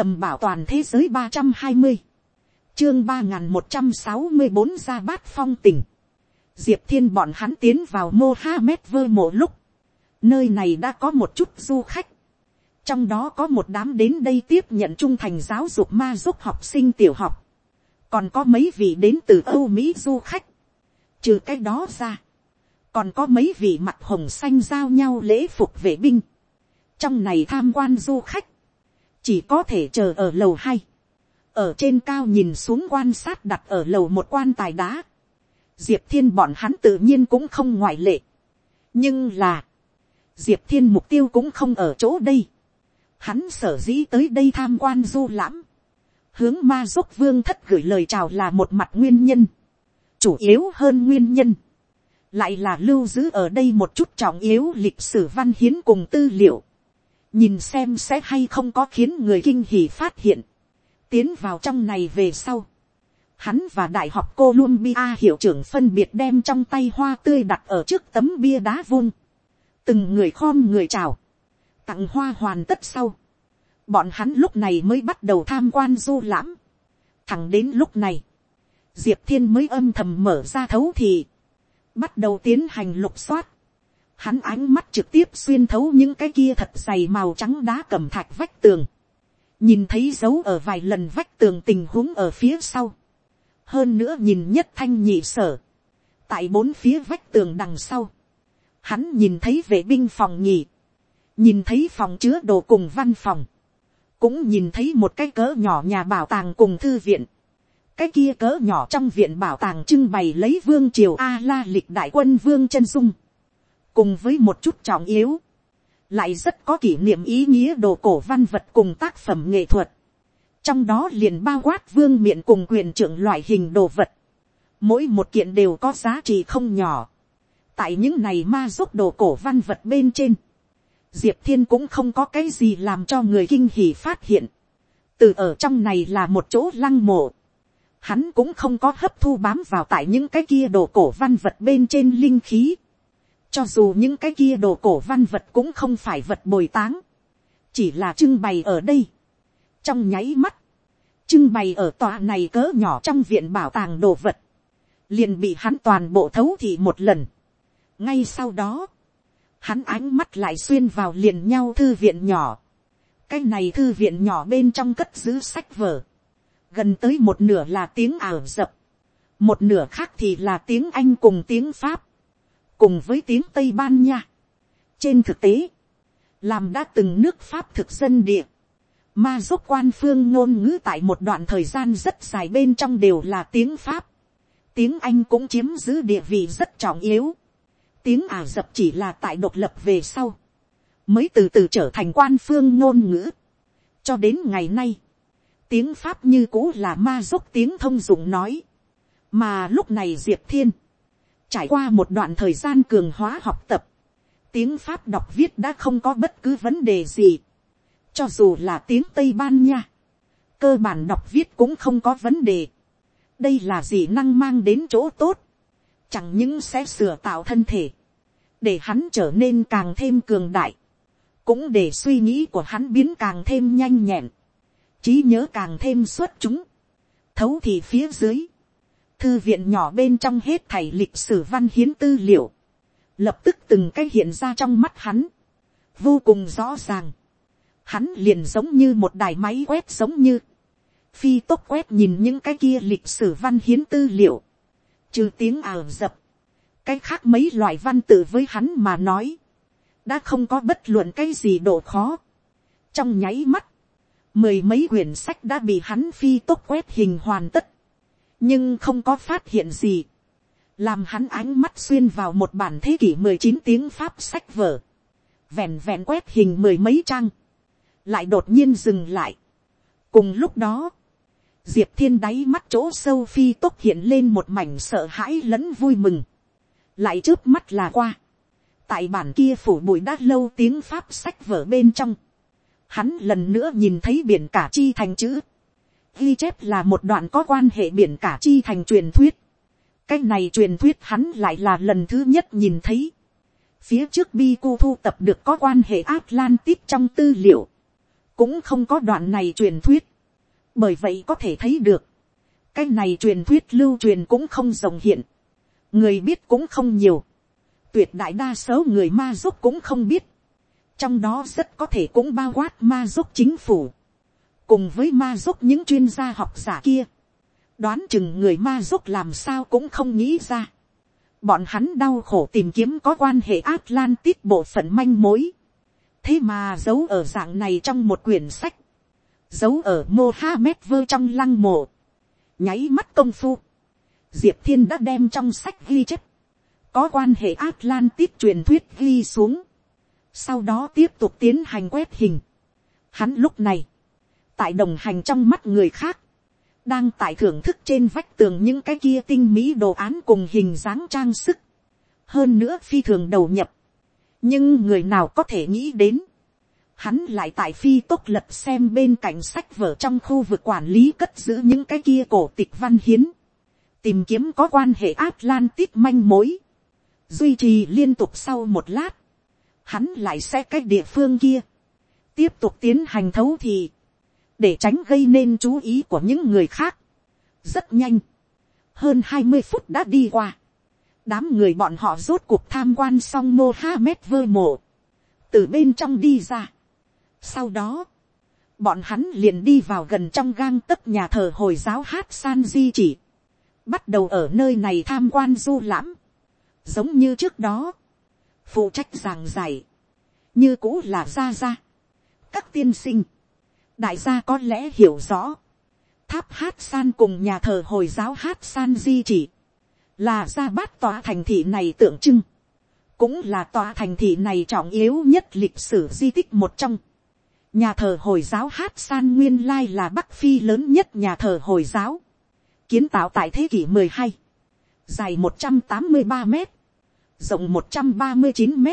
tầm bảo toàn thế giới ba trăm hai mươi, chương ba n một trăm sáu mươi bốn ra bát phong tỉnh, diệp thiên bọn hắn tiến vào mô ha mét vơ mộ lúc, nơi này đã có một chút du khách, trong đó có một đám đến đây tiếp nhận trung thành giáo dục ma giúp học sinh tiểu học, còn có mấy vị đến từ âu mỹ du khách, trừ cái đó ra, còn có mấy vị mặt hồng xanh giao nhau lễ phục vệ binh, trong này tham quan du khách, chỉ có thể chờ ở lầu hai, ở trên cao nhìn xuống quan sát đặt ở lầu một quan tài đá, diệp thiên bọn hắn tự nhiên cũng không ngoại lệ, nhưng là, diệp thiên mục tiêu cũng không ở chỗ đây, hắn sở dĩ tới đây tham quan du lãm, hướng ma dốc vương thất gửi lời chào là một mặt nguyên nhân, chủ yếu hơn nguyên nhân, lại là lưu giữ ở đây một chút trọng yếu lịch sử văn hiến cùng tư liệu, nhìn xem sẽ hay không có khiến người kinh hỉ phát hiện, tiến vào trong này về sau, hắn và đại học Columbia hiệu trưởng phân biệt đem trong tay hoa tươi đặt ở trước tấm bia đá vung, từng người khom người chào, tặng hoa hoàn tất sau, bọn hắn lúc này mới bắt đầu tham quan du lãm, thẳng đến lúc này, diệp thiên mới âm thầm mở ra thấu thì, bắt đầu tiến hành lục soát, hắn ánh mắt trực tiếp xuyên thấu những cái kia thật dày màu trắng đá cẩm thạch vách tường, nhìn thấy dấu ở vài lần vách tường tình huống ở phía sau, hơn nữa nhìn nhất thanh nhị sở, tại bốn phía vách tường đằng sau, hắn nhìn thấy vệ binh phòng nhị, nhìn thấy phòng chứa đồ cùng văn phòng, cũng nhìn thấy một cái cỡ nhỏ nhà bảo tàng cùng thư viện, cái kia cỡ nhỏ trong viện bảo tàng trưng bày lấy vương triều a la lịch đại quân vương chân dung, cùng với một chút trọng yếu, lại rất có kỷ niệm ý nghĩa đồ cổ văn vật cùng tác phẩm nghệ thuật, trong đó liền bao quát vương miện cùng quyền trưởng loại hình đồ vật, mỗi một kiện đều có giá trị không nhỏ, tại những này ma giúp đồ cổ văn vật bên trên, diệp thiên cũng không có cái gì làm cho người kinh hỉ phát hiện, từ ở trong này là một chỗ lăng mộ, hắn cũng không có hấp thu bám vào tại những cái kia đồ cổ văn vật bên trên linh khí, cho dù những cái kia đồ cổ văn vật cũng không phải vật bồi táng. Chỉ là trưng bày ở đây. Trong nháy mắt. Trưng bày ở tòa này cỡ nhỏ trong viện bảo tàng đồ vật. Liền bị hắn toàn bộ thấu thị một lần. Ngay sau đó. Hắn ánh mắt lại xuyên vào liền nhau thư viện nhỏ. Cái này thư viện nhỏ bên trong cất giữ sách vở. Gần tới một nửa là tiếng ảo dập. Một nửa khác thì là tiếng Anh cùng tiếng Pháp cùng với tiếng tây ban nha. trên thực tế, làm đã từng nước pháp thực dân địa, ma giúp quan phương ngôn ngữ tại một đoạn thời gian rất dài bên trong đều là tiếng pháp. tiếng anh cũng chiếm giữ địa vị rất trọng yếu. tiếng ả rập chỉ là tại độc lập về sau, mới từ từ trở thành quan phương ngôn ngữ. cho đến ngày nay, tiếng pháp như cũ là ma giúp tiếng thông dụng nói. mà lúc này diệp thiên, Trải qua một đoạn thời gian cường hóa học tập, tiếng Pháp đọc viết đã không có bất cứ vấn đề gì. Cho dù là tiếng Tây Ban Nha, cơ bản đọc viết cũng không có vấn đề. Đây là gì năng mang đến chỗ tốt. Chẳng những sẽ sửa tạo thân thể, để hắn trở nên càng thêm cường đại. Cũng để suy nghĩ của hắn biến càng thêm nhanh nhẹn. trí nhớ càng thêm xuất chúng. Thấu thì phía dưới thư viện nhỏ bên trong hết thảy lịch sử văn hiến tư liệu, lập tức từng cái hiện ra trong mắt hắn, vô cùng rõ ràng. Hắn liền giống như một đài máy quét giống như, phi tốc quét nhìn những cái kia lịch sử văn hiến tư liệu, trừ tiếng ảo dập, cái khác mấy loại văn tự với hắn mà nói, đã không có bất luận cái gì độ khó. trong nháy mắt, mười mấy quyển sách đã bị hắn phi tốc quét hình hoàn tất nhưng không có phát hiện gì, làm hắn ánh mắt xuyên vào một bản thế kỷ mười chín tiếng pháp sách vở, vẹn vẹn quét hình mười mấy trang, lại đột nhiên dừng lại. cùng lúc đó, diệp thiên đáy mắt chỗ sâu phi tốc hiện lên một mảnh sợ hãi lẫn vui mừng, lại trước mắt là qua, tại bản kia phủ bụi đã lâu tiếng pháp sách vở bên trong, hắn lần nữa nhìn thấy biển cả chi thành chữ, ghi chép là một đoạn có quan hệ biển cả chi thành truyền thuyết. cái này truyền thuyết hắn lại là lần thứ nhất nhìn thấy. phía trước bi cô thu tập được có quan hệ atlantis trong tư liệu. cũng không có đoạn này truyền thuyết, bởi vậy có thể thấy được, cái này truyền thuyết lưu truyền cũng không rộng hiện, người biết cũng không nhiều, tuyệt đại đa số người ma giúp cũng không biết, trong đó rất có thể cũng bao quát ma giúp chính phủ, cùng với ma giúp những chuyên gia học giả kia, đoán chừng người ma giúp làm sao cũng không nghĩ ra, bọn hắn đau khổ tìm kiếm có quan hệ Atlantis bộ phận manh mối, thế mà giấu ở dạng này trong một quyển sách, giấu ở Mohammed vơ trong lăng mộ, nháy mắt công phu, diệp thiên đã đem trong sách ghi chép, có quan hệ Atlantis truyền thuyết ghi xuống, sau đó tiếp tục tiến hành quét hình. Hắn lúc này, tại đồng hành trong mắt người khác, đang tại thưởng thức trên vách tường những cái kia tinh mỹ đồ án cùng hình dáng trang sức, hơn nữa phi thường đầu nhập, nhưng người nào có thể nghĩ đến, hắn lại tại phi tốt lập xem bên cạnh sách vở trong khu vực quản lý cất giữ những cái kia cổ tịch văn hiến, tìm kiếm có quan hệ Atlantis manh mối, duy trì liên tục sau một lát, hắn lại sẽ cách địa phương kia, tiếp tục tiến hành thấu thì, để tránh gây nên chú ý của những người khác. rất nhanh, hơn hai mươi phút đã đi qua, đám người bọn họ rốt cuộc tham quan xong Mohammed vơ mộ, từ bên trong đi ra. sau đó, bọn hắn liền đi vào gần trong gang tấc nhà thờ hồi giáo hát san di chỉ, bắt đầu ở nơi này tham quan du lãm, giống như trước đó, phụ trách giảng giải, như cũ là ra ra, các tiên sinh, đại gia có lẽ hiểu rõ, tháp hát san cùng nhà thờ hồi giáo hát san di chỉ, là ra bát tòa thành thị này tượng trưng, cũng là tòa thành thị này trọng yếu nhất lịch sử di tích một trong. nhà thờ hồi giáo hát san nguyên lai là bắc phi lớn nhất nhà thờ hồi giáo, kiến tạo tại thế kỷ mười hai, dài một trăm tám mươi ba m, rộng một trăm ba mươi chín m,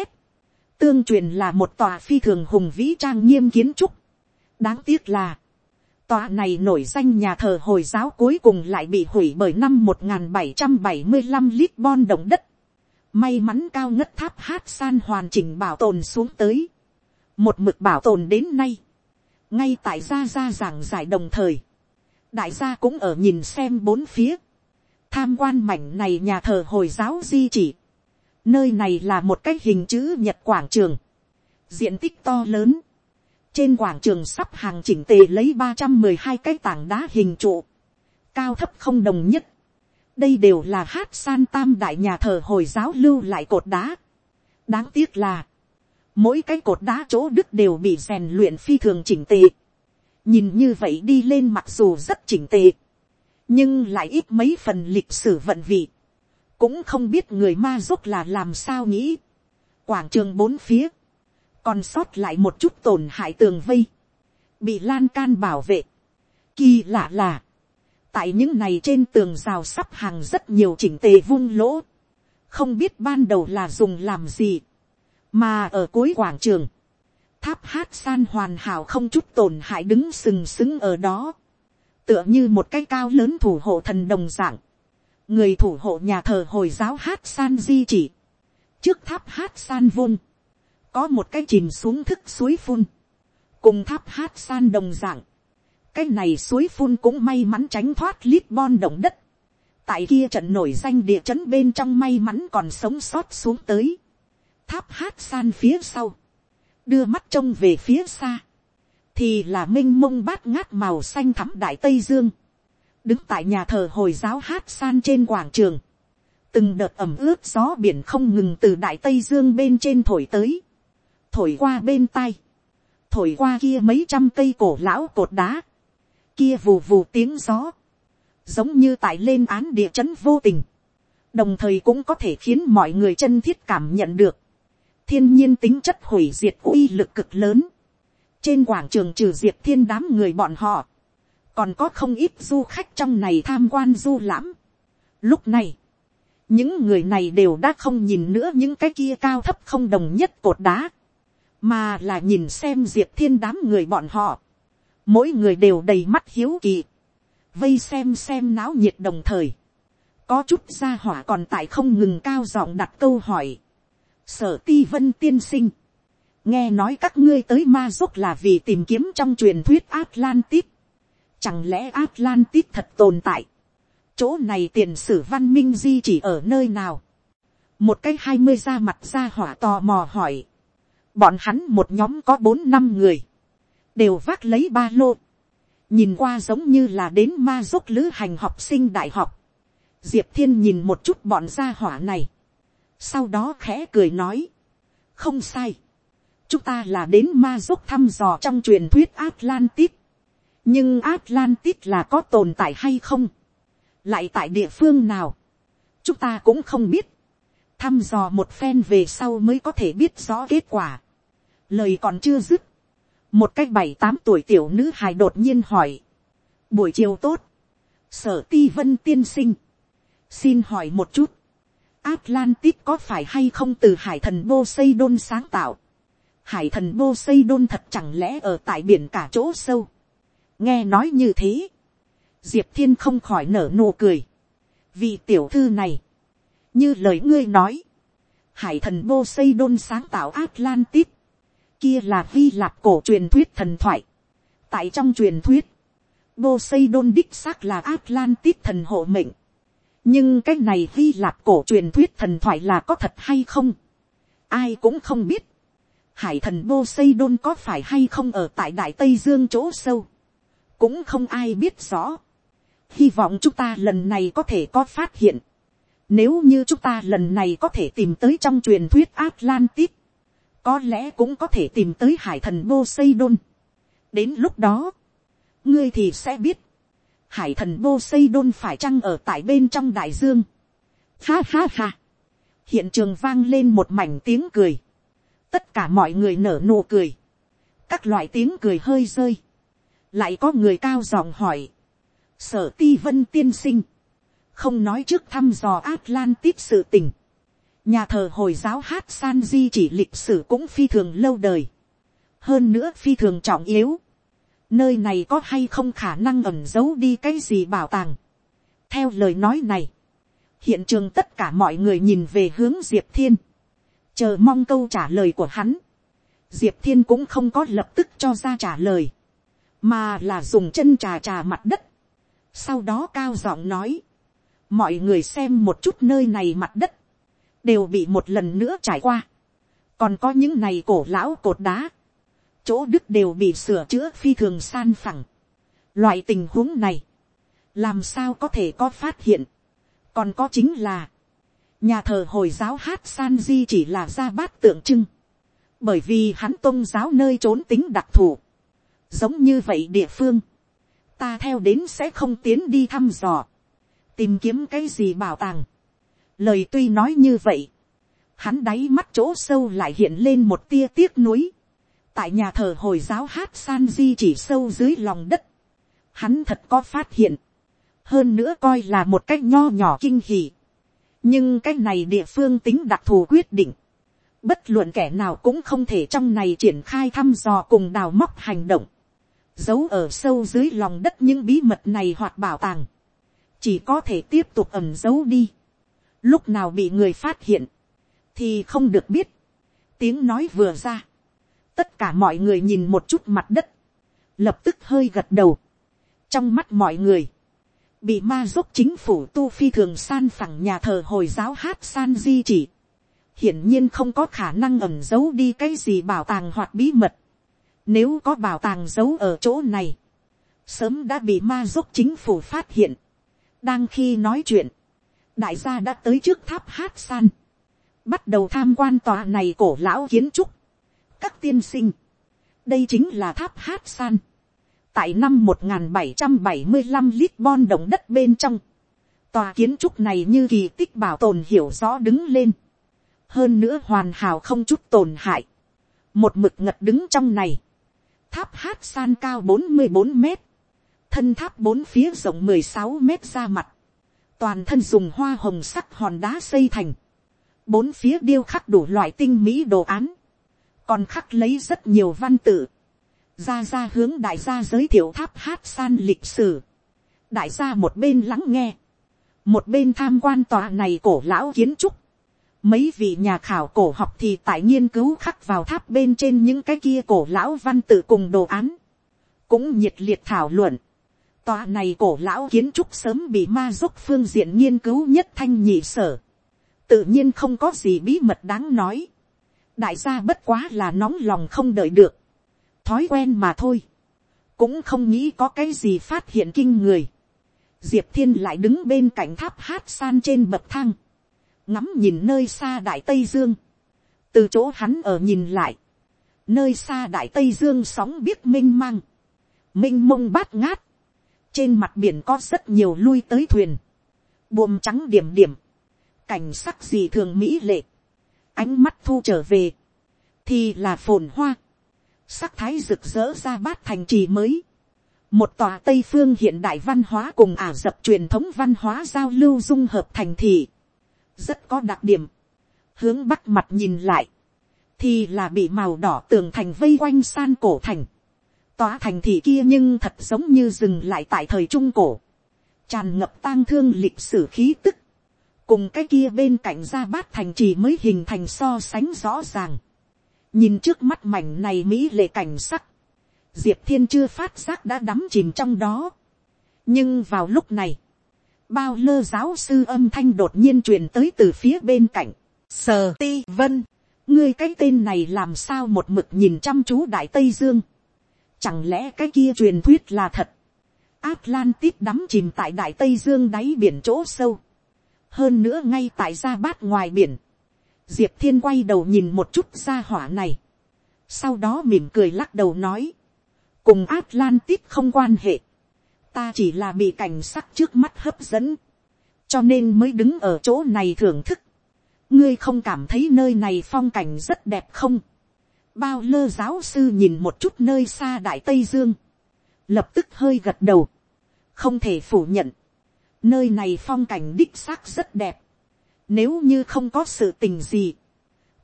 tương truyền là một tòa phi thường hùng vĩ trang nghiêm kiến trúc, đáng tiếc là, tòa này nổi danh nhà thờ hồi giáo cuối cùng lại bị hủy bởi năm 1775 lít bon động đất. May mắn cao ngất tháp hát san hoàn chỉnh bảo tồn xuống tới. Một mực bảo tồn đến nay. Ngay tại gia gia giảng giải đồng thời. Đại gia cũng ở nhìn xem bốn phía. Tham quan mảnh này nhà thờ hồi giáo di chỉ. Nơi này là một cái hình chữ nhật quảng trường. Diện tích to lớn trên quảng trường sắp hàng chỉnh tề lấy ba trăm mười hai cái tảng đá hình trụ, cao thấp không đồng nhất. đây đều là hát san tam đại nhà thờ hồi giáo lưu lại cột đá. đáng tiếc là, mỗi cái cột đá chỗ đức đều bị rèn luyện phi thường chỉnh tề. nhìn như vậy đi lên mặc dù rất chỉnh tề, nhưng lại ít mấy phần lịch sử vận vị. cũng không biết người ma giúp là làm sao nghĩ. quảng trường bốn phía, còn sót lại một chút tổn hại tường vây, bị lan can bảo vệ. Kỳ lạ là, tại những này trên tường rào sắp hàng rất nhiều chỉnh tề vung lỗ, không biết ban đầu là dùng làm gì, mà ở cuối quảng trường, tháp hát san hoàn hảo không chút tổn hại đứng sừng sững ở đó, tựa như một cái cao lớn thủ hộ thần đồng dạng, người thủ hộ nhà thờ hồi giáo hát san di chỉ, trước tháp hát san vung, có một cái chìm xuống thức suối phun, cùng tháp hát san đồng dạng, cái này suối phun cũng may mắn tránh thoát lít bon động đất, tại kia trận nổi danh địa chấn bên trong may mắn còn sống sót xuống tới, tháp hát san phía sau, đưa mắt trông về phía xa, thì là m i n h mông bát ngát màu xanh thắm đại tây dương, đứng tại nhà thờ hồi giáo hát san trên quảng trường, từng đợt ẩm ướt gió biển không ngừng từ đại tây dương bên trên thổi tới, thổi qua bên tai, thổi qua kia mấy trăm cây cổ lão cột đá, kia vù vù tiếng gió, giống như tại lên án địa chấn vô tình, đồng thời cũng có thể khiến mọi người chân thiết cảm nhận được, thiên nhiên tính chất hủy diệt uy lực cực lớn, trên quảng trường trừ diệt thiên đám người bọn họ, còn có không ít du khách trong này tham quan du lãm. Lúc này, những người này đều đã không nhìn nữa những cái kia cao thấp không đồng nhất cột đá, mà là nhìn xem diệp thiên đám người bọn họ, mỗi người đều đầy mắt hiếu kỳ, vây xem xem náo nhiệt đồng thời, có chút gia hỏa còn tại không ngừng cao giọng đặt câu hỏi, sở ti vân tiên sinh, nghe nói các ngươi tới ma dốc là vì tìm kiếm trong truyền thuyết atlantis. Chẳng lẽ atlantis thật tồn tại? Chỗ này tiền sử văn minh di chỉ ở nơi nào? Một cái hai mươi da mặt ra hỏa tò mò hỏi bọn hắn một nhóm có bốn năm người. Đều vác lấy ba lô. Nhìn qua giống như là đến ma dốc lữ hành học sinh đại học. Diệp thiên nhìn một chút bọn gia hỏa này. Sau đó khẽ cười nói. Không sai. Chúng ta là đến ma dốc thăm dò trong truyền thuyết atlantis. Nhưng atlantis là có tồn tại hay không? Lại tại địa phương nào? Chúng ta cũng không biết. Thăm dò một phen về sau mới có thể biết rõ kết quả lời còn chưa dứt. Một cách bảy tám tuổi tiểu nữ hài đột nhiên hỏi. Buổi chiều tốt. Sở ti vân tiên sinh. Xin hỏi một chút. Atlantis có phải hay không từ hải thần bô xây đôn sáng tạo? Hải thần bô xây đôn thật chẳng lẽ ở tại biển cả chỗ sâu? Nghe nói như thế. Diệp thiên không khỏi nở nụ cười. Vì tiểu thư này. Như lời ngươi nói. Hải thần bô xây đôn sáng tạo atlantis kia là hy lạp cổ truyền thuyết thần thoại. tại trong truyền thuyết, Poseidon đích xác là atlantis thần hộ mệnh. nhưng cái này hy lạp cổ truyền thuyết thần thoại là có thật hay không. ai cũng không biết. hải thần Poseidon có phải hay không ở tại đại tây dương chỗ sâu. cũng không ai biết rõ. hy vọng chúng ta lần này có thể có phát hiện. Nếu như chúng ta lần này có thể tìm tới trong truyền thuyết Atlantis, có lẽ cũng có thể tìm tới hải thần bô xây đôn. đến lúc đó, ngươi thì sẽ biết, hải thần bô xây đôn phải chăng ở tại bên trong đại dương. ha ha ha. hiện trường vang lên một mảnh tiếng cười. tất cả mọi người nở nụ cười. các loại tiếng cười hơi rơi. lại có người cao giọng hỏi. sở ti vân tiên sinh. không nói trước thăm dò atlantis sự tình nhà thờ hồi giáo hát san di chỉ lịch sử cũng phi thường lâu đời, hơn nữa phi thường trọng yếu, nơi này có hay không khả năng ẩn giấu đi cái gì bảo tàng. theo lời nói này, hiện trường tất cả mọi người nhìn về hướng diệp thiên, chờ mong câu trả lời của hắn. diệp thiên cũng không có lập tức cho ra trả lời, mà là dùng chân trà trà mặt đất. sau đó cao giọng nói, mọi người xem một chút nơi này mặt đất, đều bị một lần nữa trải qua. còn có những này cổ lão cột đá, chỗ đức đều bị sửa chữa phi thường san phẳng. loại tình huống này, làm sao có thể có phát hiện. còn có chính là, nhà thờ hồi giáo hát san di chỉ là gia bát tượng trưng, bởi vì hắn tôn giáo nơi trốn tính đặc thù, giống như vậy địa phương, ta theo đến sẽ không tiến đi thăm dò, tìm kiếm cái gì bảo tàng, Lời tuy nói như vậy. Hắn đáy mắt chỗ sâu lại hiện lên một tia tiếc nuối. Tại nhà thờ Hồi giáo hát san di chỉ sâu dưới lòng đất. Hắn thật có phát hiện. Hơn nữa coi là một cách nho nhỏ kinh hì. Nhưng cái này địa phương tính đặc thù quyết định. Bất luận kẻ nào cũng không thể trong này triển khai thăm dò cùng đào móc hành động. Giấu ở sâu dưới lòng đất những bí mật này hoặc bảo tàng. Chỉ có thể tiếp tục ẩm giấu đi lúc nào bị người phát hiện, thì không được biết. tiếng nói vừa ra, tất cả mọi người nhìn một chút mặt đất, lập tức hơi gật đầu. trong mắt mọi người, bị ma giúp chính phủ tu phi thường san phẳng nhà thờ hồi giáo hát san di chỉ, hiển nhiên không có khả năng ẩn giấu đi cái gì bảo tàng hoặc bí mật. Nếu có bảo tàng giấu ở chỗ này, sớm đã bị ma giúp chính phủ phát hiện. đang khi nói chuyện, đại gia đã tới trước tháp hát san, bắt đầu tham quan tòa này cổ lão kiến trúc. các tiên sinh, đây chính là tháp hát san. tại năm một nghìn bảy trăm bảy mươi năm lít bon động đất bên trong, tòa kiến trúc này như kỳ tích bảo tồn hiểu rõ đứng lên. hơn nữa hoàn hảo không chút tổn hại. một mực ngật đứng trong này. tháp hát san cao bốn mươi bốn mét. thân tháp bốn phía rộng mười sáu mét ra mặt toàn thân dùng hoa hồng sắc hòn đá xây thành, bốn phía điêu khắc đủ loại tinh mỹ đồ án, còn khắc lấy rất nhiều văn tự, ra ra hướng đại gia giới thiệu tháp hát san lịch sử, đại gia một bên lắng nghe, một bên tham quan tòa này cổ lão kiến trúc, Mấy vị nhà khảo cổ học thì tại nghiên cứu khắc vào tháp bên trên những cái kia cổ lão văn tự cùng đồ án. Cũng nhiệt liệt thảo luận. Tòa này cổ lão kiến trúc sớm bị ma dốc phương diện nghiên cứu nhất thanh nhị sở. Tự nhiên không có gì bí mật đáng nói. Đại gia bất quá là nóng lòng không đợi được. Thói quen mà thôi. Cũng không nghĩ có cái gì phát hiện kinh người. Diệp thiên lại đứng bên cạnh tháp hát san trên bậc thang ngắm nhìn nơi xa đại tây dương, từ chỗ hắn ở nhìn lại, nơi xa đại tây dương sóng biết minh mang, Minh mông bát ngát, trên mặt biển có rất nhiều lui tới thuyền, buồm trắng điểm điểm, cảnh sắc gì thường mỹ lệ, ánh mắt thu trở về, thì là phồn hoa, sắc thái rực rỡ ra bát thành trì mới, một tòa tây phương hiện đại văn hóa cùng ả rập truyền thống văn hóa giao lưu dung hợp thành thị, rất có đặc điểm, hướng bắc mặt nhìn lại, thì là bị màu đỏ tường thành vây quanh san cổ thành, tòa thành thị kia nhưng thật giống như dừng lại tại thời trung cổ, tràn ngập tang thương lịch sử khí tức, cùng cái kia bên cạnh ra bát thành trì mới hình thành so sánh rõ ràng, nhìn trước mắt mảnh này mỹ lệ cảnh sắc, diệp thiên chưa phát giác đã đắm chìm trong đó, nhưng vào lúc này, bao lơ giáo sư âm thanh đột nhiên truyền tới từ phía bên cạnh. Sờ ti vân, ngươi cái tên này làm sao một mực nhìn chăm chú đại tây dương. Chẳng lẽ cái kia truyền thuyết là thật. Atlantis đắm chìm tại đại tây dương đáy biển chỗ sâu. Hơn nữa ngay tại gia bát ngoài biển. Diệp thiên quay đầu nhìn một chút ra hỏa này. Sau đó mỉm cười lắc đầu nói. Cùng Atlantis không quan hệ ta chỉ là bị cảnh sắc trước mắt hấp dẫn, cho nên mới đứng ở chỗ này thưởng thức. ngươi không cảm thấy nơi này phong cảnh rất đẹp không bao lơ giáo sư nhìn một chút nơi xa đại tây dương, lập tức hơi gật đầu, không thể phủ nhận, nơi này phong cảnh đích xác rất đẹp, nếu như không có sự tình gì,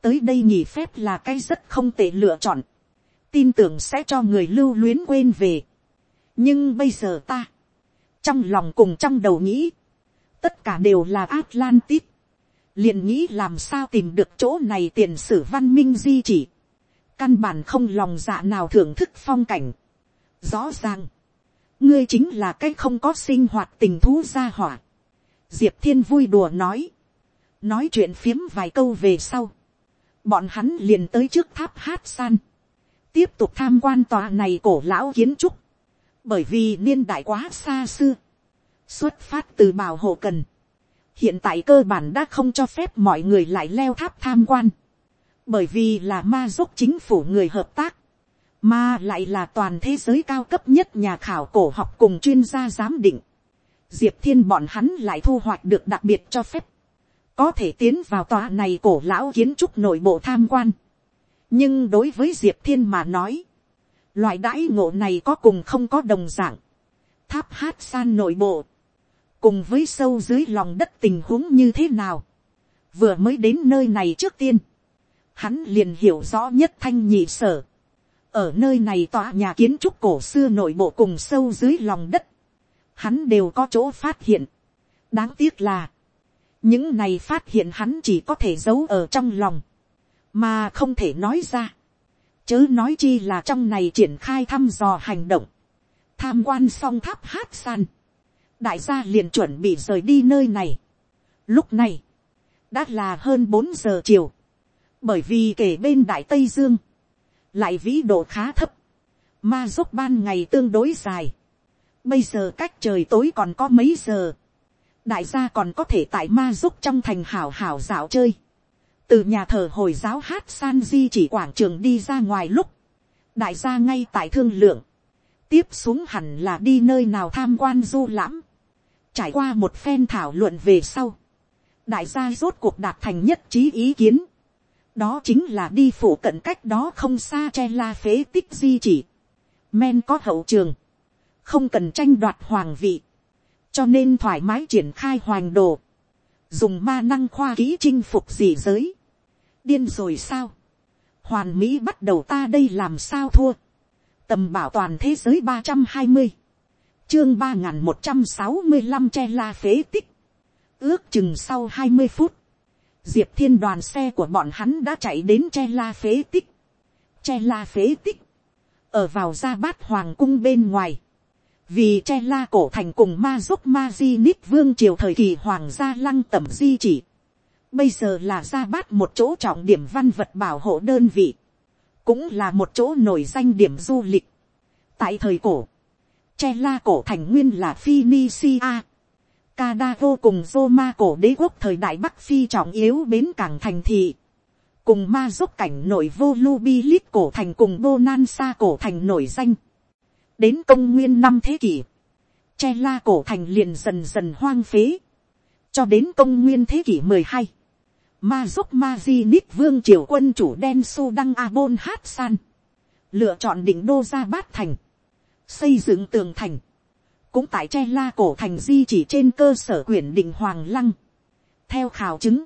tới đây nghỉ phép là cái rất không tệ lựa chọn, tin tưởng sẽ cho người lưu luyến quên về. Nhưng bây giờ ta, trong lòng cùng trong đầu nghĩ, tất cả đều là Atlantis, liền nghĩ làm sao tìm được chỗ này tiền sử văn minh di chỉ, căn bản không lòng dạ nào thưởng thức phong cảnh. Rõ ràng, ngươi chính là cái không có sinh hoạt tình thú gia hỏa. Diệp thiên vui đùa nói, nói chuyện phiếm vài câu về sau, bọn hắn liền tới trước tháp hát san, tiếp tục tham quan tòa này cổ lão kiến trúc, bởi vì niên đại quá xa xưa, xuất phát từ bảo hộ cần, hiện tại cơ bản đã không cho phép mọi người lại leo tháp tham quan, bởi vì là ma dốc chính phủ người hợp tác, mà lại là toàn thế giới cao cấp nhất nhà khảo cổ học cùng chuyên gia giám định, diệp thiên bọn hắn lại thu hoạch được đặc biệt cho phép, có thể tiến vào tòa này cổ lão kiến trúc nội bộ tham quan. nhưng đối với diệp thiên mà nói, Loại đãi ngộ này có cùng không có đồng dạng. Tháp hát san nội bộ. Cùng với sâu dưới lòng đất tình huống như thế nào. Vừa mới đến nơi này trước tiên. Hắn liền hiểu rõ nhất thanh nhị sở. Ở nơi này tòa nhà kiến trúc cổ xưa nội bộ cùng sâu dưới lòng đất. Hắn đều có chỗ phát hiện. Đáng tiếc là. Những này phát hiện hắn chỉ có thể giấu ở trong lòng. Mà không thể nói ra Chớ nói chi là trong này triển khai thăm dò hành động. Tham quan xong tháp hát san. Đại gia liền chuẩn bị rời đi nơi này. Lúc này. Đã là hơn bốn giờ chiều. Bởi vì kể bên Đại Tây Dương. Lại vĩ độ khá thấp. Ma dốc ban ngày tương đối dài. Bây giờ cách trời tối còn có mấy giờ. Đại gia còn có thể tại ma dốc trong thành hảo hảo dạo chơi từ nhà thờ hồi giáo hát san di chỉ quảng trường đi ra ngoài lúc, đại gia ngay tại thương lượng, tiếp xuống hẳn là đi nơi nào tham quan du lãm, trải qua một phen thảo luận về sau, đại gia rốt cuộc đạt thành nhất trí ý kiến, đó chính là đi phủ cận cách đó không xa che la phế tích di chỉ, men có hậu trường, không cần tranh đoạt hoàng vị, cho nên thoải mái triển khai hoàng đồ, dùng ma năng khoa kỹ chinh phục dị giới, điên rồi sao, hoàn mỹ bắt đầu ta đây làm sao thua, tầm bảo toàn thế giới ba trăm hai mươi, chương ba n g h n một trăm sáu mươi năm che la phế tích, ước chừng sau hai mươi phút, diệp thiên đoàn xe của bọn hắn đã chạy đến che la phế tích, che la phế tích, ở vào ra bát hoàng cung bên ngoài, vì che la cổ thành cùng ma giúp ma di nít vương triều thời kỳ hoàng gia lăng tẩm di chỉ, bây giờ là ra bát một chỗ trọng điểm văn vật bảo hộ đơn vị, cũng là một chỗ nổi danh điểm du lịch. tại thời cổ, che la cổ thành nguyên là phoenicia, Canada vô cùng Roma cổ đế quốc thời đại Bắc Phi trọng yếu bến cảng thành thị. Cùng ma giúp cảnh nổi vô Lubilit cổ thành cùng Bonanza cổ thành nổi danh. Đến công nguyên năm thế kỷ. Che la cổ thành liền dần dần hoang phế. Cho đến công nguyên thế kỷ 12. Ma giúp ma di nít vương triều quân chủ đen su đăng Abon Hát San. Lựa chọn đỉnh đô ra bát thành. Xây dựng tường thành cũng tại che la cổ thành di chỉ trên cơ sở quyển định hoàng lăng. theo khảo chứng,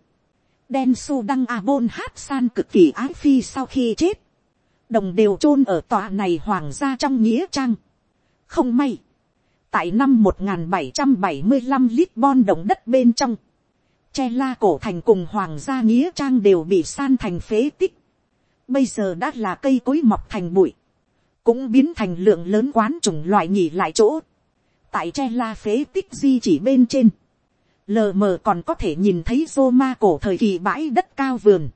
đen su đăng a bôn hát san cực kỳ ái phi sau khi chết, đồng đều chôn ở tòa này hoàng gia trong nghĩa trang. không may, tại năm một nghìn bảy trăm bảy mươi năm lít bon đồng đất bên trong, che la cổ thành cùng hoàng gia nghĩa trang đều bị san thành phế tích. bây giờ đã là cây cối mọc thành bụi, cũng biến thành lượng lớn quán chủng loại nhỉ lại chỗ tại tre la phế tích di chỉ bên trên, lờ mờ còn có thể nhìn thấy rô ma cổ thời kỳ bãi đất cao vườn,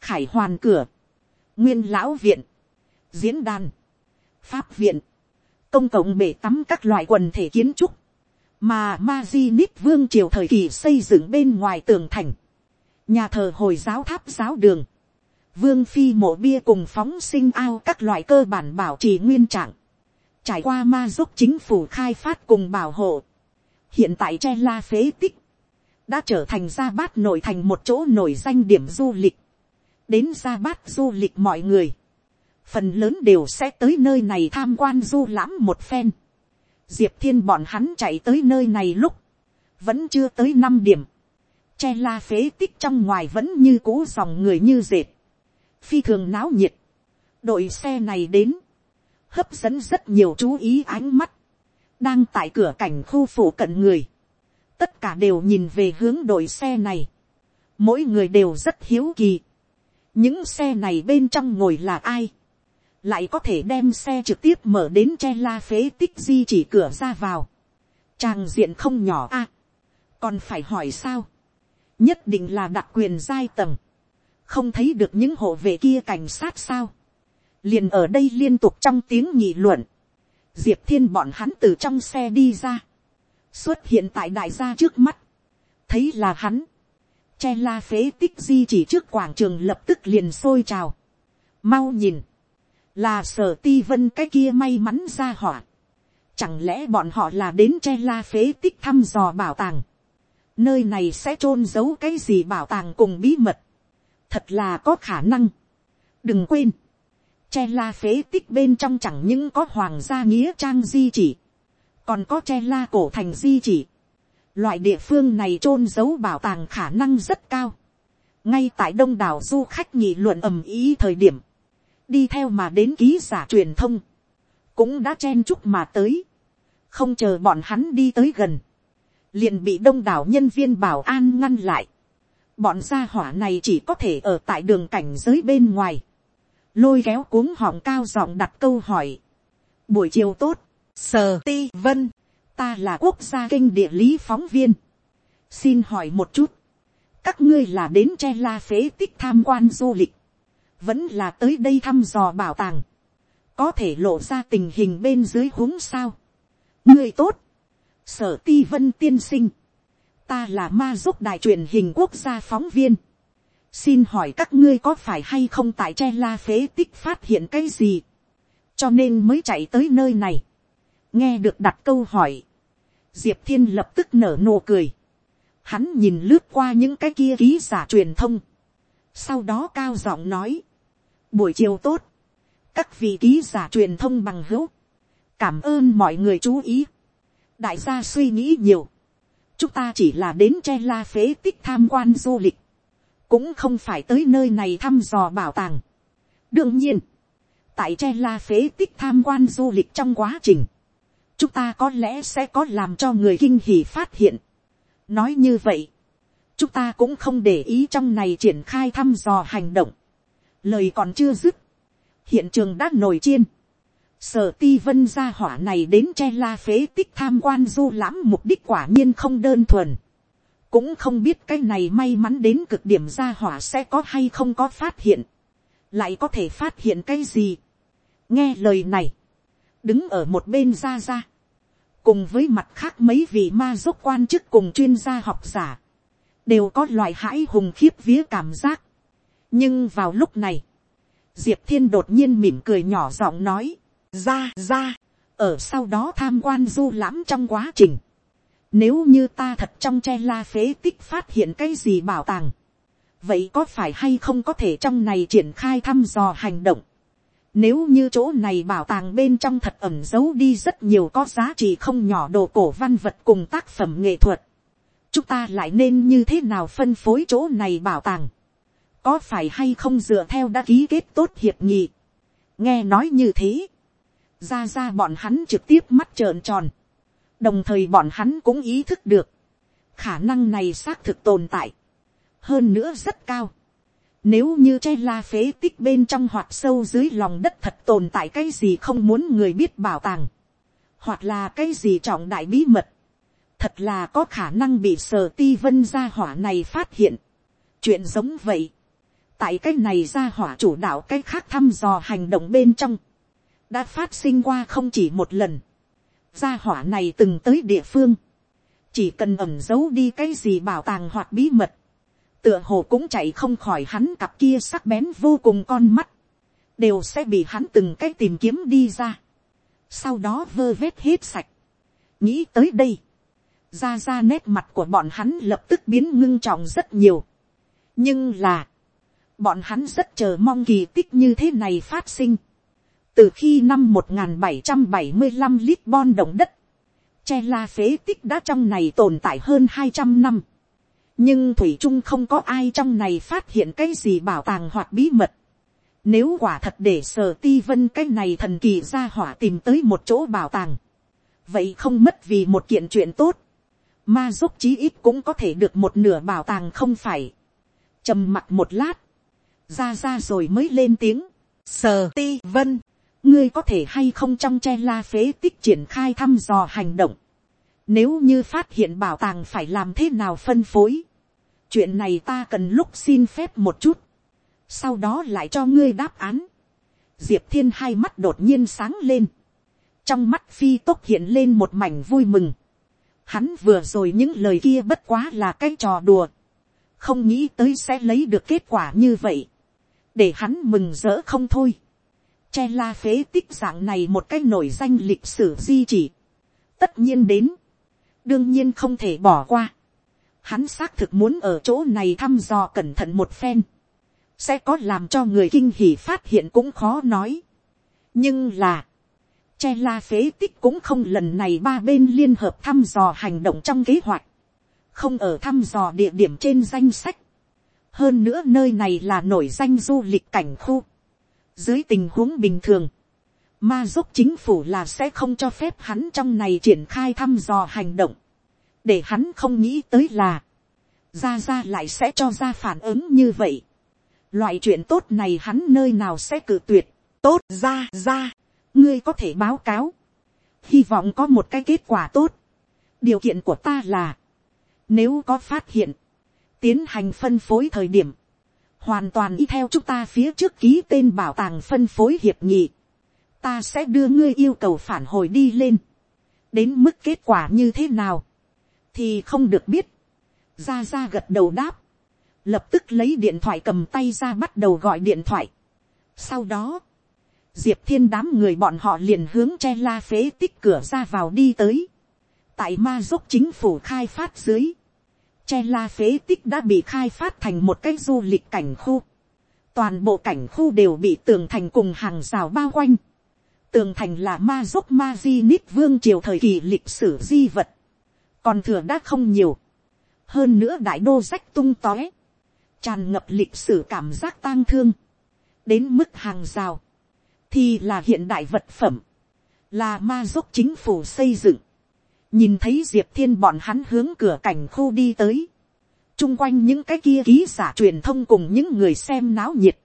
khải hoàn cửa, nguyên lão viện, diễn đàn, pháp viện, công cộng bể tắm các loại quần thể kiến trúc, mà ma di nít vương triều thời kỳ xây dựng bên ngoài tường thành, nhà thờ hồi giáo tháp giáo đường, vương phi mộ bia cùng phóng sinh ao các loại cơ bản bảo trì nguyên trạng, trải qua ma giúp chính phủ khai phát cùng bảo hộ, hiện tại che la phế tích, đã trở thành gia bát nổi thành một chỗ nổi danh điểm du lịch, đến gia bát du lịch mọi người, phần lớn đều sẽ tới nơi này tham quan du lãm một phen, diệp thiên bọn hắn chạy tới nơi này lúc, vẫn chưa tới năm điểm, che la phế tích trong ngoài vẫn như cũ dòng người như dệt, phi thường náo nhiệt, đội xe này đến, hấp dẫn rất nhiều chú ý ánh mắt, đang tại cửa cảnh khu phủ cận người, tất cả đều nhìn về hướng đội xe này, mỗi người đều rất hiếu kỳ, những xe này bên trong ngồi là ai, lại có thể đem xe trực tiếp mở đến che la phế tích di chỉ cửa ra vào, trang diện không nhỏ a, còn phải hỏi sao, nhất định là đặc quyền giai tầng, không thấy được những hộ vệ kia cảnh sát sao, liền ở đây liên tục trong tiếng nhị luận, diệp thiên bọn hắn từ trong xe đi ra, xuất hiện tại đại gia trước mắt, thấy là hắn, che la phế tích di chỉ trước quảng trường lập tức liền sôi trào, mau nhìn, là sở ti vân cái kia may mắn ra hỏa, chẳng lẽ bọn họ là đến che la phế tích thăm dò bảo tàng, nơi này sẽ chôn giấu cái gì bảo tàng cùng bí mật, thật là có khả năng, đừng quên, che la phế tích bên trong chẳng những có hoàng gia nghĩa trang di chỉ, còn có che la cổ thành di chỉ. Loại địa phương này chôn giấu bảo tàng khả năng rất cao. ngay tại đông đảo du khách nghị luận ầm ý thời điểm, đi theo mà đến ký giả truyền thông, cũng đã chen chúc mà tới, không chờ bọn hắn đi tới gần, liền bị đông đảo nhân viên bảo an ngăn lại. bọn gia hỏa này chỉ có thể ở tại đường cảnh giới bên ngoài, lôi kéo cuống họng cao giọng đặt câu hỏi. buổi chiều tốt, sờ ti vân, ta là quốc gia kinh địa lý phóng viên. xin hỏi một chút, các ngươi là đến che la phế tích tham quan du lịch, vẫn là tới đây thăm dò bảo tàng, có thể lộ ra tình hình bên dưới húng sao. ngươi tốt, sở ti vân tiên sinh, ta là ma giúp đài truyền hình quốc gia phóng viên, xin hỏi các ngươi có phải hay không tại che la phế tích phát hiện cái gì, cho nên mới chạy tới nơi này, nghe được đặt câu hỏi, diệp thiên lập tức nở nụ cười, hắn nhìn lướt qua những cái kia ký giả truyền thông, sau đó cao giọng nói, buổi chiều tốt, các vị ký giả truyền thông bằng hữu, cảm ơn mọi người chú ý, đại gia suy nghĩ nhiều, chúng ta chỉ là đến che la phế tích tham quan du lịch, cũng không phải tới nơi này thăm dò bảo tàng. đương nhiên, tại che la phế tích tham quan du lịch trong quá trình, chúng ta có lẽ sẽ có làm cho người kinh hỉ phát hiện. nói như vậy, chúng ta cũng không để ý trong này triển khai thăm dò hành động, lời còn chưa dứt, hiện trường đã nổi chiên, sở ti vân gia hỏa này đến che la phế tích tham quan du lãm mục đích quả nhiên không đơn thuần, cũng không biết cái này may mắn đến cực điểm gia hỏa sẽ có hay không có phát hiện, lại có thể phát hiện cái gì. nghe lời này, đứng ở một bên ra ra, cùng với mặt khác mấy vị ma giúp quan chức cùng chuyên gia học giả, đều có loại hãi hùng khiếp vía cảm giác. nhưng vào lúc này, diệp thiên đột nhiên mỉm cười nhỏ giọng nói, ra ra, ở sau đó tham quan du lãm trong quá trình, nếu như ta thật trong che la phế tích phát hiện cái gì bảo tàng, vậy có phải hay không có thể trong này triển khai thăm dò hành động, nếu như chỗ này bảo tàng bên trong thật ẩm giấu đi rất nhiều có giá trị không nhỏ đồ cổ văn vật cùng tác phẩm nghệ thuật. Chúng ta lại nên như thế nào phân phối chỗ này bảo tàng? Có phải hay không dựa theo đã ký kết tốt hiệp nghị? Nghe nói như thế. Ra ra bọn hắn trực tiếp mắt trợn tròn. Đồng thời bọn hắn cũng ý thức được. Khả năng này xác thực tồn tại. Hơn nữa rất cao nếu như che la phế tích bên trong hoặc sâu dưới lòng đất thật tồn tại cái gì không muốn người biết bảo tàng. Hoặc là cái gì trọng đại bí mật. Thật là có khả năng bị sở ti vân gia hỏa này phát hiện. Chuyện giống vậy. Tại cái này gia hỏa chủ đạo cái khác thăm dò hành động bên trong. Đã phát sinh qua không chỉ một lần. Gia hỏa này từng tới địa phương. Chỉ cần ẩm giấu đi cái gì bảo tàng hoặc bí mật. Tựa hồ cũng chạy không khỏi hắn cặp kia sắc bén vô cùng con mắt, đều sẽ bị hắn từng cái tìm kiếm đi ra, sau đó vơ vét hết sạch, nghĩ tới đây, ra ra nét mặt của bọn hắn lập tức biến ngưng trọng rất nhiều, nhưng là, bọn hắn rất chờ mong kỳ tích như thế này phát sinh, từ khi năm 1775 Lisbon động đất, che la phế tích đã trong này tồn tại hơn hai trăm năm nhưng thủy trung không có ai trong này phát hiện cái gì bảo tàng hoặc bí mật. Nếu quả thật để sở ti vân cái này thần kỳ ra hỏa tìm tới một chỗ bảo tàng. Vậy không mất vì một kiện chuyện tốt. Ma giúp chí ít cũng có thể được một nửa bảo tàng không phải. trầm mặt một lát. Ra ra rồi mới lên tiếng. Sở ti vân. Ngươi có thể hay không trong che la phế tích triển khai thăm dò hành động nếu như phát hiện bảo tàng phải làm thế nào phân phối. Chuyện này ta cần lúc xin phép một chút. Sau đó lại cho ngươi đáp án. Diệp thiên hai mắt đột nhiên sáng lên. Trong mắt phi tốc hiện lên một mảnh vui mừng. Hắn vừa rồi những lời kia bất quá là cái trò đùa. Không nghĩ tới sẽ lấy được kết quả như vậy. Để hắn mừng rỡ không thôi. Che la phế tích dạng này một cái nổi danh lịch sử di chỉ. Tất nhiên đến, đương nhiên không thể bỏ qua. Hắn xác thực muốn ở chỗ này thăm dò cẩn thận một phen. Sẽ có làm cho người kinh hỉ phát hiện cũng khó nói. Nhưng là. Che la phế tích cũng không lần này ba bên liên hợp thăm dò hành động trong kế hoạch. Không ở thăm dò địa điểm trên danh sách. Hơn nữa nơi này là nổi danh du lịch cảnh khu. Dưới tình huống bình thường ma giúp chính phủ là sẽ không cho phép hắn trong này triển khai thăm dò hành động. để hắn không nghĩ tới là, ra ra lại sẽ cho ra phản ứng như vậy. loại chuyện tốt này hắn nơi nào sẽ cử tuyệt. tốt ra ra, ngươi có thể báo cáo. hy vọng có một cái kết quả tốt. điều kiện của ta là, nếu có phát hiện, tiến hành phân phối thời điểm, hoàn toàn y theo chúng ta phía trước ký tên bảo tàng phân phối hiệp nghị ta sẽ đưa ngươi yêu cầu phản hồi đi lên. đến mức kết quả như thế nào, thì không được biết. ra ra gật đầu đáp, lập tức lấy điện thoại cầm tay ra bắt đầu gọi điện thoại. sau đó, diệp thiên đám người bọn họ liền hướng che la phế tích cửa ra vào đi tới. tại ma dốc chính phủ khai phát dưới, che la phế tích đã bị khai phát thành một cái du lịch cảnh khu. toàn bộ cảnh khu đều bị tường thành cùng hàng rào bao quanh. Tường thành là ma dốc ma di nít vương triều thời kỳ lịch sử di vật, còn thừa đã không nhiều, hơn nữa đại đô rách tung tóe, tràn ngập lịch sử cảm giác tang thương, đến mức hàng rào, thì là hiện đại vật phẩm, là ma dốc chính phủ xây dựng, nhìn thấy diệp thiên bọn hắn hướng cửa cảnh khu đi tới, chung quanh những cái kia ký giả truyền thông cùng những người xem náo nhiệt,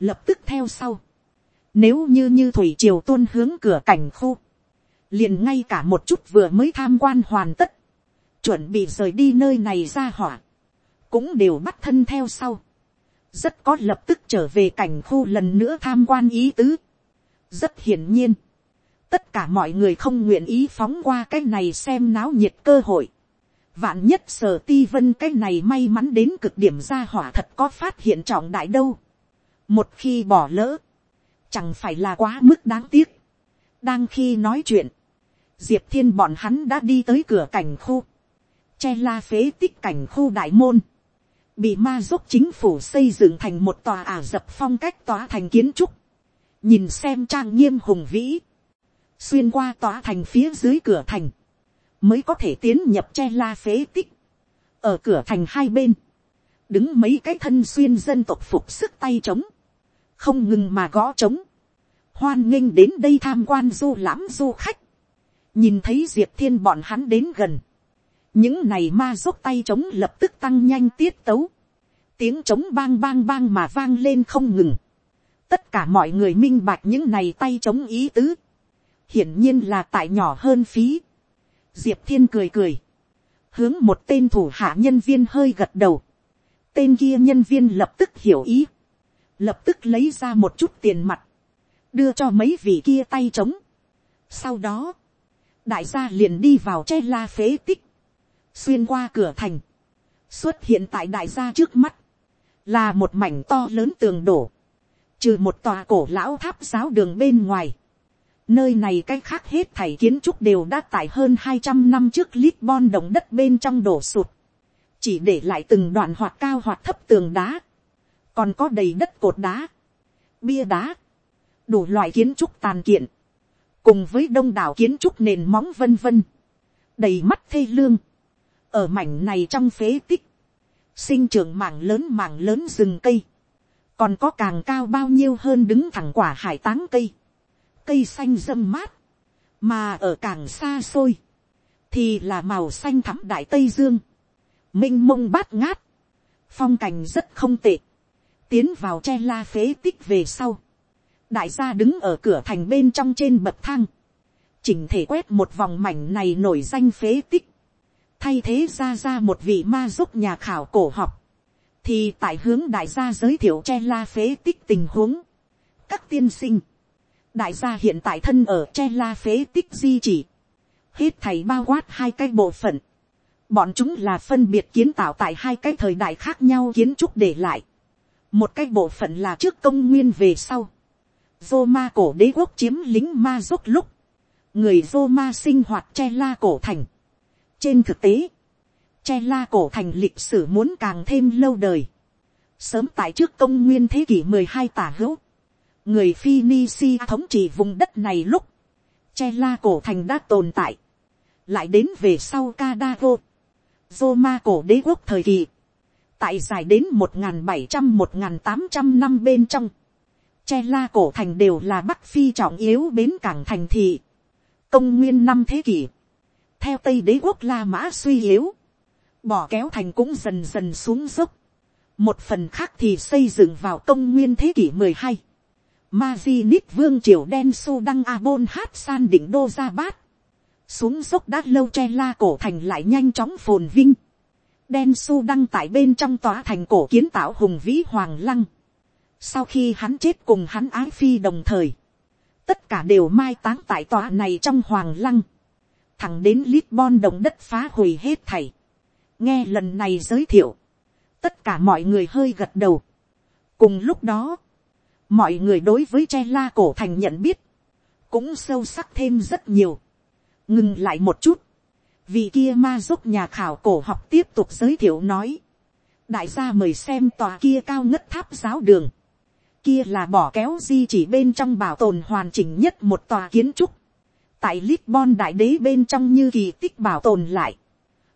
lập tức theo sau. Nếu như như thủy triều tuôn hướng cửa cảnh khu, liền ngay cả một chút vừa mới tham quan hoàn tất, chuẩn bị rời đi nơi này ra hỏa, cũng đều bắt thân theo sau. Rất có lập tức trở về cảnh khu lần nữa tham quan ý tứ. Rất hiển nhiên, tất cả mọi người không nguyện ý phóng qua cái này xem náo nhiệt cơ hội Vạn nhất sở ti vân cái này may mắn đến cực điểm ra hỏa thật có phát hiện trọng đại đâu. Một khi bỏ lỡ. Chẳng phải là quá mức đáng tiếc. Đang khi nói chuyện. Diệp thiên bọn hắn đã đi tới cửa cảnh khu. Che la phế tích cảnh khu đại môn. Bị ma giúp chính phủ xây dựng thành một tòa ả dập phong cách tòa thành kiến trúc. Nhìn xem trang nghiêm hùng vĩ. Xuyên qua tòa thành phía dưới cửa thành mới có thể tiến nhập che la phế tích, ở cửa thành hai bên, đứng mấy cái thân xuyên dân tộc phục sức tay trống, không ngừng mà gõ trống, hoan nghênh đến đây tham quan du lãm du khách, nhìn thấy diệp thiên bọn hắn đến gần, những này ma dốc tay trống lập tức tăng nhanh tiết tấu, tiếng trống bang bang bang mà vang lên không ngừng, tất cả mọi người minh bạch những này tay trống ý tứ, hiển nhiên là tại nhỏ hơn phí, diệp thiên cười cười, hướng một tên thủ hạ nhân viên hơi gật đầu, tên kia nhân viên lập tức hiểu ý, lập tức lấy ra một chút tiền mặt, đưa cho mấy vị kia tay trống. sau đó, đại gia liền đi vào che la phế tích, xuyên qua cửa thành, xuất hiện tại đại gia trước mắt, là một mảnh to lớn tường đổ, trừ một tòa cổ lão tháp giáo đường bên ngoài, Nơi này cái khác hết thảy kiến trúc đều đã tại hơn hai trăm năm trước Lisbon động đất bên trong đổ sụt. Chỉ để lại từng đoạn hoạt cao hoạt thấp tường đá. Còn có đầy đất cột đá. Bia đá. Đủ loại kiến trúc tàn kiện. Cùng với đông đảo kiến trúc nền móng vân vân. Đầy mắt thê lương. Ở mảnh này trong phế tích. Sinh trưởng mảng lớn mảng lớn rừng cây. Còn có càng cao bao nhiêu hơn đứng thẳng quả hải táng cây cây xanh râm mát, mà ở càng xa xôi, thì là màu xanh thắm đại tây dương, m i n h mông bát ngát, phong cảnh rất không tệ, tiến vào che la phế tích về sau, đại gia đứng ở cửa thành bên trong trên bậc thang, chỉnh thể quét một vòng mảnh này nổi danh phế tích, thay thế ra ra một vị ma giúp nhà khảo cổ học, thì tại hướng đại gia giới thiệu che la phế tích tình huống, các tiên sinh, đại gia hiện tại thân ở che la phế tích di chỉ, hết thầy bao quát hai cái bộ phận, bọn chúng là phân biệt kiến tạo tại hai cái thời đại khác nhau kiến trúc để lại, một cái bộ phận là trước công nguyên về sau, Roma cổ đế quốc chiếm lính ma rốt lúc, người Roma sinh hoạt che la cổ thành. trên thực tế, che la cổ thành lịch sử muốn càng thêm lâu đời, sớm tại trước công nguyên thế kỷ mười hai tả hữu, người Phoenicia thống trị vùng đất này lúc, che la cổ thành đã tồn tại, lại đến về sau Kadago, Roma cổ đế quốc thời kỳ, tại dài đến một bảy trăm một tám trăm năm bên trong, che la cổ thành đều là bắc phi trọng yếu bến cảng thành thị, công nguyên năm thế kỷ, theo tây đế quốc la mã suy yếu, bỏ kéo thành cũng dần dần xuống dốc, một phần khác thì xây dựng vào công nguyên thế kỷ mười hai. Ma di nít vương triều đen su đăng a bôn hát san đỉnh đô Gia bát. Xuống dốc đát lâu che la cổ thành lại nhanh chóng phồn vinh. Đen su đăng tại bên trong tòa thành cổ kiến tạo hùng vĩ hoàng lăng. Sau khi hắn chết cùng hắn ái phi đồng thời. Tất cả đều mai táng tại tòa này trong hoàng lăng. Thẳng đến Lisbon đồng đất phá hủy hết thảy. Nghe lần này giới thiệu. Tất cả mọi người hơi gật đầu. Cùng lúc đó mọi người đối với che la cổ thành nhận biết, cũng sâu sắc thêm rất nhiều. ngừng lại một chút, vì kia ma giúp nhà khảo cổ học tiếp tục giới thiệu nói, đại gia mời xem tòa kia cao ngất tháp giáo đường, kia là bỏ kéo di chỉ bên trong bảo tồn hoàn chỉnh nhất một tòa kiến trúc, tại Lisbon đại đế bên trong như kỳ tích bảo tồn lại,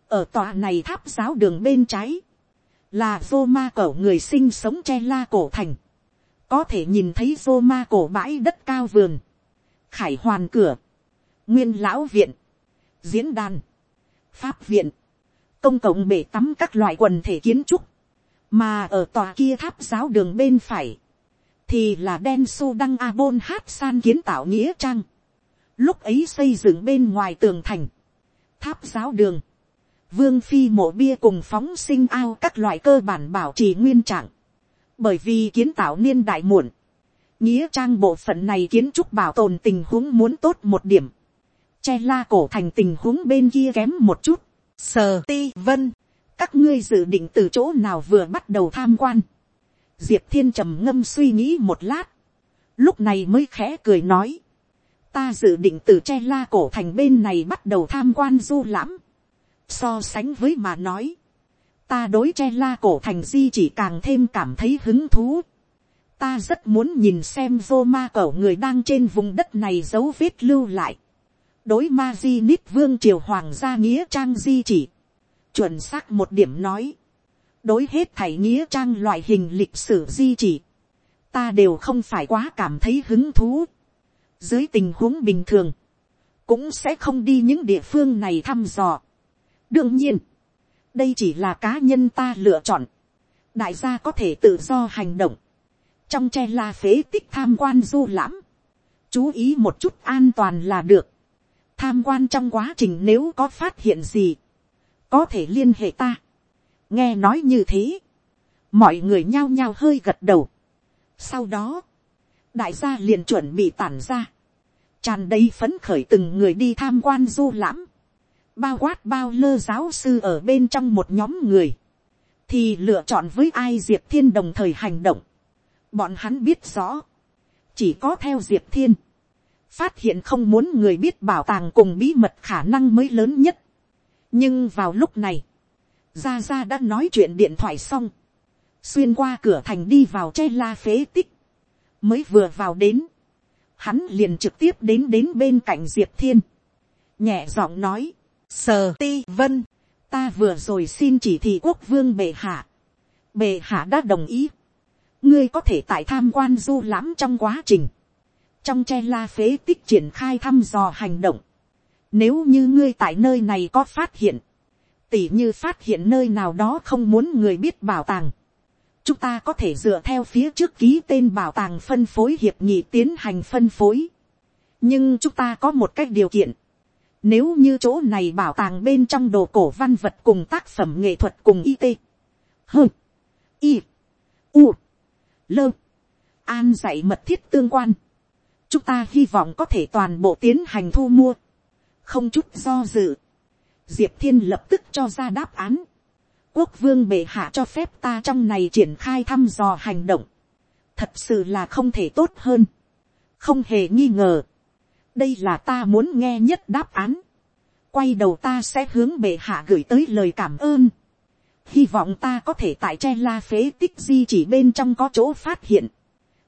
ở tòa này tháp giáo đường bên trái, là vô ma cổ người sinh sống che la cổ thành, có thể nhìn thấy rô ma cổ bãi đất cao vườn, khải hoàn cửa, nguyên lão viện, diễn đàn, pháp viện, công cộng bể tắm các loại quần thể kiến trúc, mà ở tòa kia tháp giáo đường bên phải, thì là đen su đăng a bôn hát san kiến tạo nghĩa trang, lúc ấy xây dựng bên ngoài tường thành, tháp giáo đường, vương phi mộ bia cùng phóng sinh ao các loại cơ bản bảo trì nguyên trạng, bởi vì kiến tạo niên đại muộn, nghĩa trang bộ phận này kiến trúc bảo tồn tình huống muốn tốt một điểm, che la cổ thành tình huống bên kia kém một chút, sờ ti vân, các ngươi dự định từ chỗ nào vừa bắt đầu tham quan, diệp thiên trầm ngâm suy nghĩ một lát, lúc này mới khẽ cười nói, ta dự định từ che la cổ thành bên này bắt đầu tham quan du lãm, so sánh với mà nói, ta đối che la cổ thành di chỉ càng thêm cảm thấy hứng thú, ta rất muốn nhìn xem vô ma cổ người đang trên vùng đất này dấu vết lưu lại. đối ma di nít vương triều hoàng gia nghĩa trang di chỉ. chuẩn xác một điểm nói. đối hết thảy nghĩa trang loại hình lịch sử di chỉ. ta đều không phải quá cảm thấy hứng thú. dưới tình huống bình thường, cũng sẽ không đi những địa phương này thăm dò. đương nhiên, đây chỉ là cá nhân ta lựa chọn. đại gia có thể tự do hành động. Trong che la phế tích tham quan du lãm, chú ý một chút an toàn là được, tham quan trong quá trình nếu có phát hiện gì, có thể liên hệ ta, nghe nói như thế, mọi người nhao nhao hơi gật đầu, sau đó, đại gia liền chuẩn bị tản ra, tràn đầy phấn khởi từng người đi tham quan du lãm, bao quát bao lơ giáo sư ở bên trong một nhóm người, thì lựa chọn với ai diệp thiên đồng thời hành động, Bọn hắn biết rõ. Chỉ có theo Diệp Thiên. Phát hiện không muốn người biết bảo tàng cùng bí mật khả năng mới lớn nhất. Nhưng vào lúc này. Gia Gia đã nói chuyện điện thoại xong. Xuyên qua cửa thành đi vào che la phế tích. Mới vừa vào đến. Hắn liền trực tiếp đến đến bên cạnh Diệp Thiên. Nhẹ giọng nói. Sờ ti vân. Ta vừa rồi xin chỉ thị quốc vương bệ hạ. Bệ hạ đã đồng ý ngươi có thể tại tham quan du lãm trong quá trình, trong che la phế tích triển khai thăm dò hành động. Nếu như ngươi tại nơi này có phát hiện, tỉ như phát hiện nơi nào đó không muốn người biết bảo tàng, chúng ta có thể dựa theo phía trước ký tên bảo tàng phân phối hiệp nghị tiến hành phân phối. nhưng chúng ta có một cách điều kiện. Nếu như chỗ này bảo tàng bên trong đồ cổ văn vật cùng tác phẩm nghệ thuật cùng y tê. Hơ. Y. U lơ, an dạy mật thiết tương quan, chúng ta hy vọng có thể toàn bộ tiến hành thu mua, không chút do dự, diệp thiên lập tức cho ra đáp án, quốc vương bệ hạ cho phép ta trong này triển khai thăm dò hành động, thật sự là không thể tốt hơn, không hề nghi ngờ, đây là ta muốn nghe nhất đáp án, quay đầu ta sẽ hướng bệ hạ gửi tới lời cảm ơn, hy vọng ta có thể tại che la phế tích di chỉ bên trong có chỗ phát hiện,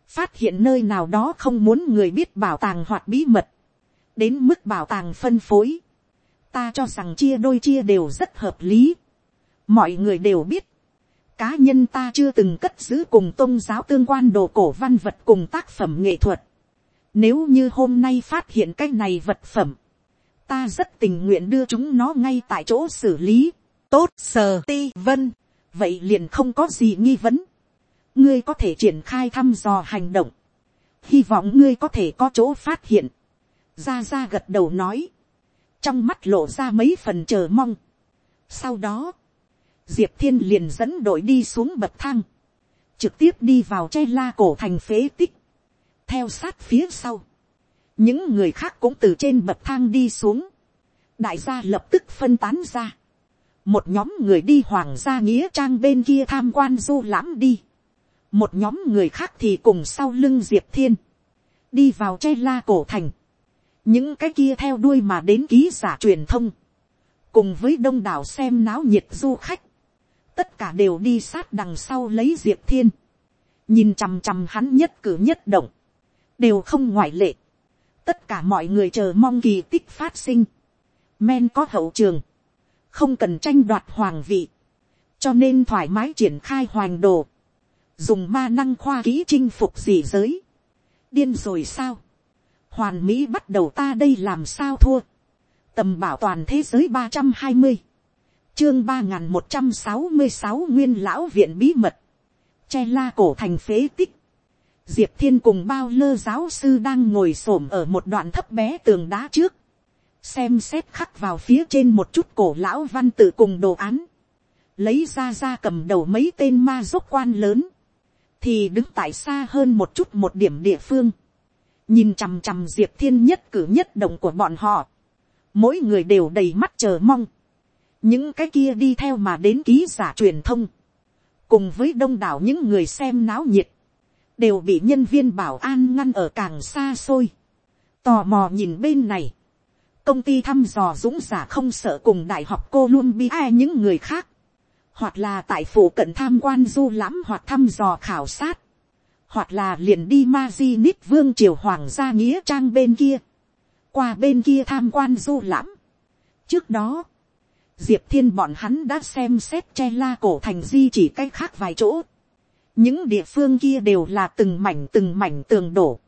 phát hiện nơi nào đó không muốn người biết bảo tàng hoặc bí mật, đến mức bảo tàng phân phối, ta cho rằng chia đôi chia đều rất hợp lý, mọi người đều biết, cá nhân ta chưa từng cất giữ cùng tôn giáo tương quan đồ cổ văn vật cùng tác phẩm nghệ thuật, nếu như hôm nay phát hiện cái này vật phẩm, ta rất tình nguyện đưa chúng nó ngay tại chỗ xử lý tốt sờ ti vân, vậy liền không có gì nghi vấn. ngươi có thể triển khai thăm dò hành động, hy vọng ngươi có thể có chỗ phát hiện. ra ra gật đầu nói, trong mắt lộ ra mấy phần chờ mong. sau đó, diệp thiên liền dẫn đội đi xuống bậc thang, trực tiếp đi vào che la cổ thành phế tích, theo sát phía sau, những người khác cũng từ trên bậc thang đi xuống, đại gia lập tức phân tán ra, một nhóm người đi hoàng gia nghĩa trang bên kia tham quan du lãm đi, một nhóm người khác thì cùng sau lưng diệp thiên, đi vào che la cổ thành, những cái kia theo đuôi mà đến ký giả truyền thông, cùng với đông đảo xem náo nhiệt du khách, tất cả đều đi sát đằng sau lấy diệp thiên, nhìn chằm chằm hắn nhất cử nhất động, đều không ngoại lệ, tất cả mọi người chờ mong kỳ tích phát sinh, men có hậu trường, không cần tranh đoạt hoàng vị, cho nên thoải mái triển khai hoàng đồ, dùng ma năng khoa kỹ chinh phục dị giới, điên rồi sao, hoàn mỹ bắt đầu ta đây làm sao thua, tầm bảo toàn thế giới ba trăm hai mươi, chương ba n g h n một trăm sáu mươi sáu nguyên lão viện bí mật, che la cổ thành phế tích, diệp thiên cùng bao lơ giáo sư đang ngồi s ổ m ở một đoạn thấp bé tường đá trước, xem xét khắc vào phía trên một chút cổ lão văn tự cùng đồ án, lấy ra ra cầm đầu mấy tên ma dốc quan lớn, thì đứng tại xa hơn một chút một điểm địa phương, nhìn chằm chằm diệp thiên nhất cử nhất động của bọn họ, mỗi người đều đầy mắt chờ mong, những cái kia đi theo mà đến ký giả truyền thông, cùng với đông đảo những người xem náo nhiệt, đều bị nhân viên bảo an ngăn ở càng xa xôi, tò mò nhìn bên này, công ty thăm dò dũng giả không sợ cùng đại học cô luôn bi ai những người khác, hoặc là tại phủ cận tham quan du lãm hoặc thăm dò khảo sát, hoặc là liền đi ma di nít vương triều hoàng gia nghĩa trang bên kia, qua bên kia tham quan du lãm. trước đó, diệp thiên bọn hắn đã xem xét che la cổ thành di chỉ cách khác vài chỗ những địa phương kia đều là từng mảnh từng mảnh tường đổ.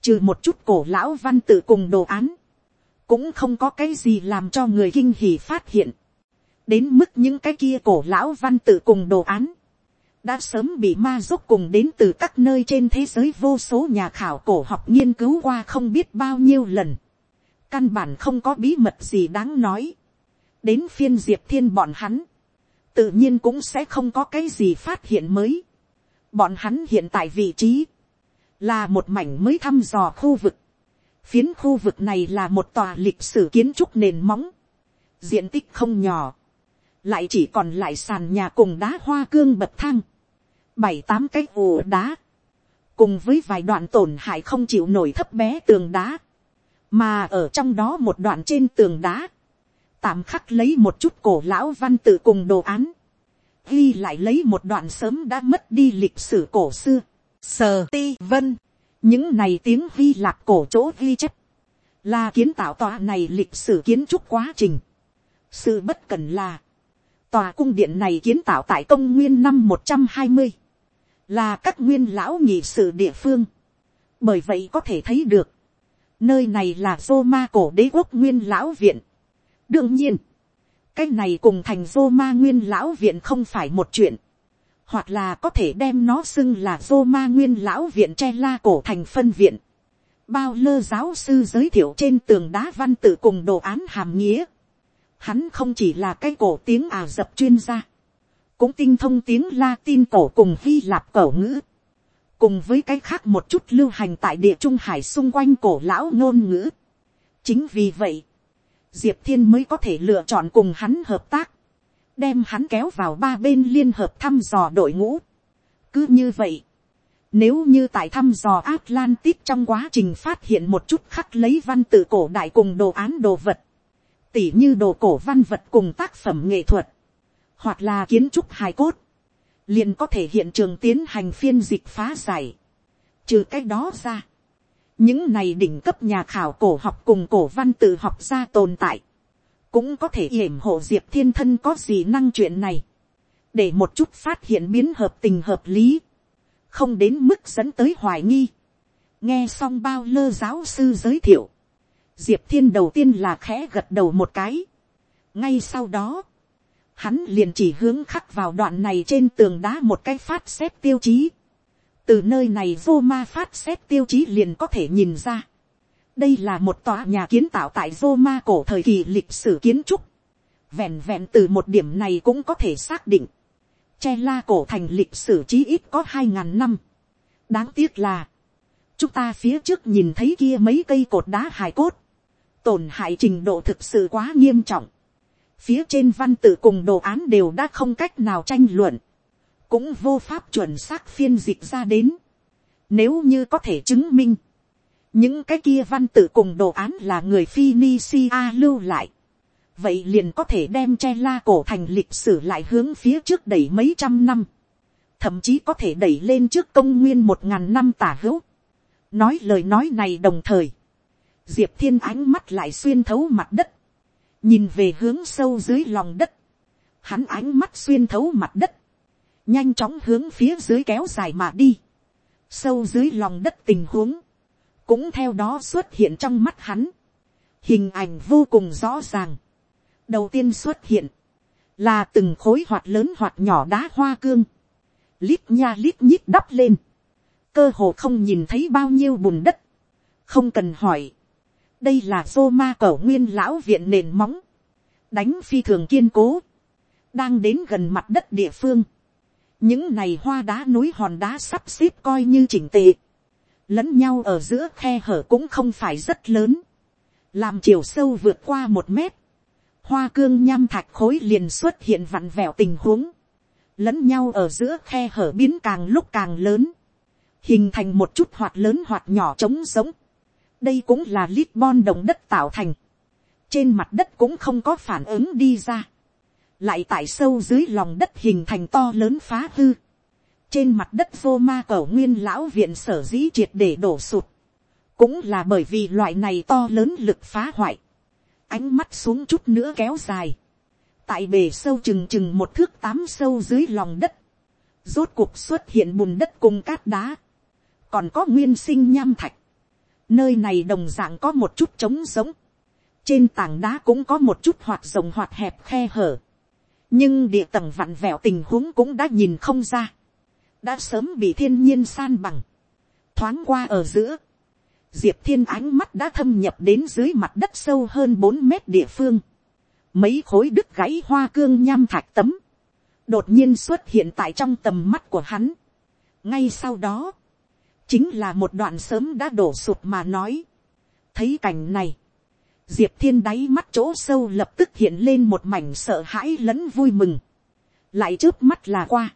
trừ một chút cổ lão văn tự cùng đồ án. cũng không có cái gì làm cho người kinh hỉ phát hiện. đến mức những cái kia cổ lão văn tự cùng đồ án. đã sớm bị ma dốc cùng đến từ các nơi trên thế giới vô số nhà khảo cổ học nghiên cứu qua không biết bao nhiêu lần. căn bản không có bí mật gì đáng nói đến phiên diệp thiên bọn hắn, tự nhiên cũng sẽ không có cái gì phát hiện mới bọn hắn hiện tại vị trí, là một mảnh mới thăm dò khu vực. phiến khu vực này là một tòa lịch sử kiến trúc nền móng, diện tích không nhỏ, lại chỉ còn lại sàn nhà cùng đá hoa cương bậc thang, bảy tám cái ồ đá, cùng với vài đoạn tổn hại không chịu nổi thấp bé tường đá, mà ở trong đó một đoạn trên tường đá, tạm khắc lấy một chút cổ lão văn tự cùng đồ án, ghi lại lấy một đoạn sớm đã mất đi lịch sử cổ xưa, sờ ti vân, những này tiếng vi lạc cổ chỗ ghi chép, là kiến tạo tòa này lịch sử kiến trúc quá trình. sự bất cần là, tòa cung điện này kiến tạo tại công nguyên năm một trăm hai mươi, là các nguyên lão nhị sự địa phương. bởi vậy có thể thấy được, nơi này là Roma cổ đế quốc nguyên lão viện, đương nhiên, cái này cùng thành dô ma nguyên lão viện không phải một chuyện, hoặc là có thể đem nó xưng là dô ma nguyên lão viện che la cổ thành phân viện. bao lơ giáo sư giới thiệu trên tường đá văn tự cùng đồ án hàm nghĩa. Hắn không chỉ là cái cổ tiếng ả dập chuyên gia, cũng tinh thông tiếng Latin cổ cùng Hy Lạp cổ ngữ, cùng với cái khác một chút lưu hành tại địa trung hải xung quanh cổ lão ngôn ngữ. chính vì vậy, diệp thiên mới có thể lựa chọn cùng hắn hợp tác, đem hắn kéo vào ba bên liên hợp thăm dò đội ngũ. cứ như vậy, nếu như tại thăm dò Atlantis trong quá trình phát hiện một chút khắc lấy văn tự cổ đại cùng đồ án đồ vật, tỉ như đồ cổ văn vật cùng tác phẩm nghệ thuật, hoặc là kiến trúc hài cốt, liền có thể hiện trường tiến hành phiên dịch phá giải. Trừ cái đó ra, những này đỉnh cấp nhà khảo cổ học cùng cổ văn tự học ra tồn tại, cũng có thể yểm hộ diệp thiên thân có gì năng chuyện này, để một chút phát hiện biến hợp tình hợp lý, không đến mức dẫn tới hoài nghi. nghe xong bao lơ giáo sư giới thiệu, diệp thiên đầu tiên là khẽ gật đầu một cái. ngay sau đó, hắn liền chỉ hướng khắc vào đoạn này trên tường đá một cái phát xếp tiêu chí từ nơi này vô ma phát xét tiêu chí liền có thể nhìn ra. đây là một tòa nhà kiến tạo tại vô ma cổ thời kỳ lịch sử kiến trúc. vẹn vẹn từ một điểm này cũng có thể xác định. che la cổ thành lịch sử chí ít có hai ngàn năm. đáng tiếc là, chúng ta phía trước nhìn thấy kia mấy cây cột đá hài cốt. tổn hại trình độ thực sự quá nghiêm trọng. phía trên văn tự cùng đồ án đều đã không cách nào tranh luận cũng vô pháp chuẩn xác phiên dịch ra đến. Nếu như có thể chứng minh, những cái kia văn tự cùng đồ án là người Phoenicia lưu lại. Vậy liền có thể đem che la cổ thành lịch sử lại hướng phía trước đẩy mấy trăm năm. Thậm chí có thể đẩy lên trước công nguyên một ngàn năm tả hữu. Nói lời nói này đồng thời. Diệp thiên ánh mắt lại xuyên thấu mặt đất. Nhìn về hướng sâu dưới lòng đất. Hắn ánh mắt xuyên thấu mặt đất nhanh chóng hướng phía dưới kéo dài mà đi, sâu dưới lòng đất tình huống, cũng theo đó xuất hiện trong mắt hắn, hình ảnh vô cùng rõ ràng. đầu tiên xuất hiện, là từng khối hoạt lớn hoạt nhỏ đá hoa cương, lít nha lít nhít đắp lên, cơ hồ không nhìn thấy bao nhiêu bùn đất, không cần hỏi, đây là xô ma cẩu nguyên lão viện nền móng, đánh phi thường kiên cố, đang đến gần mặt đất địa phương, những này hoa đá núi hòn đá sắp xếp coi như chỉnh tệ, lẫn nhau ở giữa khe hở cũng không phải rất lớn, làm chiều sâu vượt qua một mét, hoa cương nham thạch khối liền xuất hiện vặn vẹo tình huống, lẫn nhau ở giữa khe hở biến càng lúc càng lớn, hình thành một chút hoạt lớn hoạt nhỏ trống giống. đây cũng là lít bon đồng đất tạo thành, trên mặt đất cũng không có phản ứng đi ra, lại tại sâu dưới lòng đất hình thành to lớn phá hư, trên mặt đất vô ma cẩu nguyên lão viện sở dĩ triệt để đổ sụt, cũng là bởi vì loại này to lớn lực phá hoại, ánh mắt xuống chút nữa kéo dài, tại bề sâu chừng chừng một thước tám sâu dưới lòng đất, rốt cuộc xuất hiện bùn đất cùng cát đá, còn có nguyên sinh nham thạch, nơi này đồng dạng có một chút trống giống, trên tảng đá cũng có một chút hoạt rộng hoạt hẹp khe hở, nhưng địa tầng vặn vẹo tình huống cũng đã nhìn không ra, đã sớm bị thiên nhiên san bằng, thoáng qua ở giữa, diệp thiên ánh mắt đã thâm nhập đến dưới mặt đất sâu hơn bốn mét địa phương, mấy khối đứt gãy hoa cương nham thạch tấm, đột nhiên xuất hiện tại trong tầm mắt của hắn. ngay sau đó, chính là một đoạn sớm đã đổ sụp mà nói. thấy cảnh này, diệp thiên đáy mắt chỗ sâu lập tức hiện lên một mảnh sợ hãi lẫn vui mừng, lại trước mắt là qua.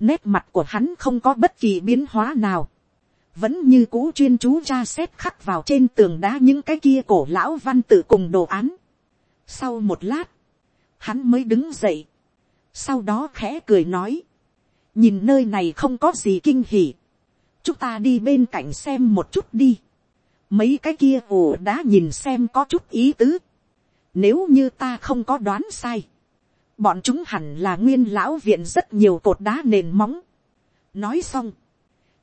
nét mặt của hắn không có bất kỳ biến hóa nào, vẫn như cũ chuyên chú tra xét khắc vào trên tường đá những cái kia cổ lão văn tự cùng đồ án. sau một lát, hắn mới đứng dậy, sau đó khẽ cười nói, nhìn nơi này không có gì kinh hỉ, chúng ta đi bên cạnh xem một chút đi mấy cái kia ồ đã nhìn xem có chút ý tứ. nếu như ta không có đoán sai, bọn chúng hẳn là nguyên lão viện rất nhiều cột đá nền móng. nói xong,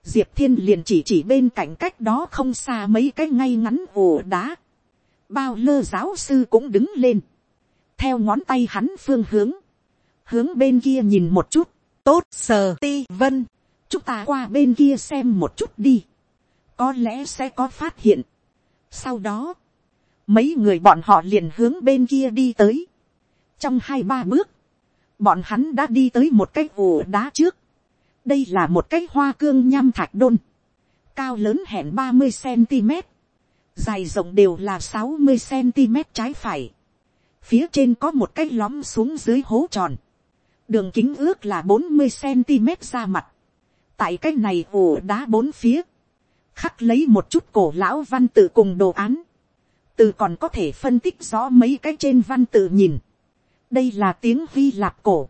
diệp thiên liền chỉ chỉ bên cạnh cách đó không xa mấy cái ngay ngắn ồ đá. bao lơ giáo sư cũng đứng lên, theo ngón tay hắn phương hướng, hướng bên kia nhìn một chút, tốt sờ ti vân chúng ta qua bên kia xem một chút đi, có lẽ sẽ có phát hiện. sau đó, mấy người bọn họ liền hướng bên kia đi tới. trong hai ba bước, bọn hắn đã đi tới một cái ổ đá trước. đây là một cái hoa cương nham thạch đôn, cao lớn hẹn ba mươi cm, dài rộng đều là sáu mươi cm trái phải. phía trên có một cái lõm xuống dưới hố tròn, đường kính ước là bốn mươi cm ra mặt tại cái này ổ đá bốn phía, khắc lấy một chút cổ lão văn tự cùng đồ án, từ còn có thể phân tích rõ mấy cái trên văn tự nhìn, đây là tiếng vi lạp cổ,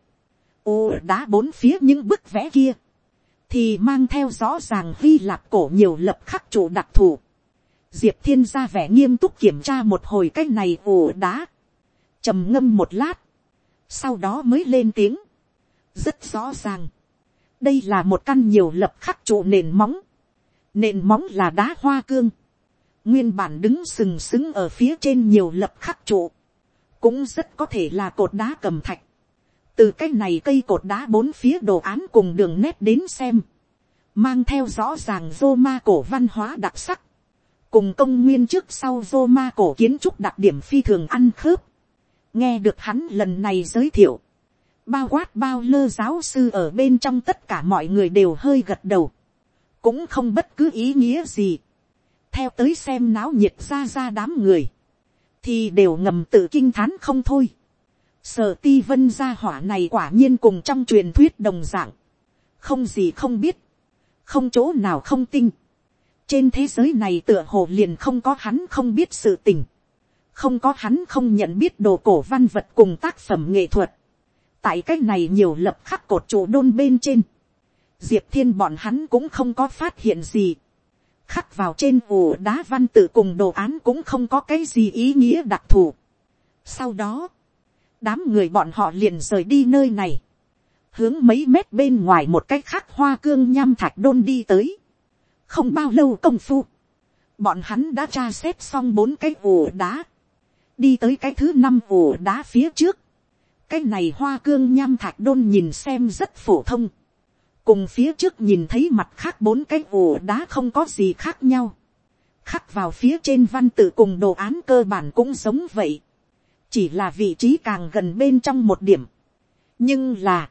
ổ đá bốn phía những bức vẽ kia, thì mang theo rõ ràng vi lạp cổ nhiều lập khắc chủ đặc thù, diệp thiên ra vẻ nghiêm túc kiểm tra một hồi cái này ồ đá, trầm ngâm một lát, sau đó mới lên tiếng, rất rõ ràng, đây là một căn nhiều lập khắc trụ nền móng, nền móng là đá hoa cương, nguyên bản đứng sừng sững ở phía trên nhiều lập khắc trụ, cũng rất có thể là cột đá cầm thạch, từ cái này cây cột đá bốn phía đồ án cùng đường nét đến xem, mang theo rõ ràng Roma cổ văn hóa đặc sắc, cùng công nguyên trước sau Roma cổ kiến trúc đặc điểm phi thường ăn khớp. nghe được hắn lần này giới thiệu, bao quát bao lơ giáo sư ở bên trong tất cả mọi người đều hơi gật đầu, cũng không bất cứ ý nghĩa gì, theo tới xem náo nhiệt ra ra đám người, thì đều ngầm tự kinh thán không thôi. Sở ti vân gia hỏa này quả nhiên cùng trong truyền thuyết đồng dạng, không gì không biết, không chỗ nào không tinh. trên thế giới này tựa hồ liền không có hắn không biết sự tình, không có hắn không nhận biết đồ cổ văn vật cùng tác phẩm nghệ thuật tại cái này nhiều lập khắc cột trụ đôn bên trên, diệp thiên bọn hắn cũng không có phát hiện gì, khắc vào trên ổ đá văn tự cùng đồ án cũng không có cái gì ý nghĩa đặc thù. sau đó, đám người bọn họ liền rời đi nơi này, hướng mấy mét bên ngoài một cái khắc hoa cương nham thạch đôn đi tới. không bao lâu công phu, bọn hắn đã tra xét xong bốn cái ổ đá, đi tới cái thứ năm ổ đá phía trước, cái này hoa cương nham thạch đôn nhìn xem rất phổ thông, cùng phía trước nhìn thấy mặt khác bốn cái ổ đá không có gì khác nhau, khắc vào phía trên văn tự cùng đồ án cơ bản cũng giống vậy, chỉ là vị trí càng gần bên trong một điểm, nhưng là,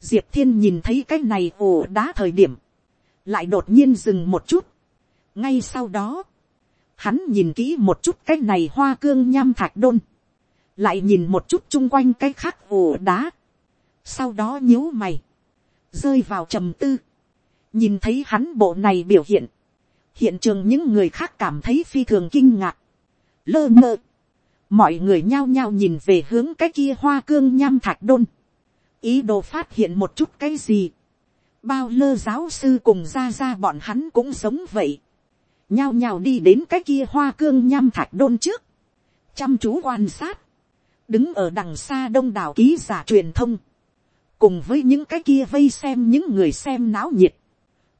diệp thiên nhìn thấy cái này ổ đá thời điểm, lại đột nhiên dừng một chút, ngay sau đó, hắn nhìn kỹ một chút cái này hoa cương nham thạch đôn, lại nhìn một chút chung quanh cái khác ổ đá, sau đó nhíu mày, rơi vào trầm tư, nhìn thấy hắn bộ này biểu hiện, hiện trường những người khác cảm thấy phi thường kinh ngạc, lơ mơ, mọi người nhao nhao nhìn về hướng cái kia hoa cương nham thạch đôn, ý đồ phát hiện một chút cái gì, bao lơ giáo sư cùng ra ra bọn hắn cũng sống vậy, nhao nhao đi đến cái kia hoa cương nham thạch đôn trước, chăm chú quan sát, đứng ở đằng xa đông đảo ký giả truyền thông, cùng với những cái kia vây xem những người xem náo nhiệt,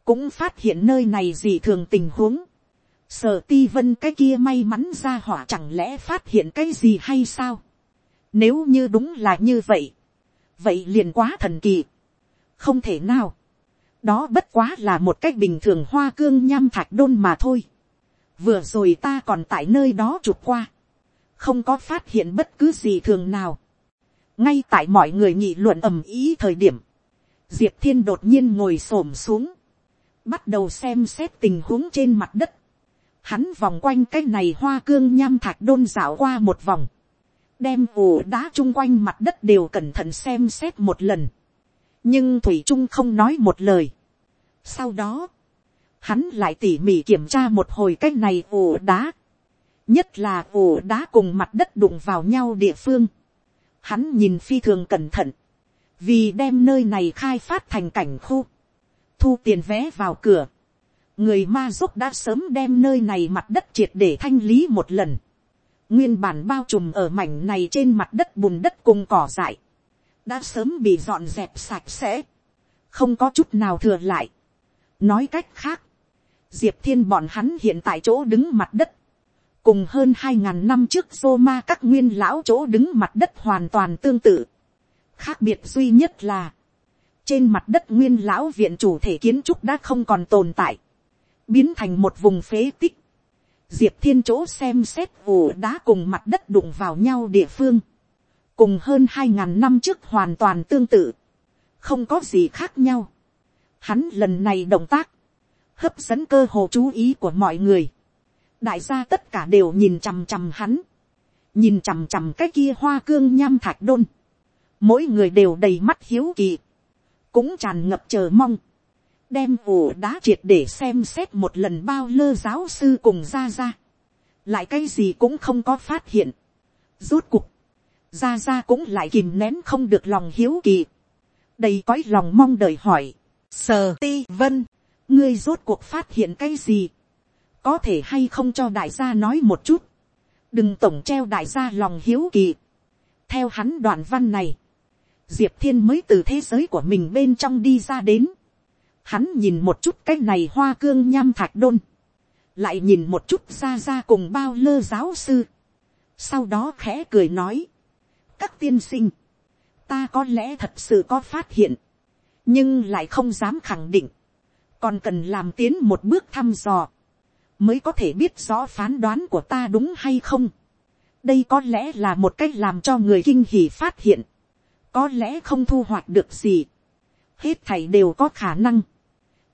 cũng phát hiện nơi này gì thường tình huống. Sở ti vân cái kia may mắn ra hỏa chẳng lẽ phát hiện cái gì hay sao. Nếu như đúng là như vậy, vậy liền quá thần kỳ. Không thể nào. Đó bất quá là một cách bình thường hoa cương nham thạch đôn mà thôi. Vừa rồi ta còn tại nơi đó chụp qua. Không có phát hiện bất cứ gì thường nào ngay tại mọi người nghị luận ầm ý thời điểm, diệp thiên đột nhiên ngồi s ổ m xuống, bắt đầu xem xét tình huống trên mặt đất, hắn vòng quanh cái này hoa cương nham thạch đôn dạo qua một vòng, đem ổ đá chung quanh mặt đất đều cẩn thận xem xét một lần, nhưng thủy trung không nói một lời. sau đó, hắn lại tỉ mỉ kiểm tra một hồi cái này ổ đá, nhất là ổ đá cùng mặt đất đụng vào nhau địa phương, Hắn nhìn phi thường cẩn thận. Vì đem nơi này khai phát thành cảnh khu. Thu tiền vé vào cửa. Người ma giúp đã sớm đem nơi này mặt đất triệt để thanh lý một lần. Nguyên bản bao trùm ở mảnh này trên mặt đất bùn đất cùng cỏ dại. Đã sớm bị dọn dẹp sạch sẽ. Không có chút nào thừa lại. Nói cách khác. Diệp thiên bọn hắn hiện tại chỗ đứng mặt đất cùng hơn hai ngàn năm trước Roma các nguyên lão chỗ đứng mặt đất hoàn toàn tương tự. khác biệt duy nhất là, trên mặt đất nguyên lão viện chủ thể kiến trúc đã không còn tồn tại, biến thành một vùng phế tích. Diệp thiên chỗ xem xét ổ đá cùng mặt đất đụng vào nhau địa phương, cùng hơn hai ngàn năm trước hoàn toàn tương tự, không có gì khác nhau. Hắn lần này động tác, hấp dẫn cơ hồ chú ý của mọi người đại gia tất cả đều nhìn chằm chằm hắn, nhìn chằm chằm cái kia hoa cương nham thạch đôn, mỗi người đều đầy mắt hiếu kỳ, cũng tràn ngập chờ mong, đem ổ đá triệt để xem xét một lần bao lơ giáo sư cùng ra ra, lại cái gì cũng không có phát hiện, rút cuộc, ra ra cũng lại kìm nén không được lòng hiếu kỳ, đầy cõi lòng mong đợi hỏi, sờ ti vân, ngươi rốt cuộc phát hiện cái gì, có thể hay không cho đại gia nói một chút, đừng tổng treo đại gia lòng hiếu kỳ. theo hắn đoạn văn này, diệp thiên mới từ thế giới của mình bên trong đi ra đến. hắn nhìn một chút cái này hoa cương nham thạch đôn, lại nhìn một chút ra ra cùng bao lơ giáo sư. sau đó khẽ cười nói, các tiên sinh, ta có lẽ thật sự có phát hiện, nhưng lại không dám khẳng định, còn cần làm tiến một bước thăm dò mới có thể biết rõ phán đoán của ta đúng hay không. đây có lẽ là một cách làm cho người kinh hỉ phát hiện, có lẽ không thu hoạch được gì, hết thảy đều có khả năng,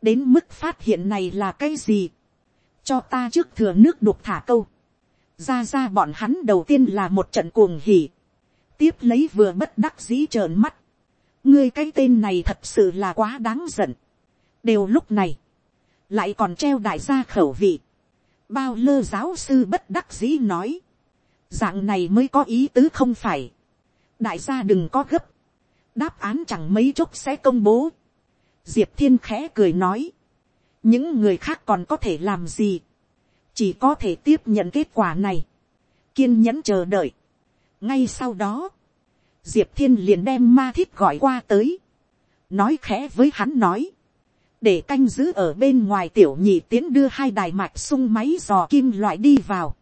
đến mức phát hiện này là cái gì, cho ta trước thừa nước đục thả câu, ra ra bọn hắn đầu tiên là một trận cuồng hỉ, tiếp lấy vừa bất đắc dĩ trợn mắt, ngươi cái tên này thật sự là quá đáng giận, đều lúc này, lại còn treo đại gia khẩu vị, bao lơ giáo sư bất đắc dĩ nói, dạng này mới có ý tứ không phải, đại gia đừng có gấp, đáp án chẳng mấy chốc sẽ công bố, diệp thiên khẽ cười nói, những người khác còn có thể làm gì, chỉ có thể tiếp nhận kết quả này, kiên nhẫn chờ đợi. ngay sau đó, diệp thiên liền đem ma thiết gọi qua tới, nói khẽ với hắn nói, để canh giữ ở bên ngoài tiểu nhị tiến đưa hai đài mạch sung máy dò kim loại đi vào,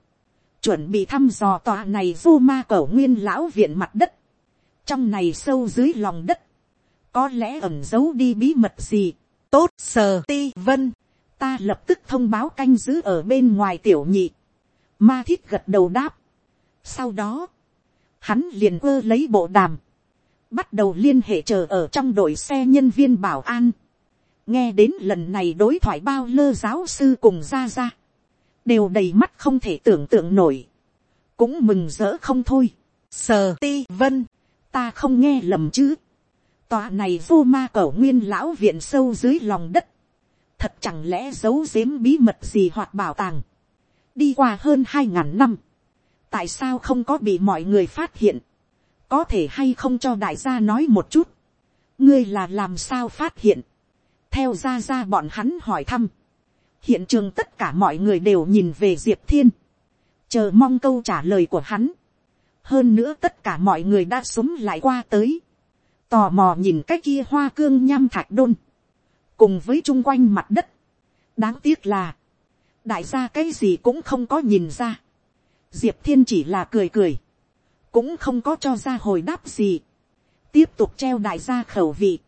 chuẩn bị thăm dò tòa này vô ma cầu nguyên lão viện mặt đất, trong này sâu dưới lòng đất, có lẽ ẩn giấu đi bí mật gì, tốt sờ ti vân, ta lập tức thông báo canh giữ ở bên ngoài tiểu nhị, ma thiết gật đầu đáp, sau đó, hắn liền ơ lấy bộ đàm, bắt đầu liên hệ chờ ở trong đội xe nhân viên bảo an, nghe đến lần này đối thoại bao lơ giáo sư cùng ra ra, đều đầy mắt không thể tưởng tượng nổi, cũng mừng rỡ không thôi, sờ ti vân, ta không nghe lầm chứ, tòa này vô ma cẩu nguyên lão viện sâu dưới lòng đất, thật chẳng lẽ giấu giếm bí mật gì hoặc bảo tàng, đi qua hơn hai ngàn năm, tại sao không có bị mọi người phát hiện, có thể hay không cho đại gia nói một chút, ngươi là làm sao phát hiện, theo ra ra bọn hắn hỏi thăm, hiện trường tất cả mọi người đều nhìn về diệp thiên, chờ mong câu trả lời của hắn, hơn nữa tất cả mọi người đã súng lại qua tới, tò mò nhìn cái kia hoa cương nham thạch đôn, cùng với chung quanh mặt đất. đáng tiếc là, đại gia cái gì cũng không có nhìn ra, diệp thiên chỉ là cười cười, cũng không có cho ra hồi đáp gì, tiếp tục treo đại gia khẩu vị,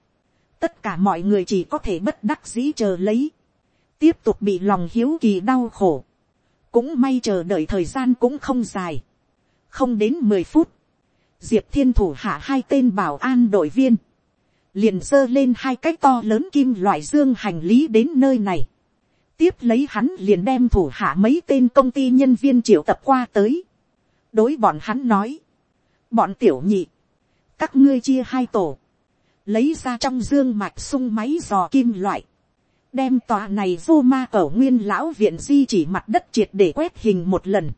tất cả mọi người chỉ có thể bất đắc dĩ chờ lấy, tiếp tục bị lòng hiếu kỳ đau khổ, cũng may chờ đợi thời gian cũng không dài, không đến mười phút, diệp thiên thủ hạ hai tên bảo an đội viên, liền giơ lên hai cái to lớn kim loại dương hành lý đến nơi này. tiếp lấy hắn liền đem thủ hạ mấy tên công ty nhân viên triệu tập qua tới. đối bọn hắn nói, bọn tiểu nhị, các ngươi chia hai tổ, lấy ra trong dương mạch sung máy dò kim loại, đem tòa này vô ma ở nguyên lão viện di chỉ mặt đất triệt để quét hình một lần,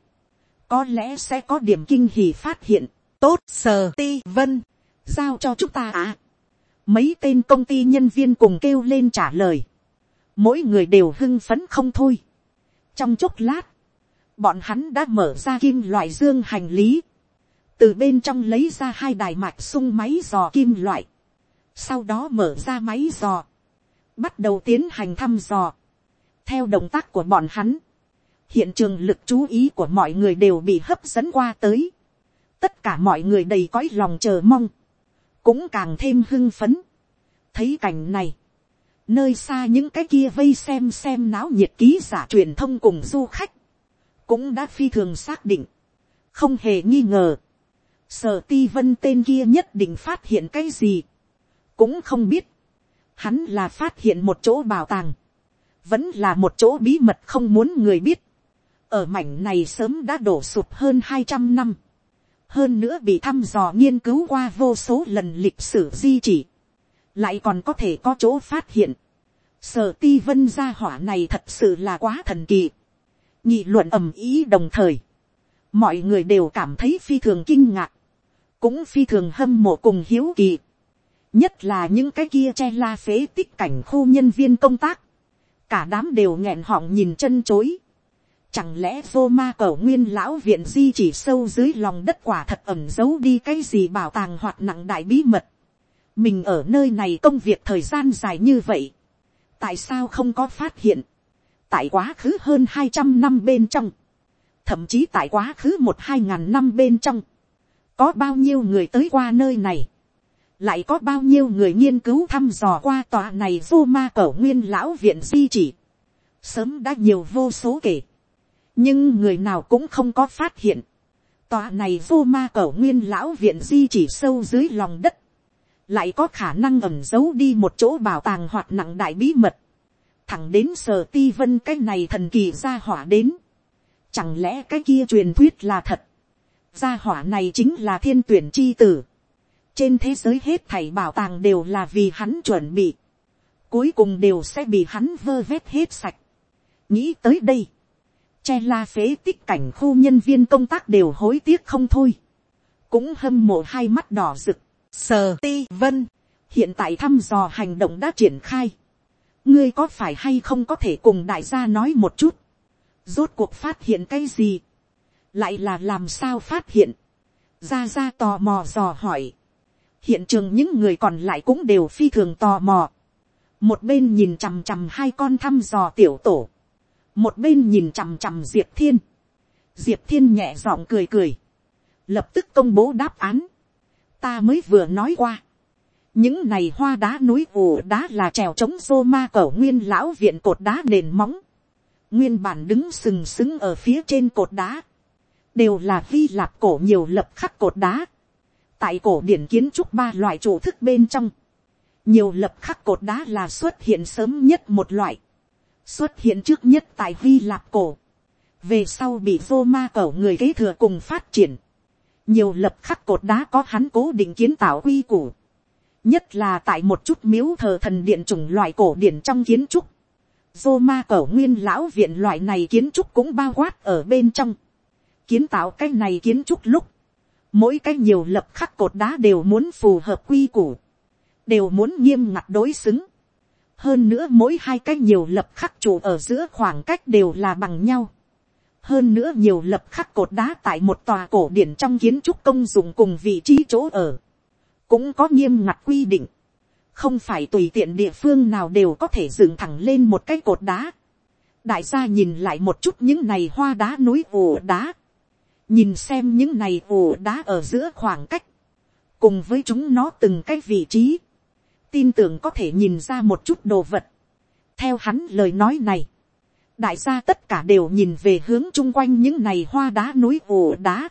có lẽ sẽ có điểm kinh hì phát hiện, tốt sờ ti vân, giao cho chúng ta à. mấy tên công ty nhân viên cùng kêu lên trả lời, mỗi người đều hưng phấn không thôi. trong chốc lát, bọn hắn đã mở ra kim loại dương hành lý, từ bên trong lấy ra hai đài mạch sung máy dò kim loại, sau đó mở ra máy dò, bắt đầu tiến hành thăm dò. theo động tác của bọn hắn, hiện trường lực chú ý của mọi người đều bị hấp dẫn qua tới tất cả mọi người đầy cõi lòng chờ mong, cũng càng thêm hưng phấn. thấy cảnh này, nơi xa những cái kia vây xem xem náo nhiệt ký giả truyền thông cùng du khách, cũng đã phi thường xác định, không hề nghi ngờ, sở ti vân tên kia nhất định phát hiện cái gì, cũng không biết, hắn là phát hiện một chỗ bảo tàng, vẫn là một chỗ bí mật không muốn người biết, ở mảnh này sớm đã đổ sụp hơn hai trăm năm, hơn nữa bị thăm dò nghiên cứu qua vô số lần lịch sử di chỉ, lại còn có thể có chỗ phát hiện. Sở ti vân gia hỏa này thật sự là quá thần kỳ. Nhị luận ầm ý đồng thời. Mọi người đều cảm thấy phi thường kinh ngạc. Cũng phi thường hâm mộ cùng hiếu kỳ. Nhất là những cái kia che la phế tích cảnh khu nhân viên công tác. Cả đám đều nghẹn họng nhìn chân chối. Chẳng lẽ vô ma cầu nguyên lão viện di chỉ sâu dưới lòng đất quả thật ẩm giấu đi cái gì bảo tàng hoặc nặng đại bí mật. Mình ở nơi này công việc thời gian dài như vậy. Tại sao không có phát hiện? Tại quá khứ hơn hai trăm năm bên trong. Thậm chí tại quá khứ một hai ngàn năm bên trong. Có bao nhiêu người tới qua nơi này? Lại có bao nhiêu người nghiên cứu thăm dò qua tòa này vô ma cổ nguyên lão viện di chỉ? Sớm đã nhiều vô số kể nhưng người nào cũng không có phát hiện. Tòa này vô ma cổ nguyên lão viện di chỉ sâu dưới lòng đất. Lại có khả năng ẩm giấu đi một chỗ bảo tàng hoặc nặng đại bí mật. Thẳng đến sở ti vân cái này thần kỳ ra hỏa đến. Chẳng lẽ cái kia truyền thuyết là thật. Gia hỏa này chính là thiên tuyển chi tử. Trên thế giới hết thảy bảo tàng đều là vì hắn chuẩn bị. Cuối cùng đều sẽ bị hắn vơ vét hết sạch. Nghĩ tới đây che la phế tích cảnh khu nhân viên công tác đều hối tiếc không thôi. Cũng hâm mộ hai mắt đỏ rực. Sờ ti vân. Hiện tại thăm dò hành động đã triển khai. Ngươi có phải hay không có thể cùng đại gia nói một chút. Rốt cuộc phát hiện cái gì. Lại là làm sao phát hiện. Ra ra tò mò dò hỏi. Hiện trường những người còn lại cũng đều phi thường tò mò. Một bên nhìn chằm chằm hai con thăm dò tiểu tổ. Một bên nhìn chằm chằm diệp thiên, diệp thiên nhẹ giọng cười cười, lập tức công bố đáp án, ta mới vừa nói qua, những này hoa đá núi ù đá là trèo trống xô ma cẩu nguyên lão viện cột đá nền móng, nguyên bản đứng sừng sững ở phía trên cột đá, đều là vi lạp cổ nhiều lập khắc cột đá, tại cổ điển kiến trúc ba loại chủ thức bên trong, nhiều lập khắc cột đá là xuất hiện sớm nhất một loại, xuất hiện trước nhất tại vi lạp cổ, về sau bị rô ma cổ người kế thừa cùng phát triển, nhiều lập khắc cột đá có hắn cố định kiến tạo quy củ, nhất là tại một chút miếu thờ thần điện chủng loại cổ điển trong kiến trúc, dô ma cổ nguyên lão viện loại này kiến trúc cũng bao quát ở bên trong, kiến tạo cái này kiến trúc lúc, mỗi cái nhiều lập khắc cột đá đều muốn phù hợp quy củ, đều muốn nghiêm ngặt đối xứng, hơn nữa mỗi hai cái nhiều lập khắc trụ ở giữa khoảng cách đều là bằng nhau, hơn nữa nhiều lập khắc cột đá tại một tòa cổ điển trong kiến trúc công dụng cùng vị trí chỗ ở, cũng có nghiêm ngặt quy định, không phải tùy tiện địa phương nào đều có thể dựng thẳng lên một cái cột đá. đại gia nhìn lại một chút những này hoa đá núi ồ đá, nhìn xem những này ổ đá ở giữa khoảng cách, cùng với chúng nó từng cái vị trí, tin tưởng có thể nhìn ra một chút đồ vật. theo hắn lời nói này, đại gia tất cả đều nhìn về hướng chung quanh những này hoa đá núi ổ đá.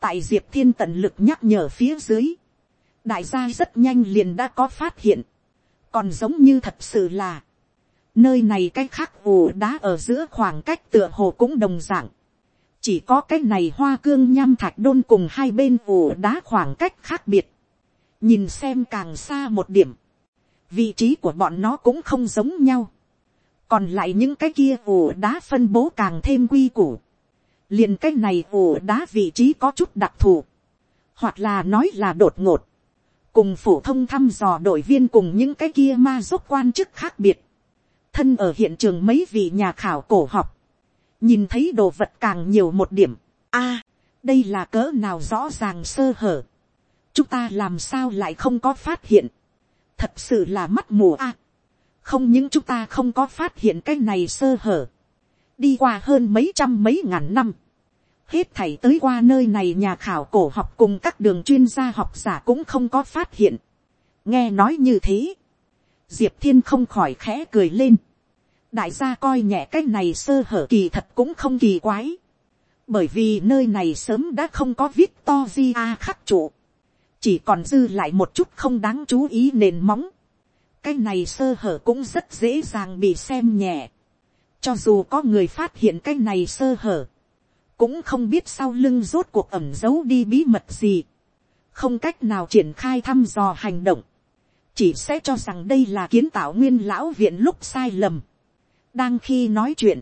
tại diệp thiên tận lực nhắc nhở phía dưới, đại gia rất nhanh liền đã có phát hiện, còn giống như thật sự là, nơi này cái khác ổ đá ở giữa khoảng cách tựa hồ cũng đồng d ạ n g chỉ có cái này hoa cương nham thạch đôn cùng hai bên ồ đá khoảng cách khác biệt, nhìn xem càng xa một điểm, vị trí của bọn nó cũng không giống nhau, còn lại những cái kia ồ đá phân bố càng thêm quy củ, liền cái này ồ đá vị trí có chút đặc thù, hoặc là nói là đột ngột, cùng phổ thông thăm dò đội viên cùng những cái kia ma giúp quan chức khác biệt, thân ở hiện trường mấy vị nhà khảo cổ học, nhìn thấy đồ vật càng nhiều một điểm, a, đây là cỡ nào rõ ràng sơ hở, chúng ta làm sao lại không có phát hiện, thật sự là mắt mù a, không những chúng ta không có phát hiện cái này sơ hở, đi qua hơn mấy trăm mấy ngàn năm, hết thảy tới qua nơi này nhà khảo cổ học cùng các đường chuyên gia học giả cũng không có phát hiện. nghe nói như thế, diệp thiên không khỏi khẽ cười lên đại gia coi nhẹ cái này sơ hở kỳ thật cũng không kỳ quái. bởi vì nơi này sớm đã không có viết to di a khắc trụ. chỉ còn dư lại một chút không đáng chú ý nền móng. cái này sơ hở cũng rất dễ dàng bị xem nhẹ. cho dù có người phát hiện cái này sơ hở cũng không biết sau lưng rốt cuộc ẩm giấu đi bí mật gì, không cách nào triển khai thăm dò hành động, chỉ sẽ cho rằng đây là kiến tạo nguyên lão viện lúc sai lầm đang khi nói chuyện,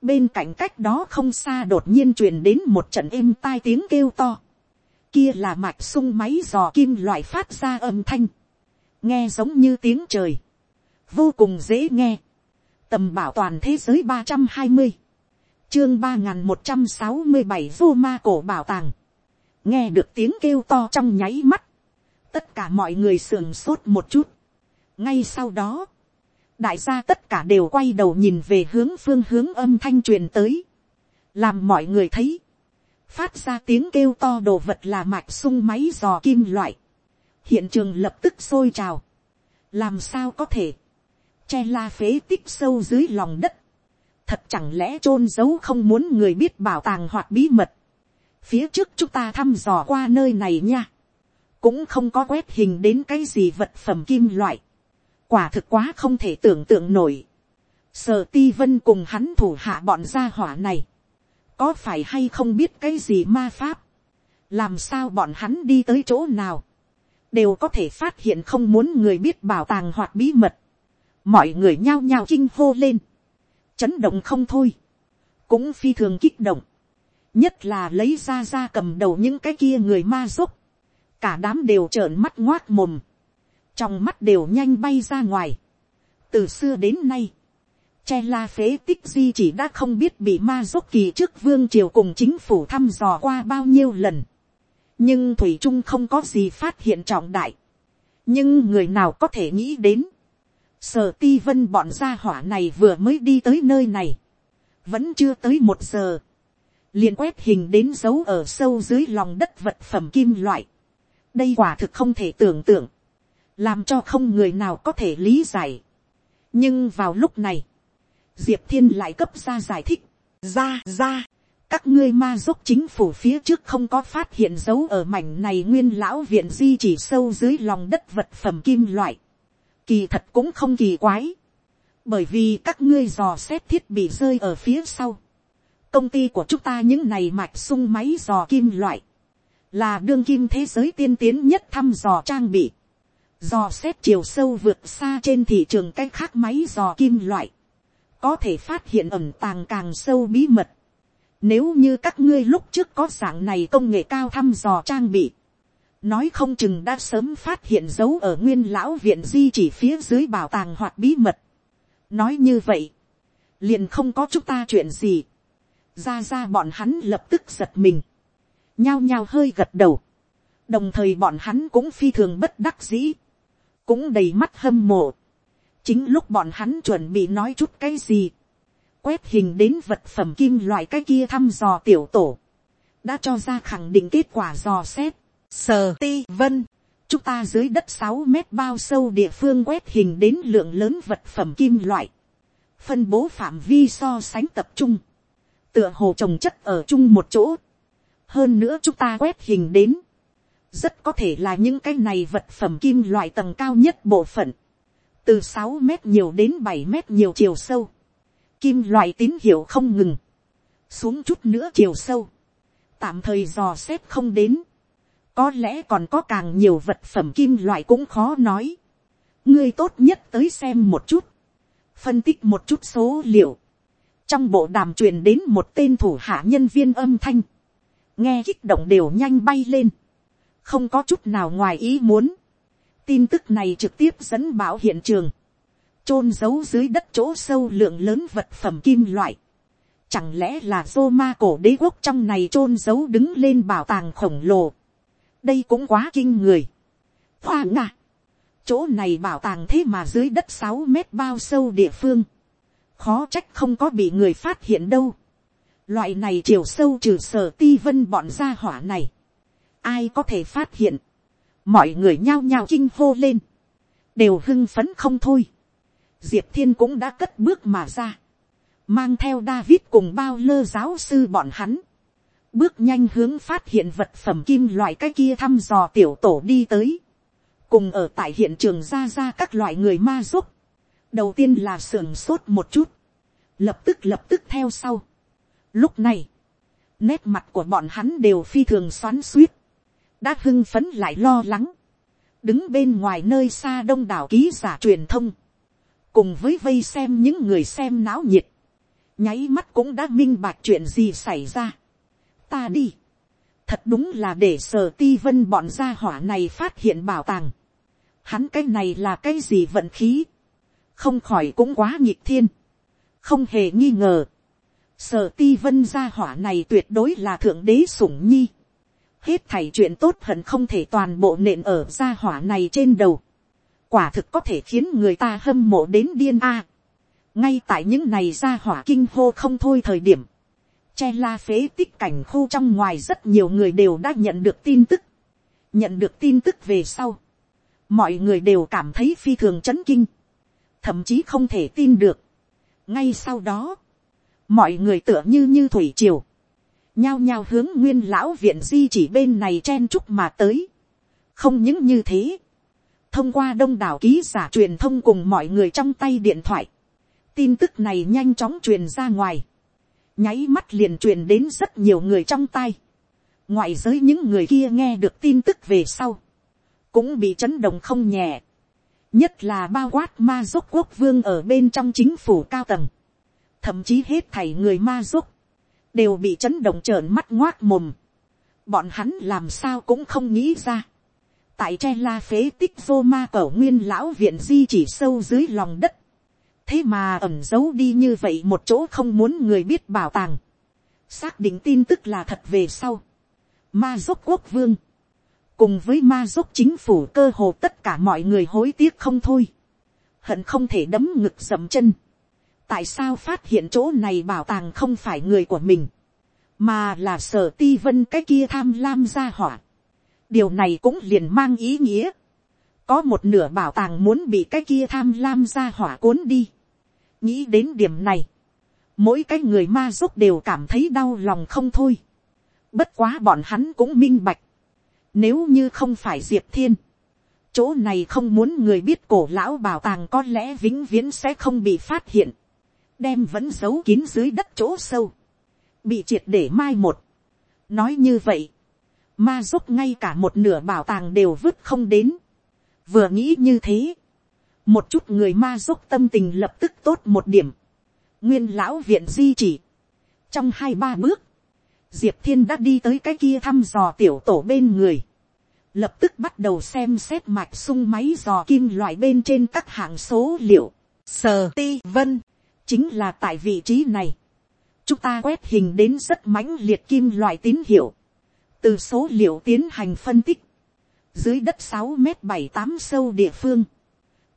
bên cạnh cách đó không xa đột nhiên truyền đến một trận êm tai tiếng kêu to, kia là mạch sung máy dò kim loại phát ra âm thanh, nghe giống như tiếng trời, vô cùng dễ nghe, tầm bảo toàn thế giới ba trăm hai mươi, chương ba nghìn một trăm sáu mươi bảy vô ma cổ bảo tàng. nghe được tiếng kêu to trong nháy mắt. tất cả mọi người sườn sốt một chút. ngay sau đó, đại gia tất cả đều quay đầu nhìn về hướng phương hướng âm thanh truyền tới. làm mọi người thấy. phát ra tiếng kêu to đồ vật là mạch sung máy dò kim loại. hiện trường lập tức sôi trào. làm sao có thể. che la phế tích sâu dưới lòng đất thật chẳng lẽ chôn giấu không muốn người biết bảo tàng hoặc bí mật. phía trước chúng ta thăm dò qua nơi này nha. cũng không có quét hình đến cái gì vật phẩm kim loại quả thực quá không thể tưởng tượng nổi. sở ti vân cùng hắn thủ hạ bọn gia hỏa này. có phải hay không biết cái gì ma pháp. làm sao bọn hắn đi tới chỗ nào. đều có thể phát hiện không muốn người biết bảo tàng hoặc bí mật. mọi người nhao nhao kinh hô lên chấn động không thôi, cũng phi thường kích động, nhất là lấy ra ra cầm đầu những cái kia người ma giúp. cả đám đều trợn mắt ngoác mồm, trong mắt đều nhanh bay ra ngoài. từ xưa đến nay, che la phế tích di chỉ đã không biết bị ma dốc kỳ trước vương triều cùng chính phủ thăm dò qua bao nhiêu lần, nhưng thủy trung không có gì phát hiện trọng đại, nhưng người nào có thể nghĩ đến, sở ti vân bọn gia hỏa này vừa mới đi tới nơi này, vẫn chưa tới một giờ, liền quét hình đến dấu ở sâu dưới lòng đất vật phẩm kim loại, đây quả thực không thể tưởng tượng, làm cho không người nào có thể lý giải. nhưng vào lúc này, diệp thiên lại cấp ra giải thích, ra ra, các ngươi ma giúp chính phủ phía trước không có phát hiện dấu ở mảnh này nguyên lão viện di chỉ sâu dưới lòng đất vật phẩm kim loại. Kỳ thật cũng không kỳ quái. Bởi vì các ngươi dò xét thiết bị rơi ở phía sau. Công ty của chúng ta những này mạch sung máy dò kim loại. Là đương kim thế giới tiên tiến nhất thăm dò trang bị. Dò xét chiều sâu vượt xa trên thị trường cách khác máy dò kim loại. Có thể phát hiện ẩm tàng càng sâu bí mật nếu như các ngươi lúc trước có dạng này công nghệ cao thăm dò trang bị. Nói không chừng đã sớm phát hiện dấu ở nguyên lão viện di chỉ phía dưới bảo tàng hoặc bí mật. Nói như vậy. Liền không có chúng ta chuyện gì. Ra ra bọn hắn lập tức giật mình. Nhao nhao hơi gật đầu. Đồng thời bọn hắn cũng phi thường bất đắc dĩ. Cũng đầy mắt hâm mộ. Chính lúc bọn hắn chuẩn bị nói chút cái gì quét hình đến vật phẩm kim loại cái kia thăm dò tiểu tổ, đã cho ra khẳng định kết quả dò xét. Sờ ti vân, chúng ta dưới đất sáu mét bao sâu địa phương quét hình đến lượng lớn vật phẩm kim loại, phân bố phạm vi so sánh tập trung, tựa hồ trồng chất ở chung một chỗ. hơn nữa chúng ta quét hình đến, rất có thể là những cái này vật phẩm kim loại tầng cao nhất bộ phận, từ sáu mét nhiều đến bảy mét nhiều chiều sâu. Kim loại tín hiệu không ngừng, xuống chút nữa chiều sâu, tạm thời dò xét không đến, có lẽ còn có càng nhiều vật phẩm kim loại cũng khó nói, ngươi tốt nhất tới xem một chút, phân tích một chút số liệu, trong bộ đàm truyền đến một tên thủ hạ nhân viên âm thanh, nghe kích động đều nhanh bay lên, không có chút nào ngoài ý muốn, tin tức này trực tiếp dẫn bảo hiện trường, chôn giấu dưới đất chỗ sâu lượng lớn vật phẩm kim loại. Chẳng lẽ là Roma cổ đế quốc trong này chôn giấu đứng lên bảo tàng khổng lồ. Đây cũng quá kinh người. Hoa ngạ. Chỗ này bảo tàng thế mà dưới đất sáu mét bao sâu địa phương. Khó trách không có bị người phát hiện đâu. Loại này chiều sâu trừ sở ti vân bọn gia hỏa này. Ai có thể phát hiện. Mọi người nhao nhao kinh hô lên. Đều hưng phấn không thôi. Diệp thiên cũng đã cất bước mà ra, mang theo David cùng bao lơ giáo sư bọn hắn, bước nhanh hướng phát hiện vật phẩm kim loại cái kia thăm dò tiểu tổ đi tới, cùng ở tại hiện trường ra ra các loại người ma giúp, đầu tiên là sưởng sốt một chút, lập tức lập tức theo sau. Lúc này, nét mặt của bọn hắn đều phi thường xoắn suýt, đã hưng phấn lại lo lắng, đứng bên ngoài nơi xa đông đảo ký giả truyền thông, cùng với vây xem những người xem náo nhiệt, nháy mắt cũng đã minh bạch chuyện gì xảy ra. ta đi, thật đúng là để sở ti vân bọn gia hỏa này phát hiện bảo tàng. hắn cái này là cái gì vận khí, không khỏi cũng quá nhịp thiên, không hề nghi ngờ. sở ti vân gia hỏa này tuyệt đối là thượng đế sủng nhi hết thảy chuyện tốt hận không thể toàn bộ nện ở gia hỏa này trên đầu. Quả thực có thể khiến người ta hâm mộ đến điên a. ngay tại những này gia hỏa kinh hô không thôi thời điểm, che la phế tích cảnh khu trong ngoài rất nhiều người đều đã nhận được tin tức, nhận được tin tức về sau, mọi người đều cảm thấy phi thường chấn kinh, thậm chí không thể tin được. ngay sau đó, mọi người tựa như như thủy triều, nhao nhao hướng nguyên lão viện di chỉ bên này chen chúc mà tới. không những như thế, thông qua đông đảo ký giả truyền thông cùng mọi người trong tay điện thoại, tin tức này nhanh chóng truyền ra ngoài, nháy mắt liền truyền đến rất nhiều người trong tay, ngoại giới những người kia nghe được tin tức về sau, cũng bị chấn động không nhẹ, nhất là bao quát ma dốc quốc vương ở bên trong chính phủ cao tầng, thậm chí hết thảy người ma dốc, đều bị chấn động trợn mắt ngoác mồm, bọn hắn làm sao cũng không nghĩ ra, tại che la phế tích vô ma cổ nguyên lão viện di chỉ sâu dưới lòng đất. thế mà ẩn giấu đi như vậy một chỗ không muốn người biết bảo tàng. xác định tin tức là thật về sau. ma dốc quốc vương. cùng với ma dốc chính phủ cơ hồ tất cả mọi người hối tiếc không thôi. hận không thể đấm ngực dầm chân tại sao phát hiện chỗ này bảo tàng không phải người của mình. mà là sở ti vân cái kia tham lam ra hỏa điều này cũng liền mang ý nghĩa, có một nửa bảo tàng muốn bị cái kia tham lam ra hỏa cuốn đi. nghĩ đến điểm này, mỗi cái người ma giúp đều cảm thấy đau lòng không thôi. bất quá bọn hắn cũng minh bạch, nếu như không phải diệp thiên, chỗ này không muốn người biết cổ lão bảo tàng có lẽ vĩnh viễn sẽ không bị phát hiện, đem vẫn giấu kín dưới đất chỗ sâu, bị triệt để mai một. nói như vậy, ma giúp ngay cả một nửa bảo tàng đều vứt không đến. vừa nghĩ như thế, một chút người ma giúp tâm tình lập tức tốt một điểm. nguyên lão viện di chỉ, trong hai ba bước, diệp thiên đã đi tới cái kia thăm dò tiểu tổ bên người, lập tức bắt đầu xem xét mạch sung máy dò kim loại bên trên các hạng số liệu. Sờ ti vân, chính là tại vị trí này. Chúng ta quét hình đến rất mãnh liệt kim loại tín hiệu. Từ số liệu tiến hành phân tích. Dưới đất sáu m bảy tám sâu địa phương.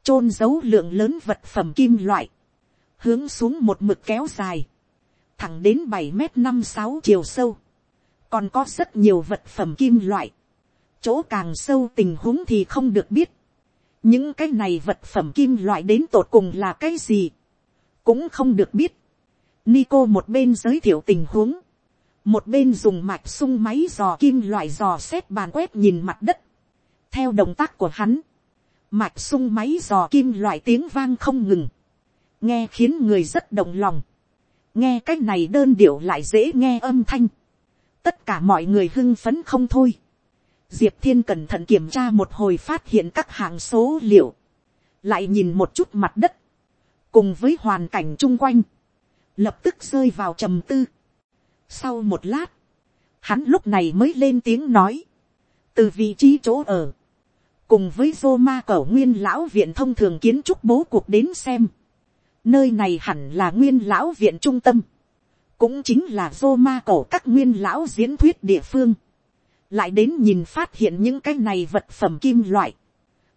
chôn giấu lượng lớn vật phẩm kim loại. Hướng xuống một mực kéo dài. Thẳng đến bảy m năm sáu chiều sâu. Còn có rất nhiều vật phẩm kim loại chỗ càng sâu tình huống thì không được biết. những cái này vật phẩm kim loại đến tột cùng là cái gì, cũng không được biết. Nico một bên giới thiệu tình huống, một bên dùng mạch sung máy dò kim loại dò xét bàn quét nhìn mặt đất. theo động tác của hắn, mạch sung máy dò kim loại tiếng vang không ngừng, nghe khiến người rất động lòng. nghe cái này đơn điệu lại dễ nghe âm thanh. tất cả mọi người hưng phấn không thôi diệp thiên cẩn thận kiểm tra một hồi phát hiện các hạng số liệu, lại nhìn một chút mặt đất, cùng với hoàn cảnh chung quanh, lập tức rơi vào trầm tư. Sau một lát, hắn lúc này mới lên tiếng nói, từ vị trí chỗ ở, cùng với dô ma cẩu nguyên lão viện thông thường kiến trúc bố cuộc đến xem, nơi này hẳn là nguyên lão viện trung tâm, cũng chính là dô ma cổ các nguyên lão diễn thuyết địa phương lại đến nhìn phát hiện những cái này vật phẩm kim loại,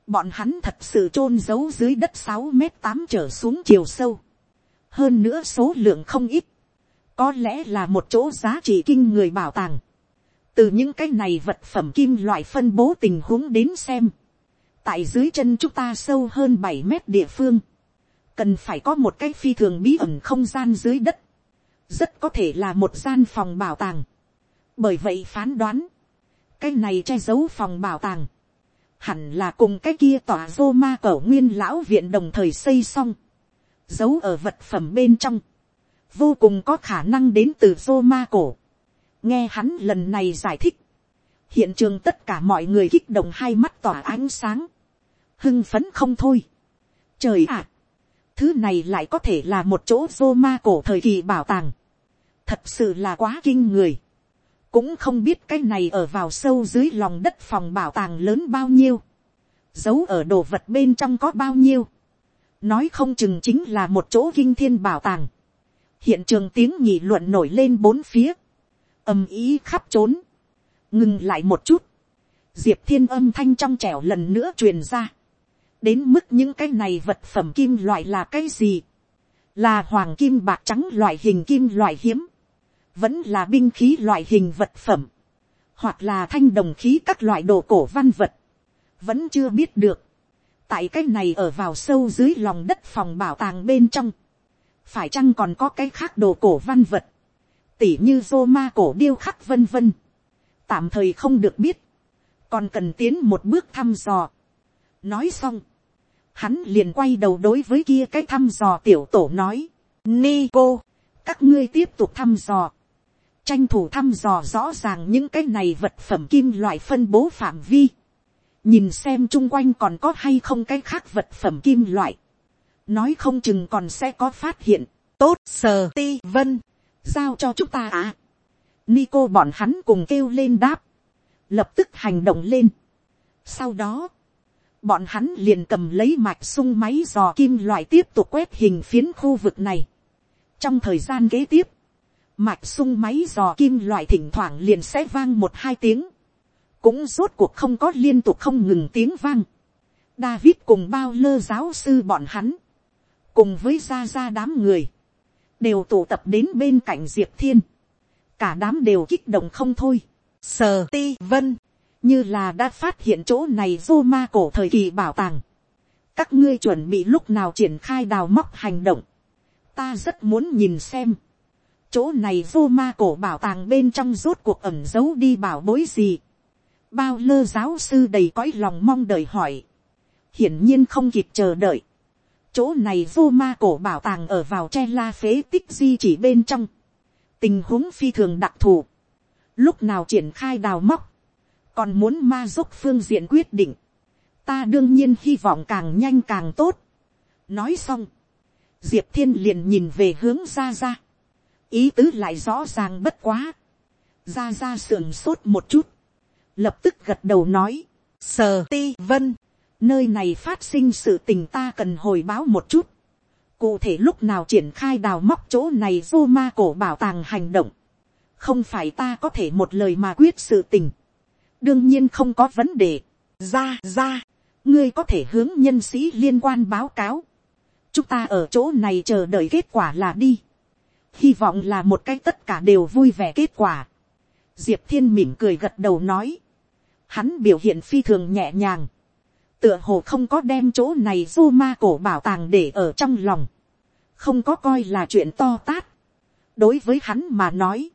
bọn hắn thật sự chôn giấu dưới đất sáu mét tám trở xuống chiều sâu, hơn nữa số lượng không ít, có lẽ là một chỗ giá trị kinh người bảo tàng, từ những cái này vật phẩm kim loại phân bố tình huống đến xem, tại dưới chân chúng ta sâu hơn bảy mét địa phương, cần phải có một cái phi thường bí ẩn không gian dưới đất, rất có thể là một gian phòng bảo tàng. bởi vậy phán đoán, cái này che giấu phòng bảo tàng, hẳn là cùng cái kia tòa rô ma cẩu nguyên lão viện đồng thời xây xong, giấu ở vật phẩm bên trong, vô cùng có khả năng đến từ rô ma cổ. nghe hắn lần này giải thích, hiện trường tất cả mọi người kích động hai mắt tỏa ánh sáng, hưng phấn không thôi. trời ạ, thứ này lại có thể là một chỗ rô ma cổ thời kỳ bảo tàng, thật sự là quá kinh người cũng không biết cái này ở vào sâu dưới lòng đất phòng bảo tàng lớn bao nhiêu, giấu ở đồ vật bên trong có bao nhiêu, nói không chừng chính là một chỗ kinh thiên bảo tàng, hiện trường tiếng nhị luận nổi lên bốn phía, ầm ý khắp trốn, ngừng lại một chút, diệp thiên âm thanh trong trẻo lần nữa truyền ra, đến mức những cái này vật phẩm kim loại là cái gì, là hoàng kim bạc trắng loại hình kim loại hiếm, vẫn là binh khí loại hình vật phẩm, hoặc là thanh đồng khí các loại đồ cổ văn vật, vẫn chưa biết được. tại cái này ở vào sâu dưới lòng đất phòng bảo tàng bên trong, phải chăng còn có cái khác đồ cổ văn vật, tỉ như rô ma cổ điêu khắc vân vân, tạm thời không được biết, còn cần tiến một bước thăm dò. nói xong, hắn liền quay đầu đối với kia cái thăm dò tiểu tổ nói, Nico, các ngươi tiếp tục thăm dò tranh thủ thăm dò rõ ràng những cái này vật phẩm kim loại phân bố phạm vi, nhìn xem chung quanh còn có hay không cái khác vật phẩm kim loại, nói không chừng còn sẽ có phát hiện, tốt sờ ti vân, giao cho chúng ta à. Nico bọn hắn cùng kêu lên đáp, lập tức hành động lên. Sau đó, bọn hắn liền cầm lấy mạch sung máy dò kim loại tiếp tục quét hình phiến khu vực này. Trong thời gian kế tiếp, mạch sung máy dò kim loại thỉnh thoảng liền sẽ vang một hai tiếng, cũng rốt cuộc không có liên tục không ngừng tiếng vang. David cùng bao lơ giáo sư bọn hắn, cùng với gia gia đám người, đều tụ tập đến bên cạnh diệp thiên, cả đám đều kích động không thôi, sờ ti vân, như là đã phát hiện chỗ này vô ma cổ thời kỳ bảo tàng, các ngươi chuẩn bị lúc nào triển khai đào móc hành động, ta rất muốn nhìn xem, chỗ này vô ma cổ bảo tàng bên trong rốt cuộc ẩm giấu đi bảo bối gì, bao lơ giáo sư đầy cõi lòng mong đợi hỏi, hiển nhiên không kịp chờ đợi, chỗ này vô ma cổ bảo tàng ở vào che la phế tích di chỉ bên trong, tình huống phi thường đặc thù, lúc nào triển khai đào móc, còn muốn ma dốc phương diện quyết định, ta đương nhiên hy vọng càng nhanh càng tốt. nói xong, diệp thiên liền nhìn về hướng ra ra, ý tứ lại rõ ràng bất quá, ra ra sườn sốt một chút, lập tức gật đầu nói, sờ ti vân, nơi này phát sinh sự tình ta cần hồi báo một chút, cụ thể lúc nào triển khai đào móc chỗ này vô ma cổ bảo tàng hành động, không phải ta có thể một lời mà quyết sự tình, đương nhiên không có vấn đề, ra ra, ngươi có thể hướng nhân sĩ liên quan báo cáo, chúng ta ở chỗ này chờ đợi kết quả là đi, hy vọng là một cái tất cả đều vui vẻ kết quả, diệp thiên mỉm cười gật đầu nói, hắn biểu hiện phi thường nhẹ nhàng, tựa hồ không có đem chỗ này du ma cổ bảo tàng để ở trong lòng, không có coi là chuyện to tát. đối với hắn mà nói,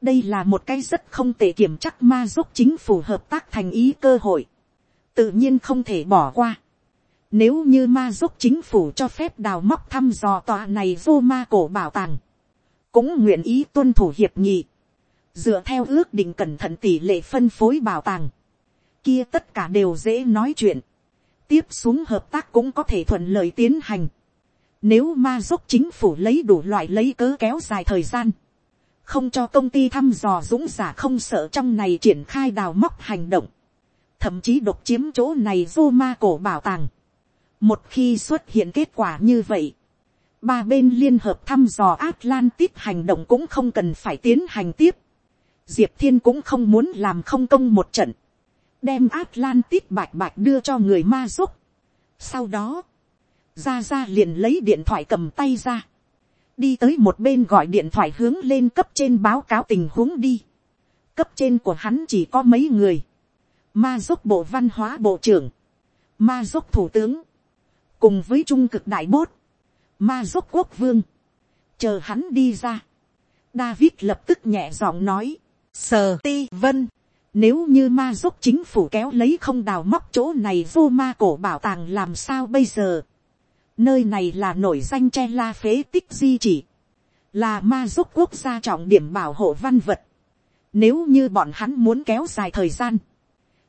đây là một cái rất không tệ kiểm chắc ma giúp chính phủ hợp tác thành ý cơ hội, tự nhiên không thể bỏ qua. Nếu như ma giúp chính phủ cho phép đào móc thăm dò tòa này vô ma cổ bảo tàng, cũng nguyện ý tuân thủ hiệp nghị, dựa theo ước định cẩn thận tỷ lệ phân phối bảo tàng, kia tất cả đều dễ nói chuyện, tiếp xuống hợp tác cũng có thể thuận lợi tiến hành. Nếu ma dốc chính phủ lấy đủ loại lấy cớ kéo dài thời gian, không cho công ty thăm dò dũng giả không sợ trong này triển khai đào móc hành động, thậm chí độc chiếm chỗ này vô ma cổ bảo tàng. Một khi xuất hiện kết quả như vậy, ba bên liên hợp thăm dò Atlantis hành động cũng không cần phải tiến hành tiếp. Diệp Thiên cũng không muốn làm không công một trận đem Atlantis bạch bạch đưa cho người ma giúp. Sau đó, ra ra liền lấy điện thoại cầm tay ra. Đi tới một bên gọi điện thoại hướng lên cấp trên báo cáo tình huống đi. Cấp trên của hắn chỉ có mấy người. Ma giúp bộ văn hóa bộ trưởng. Ma giúp thủ tướng. Cùng với trung cực đại bốt. Ma giúp quốc vương. Chờ hắn đi ra. David lập tức nhẹ giọng nói. Sờ ti vân nếu như ma giúp chính phủ kéo lấy không đào móc chỗ này vô ma cổ bảo tàng làm sao bây giờ. Nơi này là nổi danh che la phế tích di chỉ. Là ma giúp quốc gia trọng điểm bảo hộ văn vật. Nếu như bọn hắn muốn kéo dài thời gian.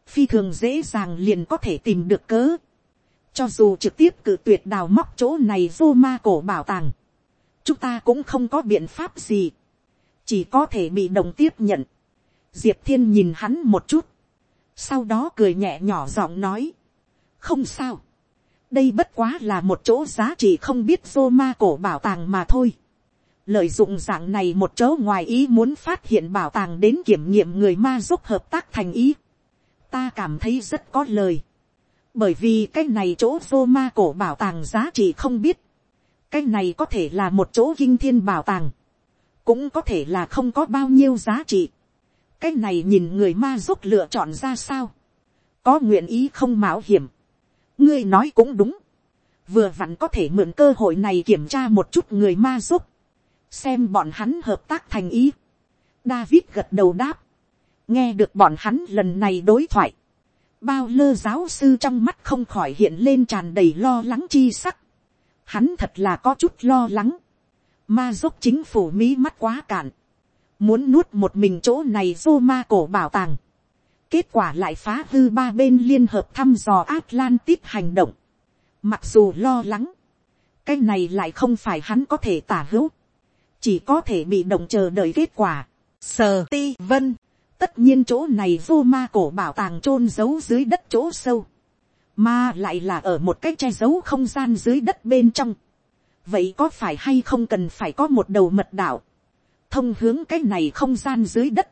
Phi thường dễ dàng liền có thể tìm được cớ. Cho dù trực tiếp cử tuyệt đào móc chỗ này vô ma cổ bảo tàng. Chúng ta cũng không có biện pháp gì. Chỉ có thể bị đồng tiếp nhận diệp thiên nhìn hắn một chút, sau đó cười nhẹ nhỏ giọng nói, không sao, đây bất quá là một chỗ giá trị không biết vô ma cổ bảo tàng mà thôi. lợi dụng dạng này một chỗ ngoài ý muốn phát hiện bảo tàng đến kiểm nghiệm người ma giúp hợp tác thành ý. ta cảm thấy rất có lời bởi vì cái này chỗ vô ma cổ bảo tàng giá trị không biết. cái này có thể là một chỗ kinh thiên bảo tàng. cũng có thể là không có bao nhiêu giá trị. Cái này nhìn người ma giúp lựa chọn ra sao, có nguyện ý không mạo hiểm, ngươi nói cũng đúng, vừa vặn có thể mượn cơ hội này kiểm tra một chút người ma giúp, xem bọn hắn hợp tác thành ý. David gật đầu đáp, nghe được bọn hắn lần này đối thoại, bao lơ giáo sư trong mắt không khỏi hiện lên tràn đầy lo lắng chi sắc, hắn thật là có chút lo lắng, ma giúp chính phủ mỹ mắt quá cạn, muốn nuốt một mình chỗ này vô ma cổ bảo tàng. kết quả lại phá hư ba bên liên hợp thăm dò Atlantis hành động. mặc dù lo lắng, cái này lại không phải hắn có thể tả hữu, chỉ có thể bị động chờ đợi kết quả. sờ ti vân, tất nhiên chỗ này vô ma cổ bảo tàng chôn giấu dưới đất chỗ sâu, mà lại là ở một cái che giấu không gian dưới đất bên trong. vậy có phải hay không cần phải có một đầu mật đạo, thông hướng cái này không gian dưới đất,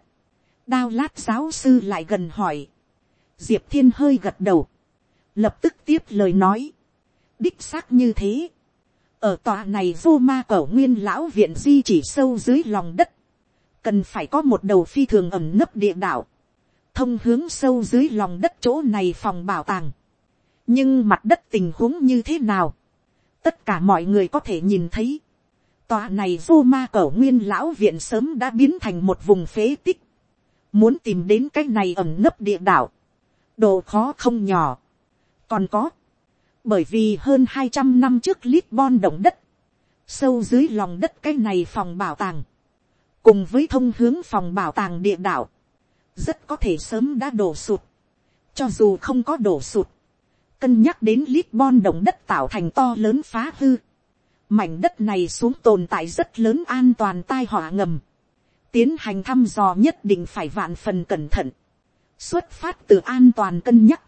đao lát giáo sư lại gần hỏi, diệp thiên hơi gật đầu, lập tức tiếp lời nói, đích xác như thế, ở tòa này vô ma cổ nguyên lão viện di chỉ sâu dưới lòng đất, cần phải có một đầu phi thường ẩm nấp địa đạo, thông hướng sâu dưới lòng đất chỗ này phòng bảo tàng. nhưng mặt đất tình huống như thế nào, tất cả mọi người có thể nhìn thấy. tòa này vô ma cẩu nguyên lão viện sớm đã biến thành một vùng phế tích. muốn tìm đến cái này ẩm nấp địa đạo, độ khó không nhỏ. còn có, bởi vì hơn hai trăm năm trước Lisbon động đất, sâu dưới lòng đất cái này phòng bảo tàng, cùng với thông hướng phòng bảo tàng địa đạo, rất có thể sớm đã đổ sụt, cho dù không có đổ sụt, cân nhắc đến Lisbon động đất tạo thành to lớn phá hư, mảnh đất này xuống tồn tại rất lớn an toàn tai họa ngầm, tiến hành thăm dò nhất định phải vạn phần cẩn thận, xuất phát từ an toàn cân nhắc,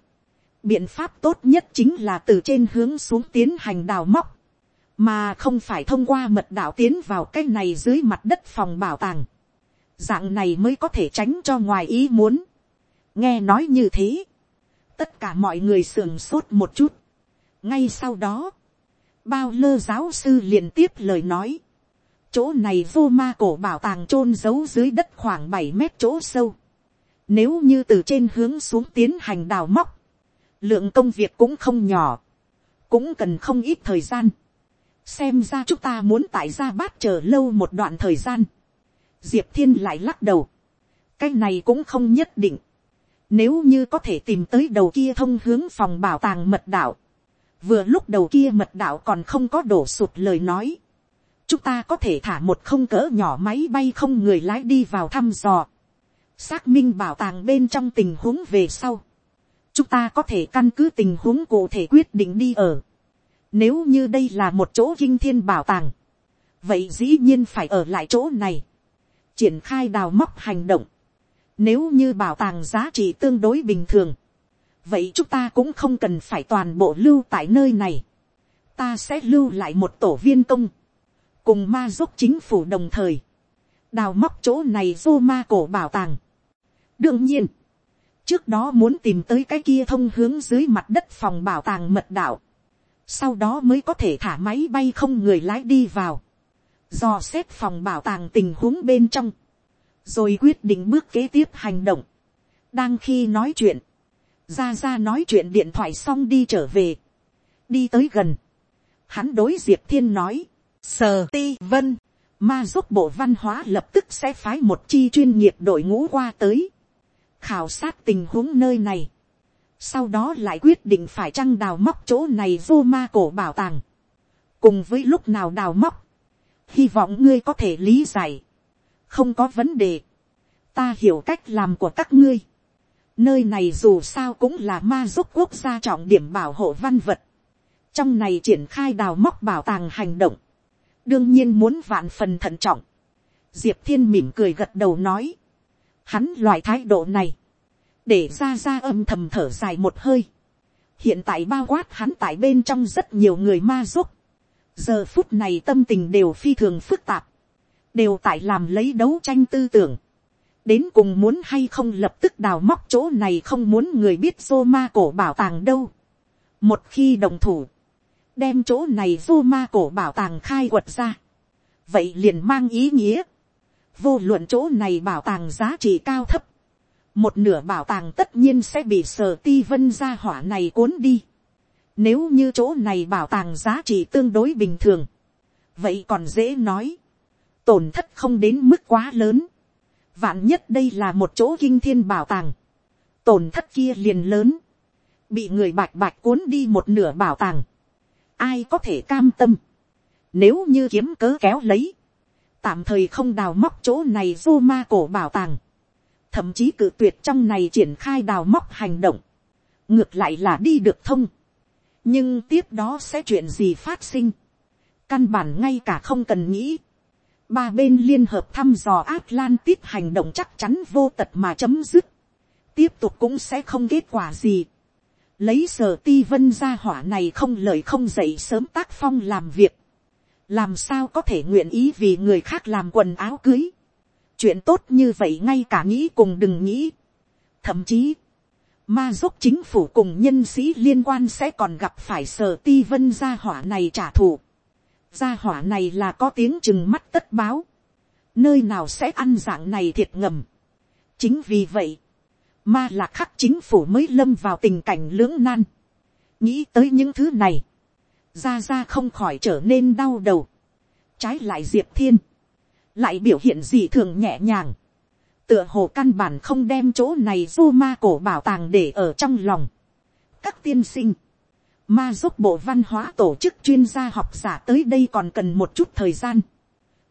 biện pháp tốt nhất chính là từ trên hướng xuống tiến hành đào móc, mà không phải thông qua mật đạo tiến vào cái này dưới mặt đất phòng bảo tàng. Dạng này mới có thể tránh cho ngoài ý muốn. nghe nói như thế, tất cả mọi người sườn sốt một chút. ngay sau đó, bao lơ giáo sư liền tiếp lời nói, chỗ này vô ma cổ bảo tàng chôn giấu dưới đất khoảng bảy mét chỗ sâu. Nếu như từ trên hướng xuống tiến hành đào móc, lượng công việc cũng không nhỏ, cũng cần không ít thời gian xem ra chúng ta muốn tại gia bát chờ lâu một đoạn thời gian. diệp thiên lại lắc đầu. cái này cũng không nhất định. nếu như có thể tìm tới đầu kia thông hướng phòng bảo tàng mật đạo, vừa lúc đầu kia mật đạo còn không có đổ sụt lời nói, chúng ta có thể thả một không cỡ nhỏ máy bay không người lái đi vào thăm dò, xác minh bảo tàng bên trong tình huống về sau, chúng ta có thể căn cứ tình huống cụ thể quyết định đi ở. Nếu như đây là một chỗ kinh thiên bảo tàng, vậy dĩ nhiên phải ở lại chỗ này, triển khai đào móc hành động. Nếu như bảo tàng giá trị tương đối bình thường, vậy chúng ta cũng không cần phải toàn bộ lưu tại nơi này. Ta sẽ lưu lại một tổ viên công, cùng ma giúp chính phủ đồng thời, đào móc chỗ này vô ma cổ bảo tàng. đương nhiên, trước đó muốn tìm tới cái kia thông hướng dưới mặt đất phòng bảo tàng mật đạo, sau đó mới có thể thả máy bay không người lái đi vào, do xét phòng bảo tàng tình huống bên trong, rồi quyết định bước kế tiếp hành động. đang khi nói chuyện, ra ra nói chuyện điện thoại xong đi trở về, đi tới gần, hắn đối diệp thiên nói, sờ ti vân, ma giúp bộ văn hóa lập tức sẽ phái một chi chuyên nghiệp đội ngũ qua tới, khảo sát tình huống nơi này, sau đó lại quyết định phải chăng đào móc chỗ này vô ma cổ bảo tàng, cùng với lúc nào đào móc, hy vọng ngươi có thể lý giải, không có vấn đề, ta hiểu cách làm của các ngươi, nơi này dù sao cũng là ma giúp quốc gia trọng điểm bảo hộ văn vật, trong này triển khai đào móc bảo tàng hành động, đương nhiên muốn vạn phần thận trọng, diệp thiên mỉm cười gật đầu nói, Hắn loại thái độ này. Để ra ra âm thầm thở dài một hơi. Hiện tại bao quát hắn tại bên trong rất nhiều người ma giúp. Giờ phút này tâm tình đều phi thường phức tạp. Đều tại làm lấy đấu tranh tư tưởng. Đến cùng muốn hay không lập tức đào móc chỗ này không muốn người biết dô ma cổ bảo tàng đâu. Một khi đồng thủ. Đem chỗ này dô ma cổ bảo tàng khai quật ra. Vậy liền mang ý nghĩa vô luận chỗ này bảo tàng giá trị cao thấp, một nửa bảo tàng tất nhiên sẽ bị sở ti vân gia hỏa này cuốn đi. Nếu như chỗ này bảo tàng giá trị tương đối bình thường, vậy còn dễ nói, tổn thất không đến mức quá lớn. Vạn nhất đây là một chỗ kinh thiên bảo tàng, tổn thất kia liền lớn, bị người bạch bạch cuốn đi một nửa bảo tàng, ai có thể cam tâm, nếu như kiếm cớ kéo lấy, tạm thời không đào móc chỗ này vô ma cổ bảo tàng, thậm chí cự tuyệt trong này triển khai đào móc hành động, ngược lại là đi được thông, nhưng tiếp đó sẽ chuyện gì phát sinh, căn bản ngay cả không cần nghĩ, ba bên liên hợp thăm dò Atlantis hành động chắc chắn vô tật mà chấm dứt, tiếp tục cũng sẽ không kết quả gì, lấy sở ti vân ra hỏa này không lời không dậy sớm tác phong làm việc, làm sao có thể nguyện ý vì người khác làm quần áo cưới chuyện tốt như vậy ngay cả nghĩ cùng đừng nghĩ. thậm chí, ma giúp chính phủ cùng nhân sĩ liên quan sẽ còn gặp phải sở ti vân gia hỏa này trả thù. gia hỏa này là có tiếng chừng mắt tất báo. nơi nào sẽ ăn dạng này thiệt ngầm. chính vì vậy, ma lạc khắc chính phủ mới lâm vào tình cảnh lưỡng nan. nghĩ tới những thứ này, ra ra không khỏi trở nên đau đầu. trái lại diệp thiên, lại biểu hiện gì thường nhẹ nhàng. tựa hồ căn bản không đem chỗ này du ma cổ bảo tàng để ở trong lòng. các tiên sinh, ma giúp bộ văn hóa tổ chức chuyên gia học giả tới đây còn cần một chút thời gian.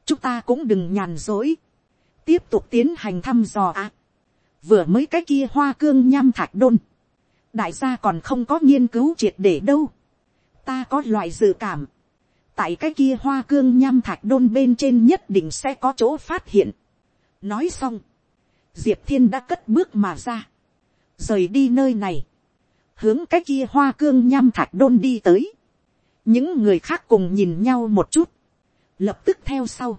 chúng ta cũng đừng nhàn dối. tiếp tục tiến hành thăm dò ạ. vừa mới cái kia hoa cương nham thạch đôn. đại gia còn không có nghiên cứu triệt để đâu. ta có loại dự cảm tại cái kia hoa cương nham thạch đôn bên trên nhất định sẽ có chỗ phát hiện. nói xong, diệp thiên đã cất bước mà ra. rời đi nơi này hướng cái kia hoa cương nham thạch đôn đi tới. những người khác cùng nhìn nhau một chút, lập tức theo sau.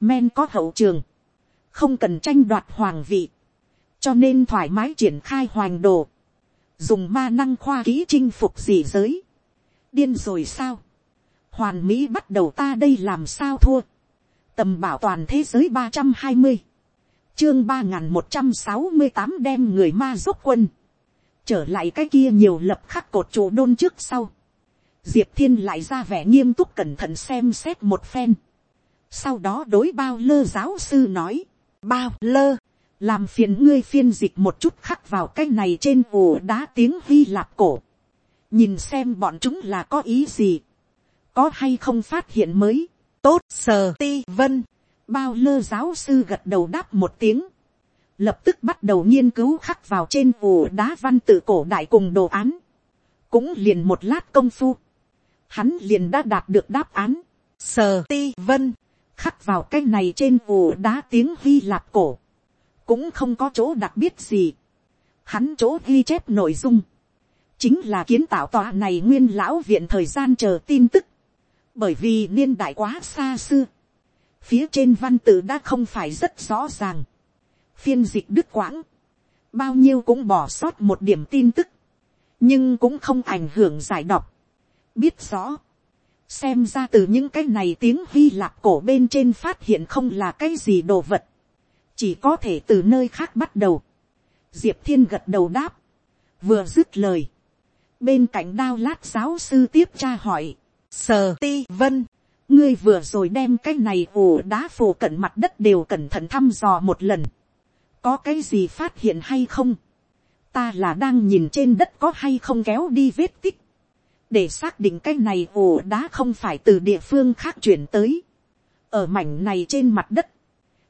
men có hậu trường, không cần tranh đoạt hoàng vị, cho nên thoải mái triển khai hoàng đồ, dùng ma năng khoa ký chinh phục gì giới. điên rồi sao, hoàn mỹ bắt đầu ta đây làm sao thua, tầm bảo toàn thế giới ba trăm hai mươi, chương ba n g h n một trăm sáu mươi tám đem người ma giúp quân, trở lại cái kia nhiều lập khắc cột trụ đôn trước sau, diệp thiên lại ra vẻ nghiêm túc cẩn thận xem xét một phen, sau đó đối bao lơ giáo sư nói, bao lơ, làm phiền ngươi phiên dịch một chút khắc vào cái này trên ồ đá tiếng hy lạp cổ, nhìn xem bọn chúng là có ý gì, có hay không phát hiện mới, tốt sờ ti vân, bao lơ giáo sư gật đầu đáp một tiếng, lập tức bắt đầu nghiên cứu khắc vào trên ổ đá văn tự cổ đại cùng đồ án, cũng liền một lát công phu, hắn liền đã đạt được đáp án, sờ ti vân, khắc vào cái này trên ổ đá tiếng hy lạp cổ, cũng không có chỗ đặc biệt gì, hắn chỗ ghi chép nội dung, chính là kiến tạo tòa này nguyên lão viện thời gian chờ tin tức, bởi vì niên đại quá xa xưa, phía trên văn tự đã không phải rất rõ ràng, phiên dịch đứt quãng, bao nhiêu cũng bỏ sót một điểm tin tức, nhưng cũng không ảnh hưởng giải đọc. biết rõ, xem ra từ những cái này tiếng hy lạp cổ bên trên phát hiện không là cái gì đồ vật, chỉ có thể từ nơi khác bắt đầu. diệp thiên gật đầu đáp, vừa dứt lời, bên cạnh đao lát giáo sư tiếp tra hỏi, sờ ti vân, ngươi vừa rồi đem cái này ổ đá phổ cận mặt đất đều cẩn thận thăm dò một lần. Có cái gì phát hiện hay không, ta là đang nhìn trên đất có hay không kéo đi vết tích, để xác định cái này ổ đá không phải từ địa phương khác chuyển tới, ở mảnh này trên mặt đất,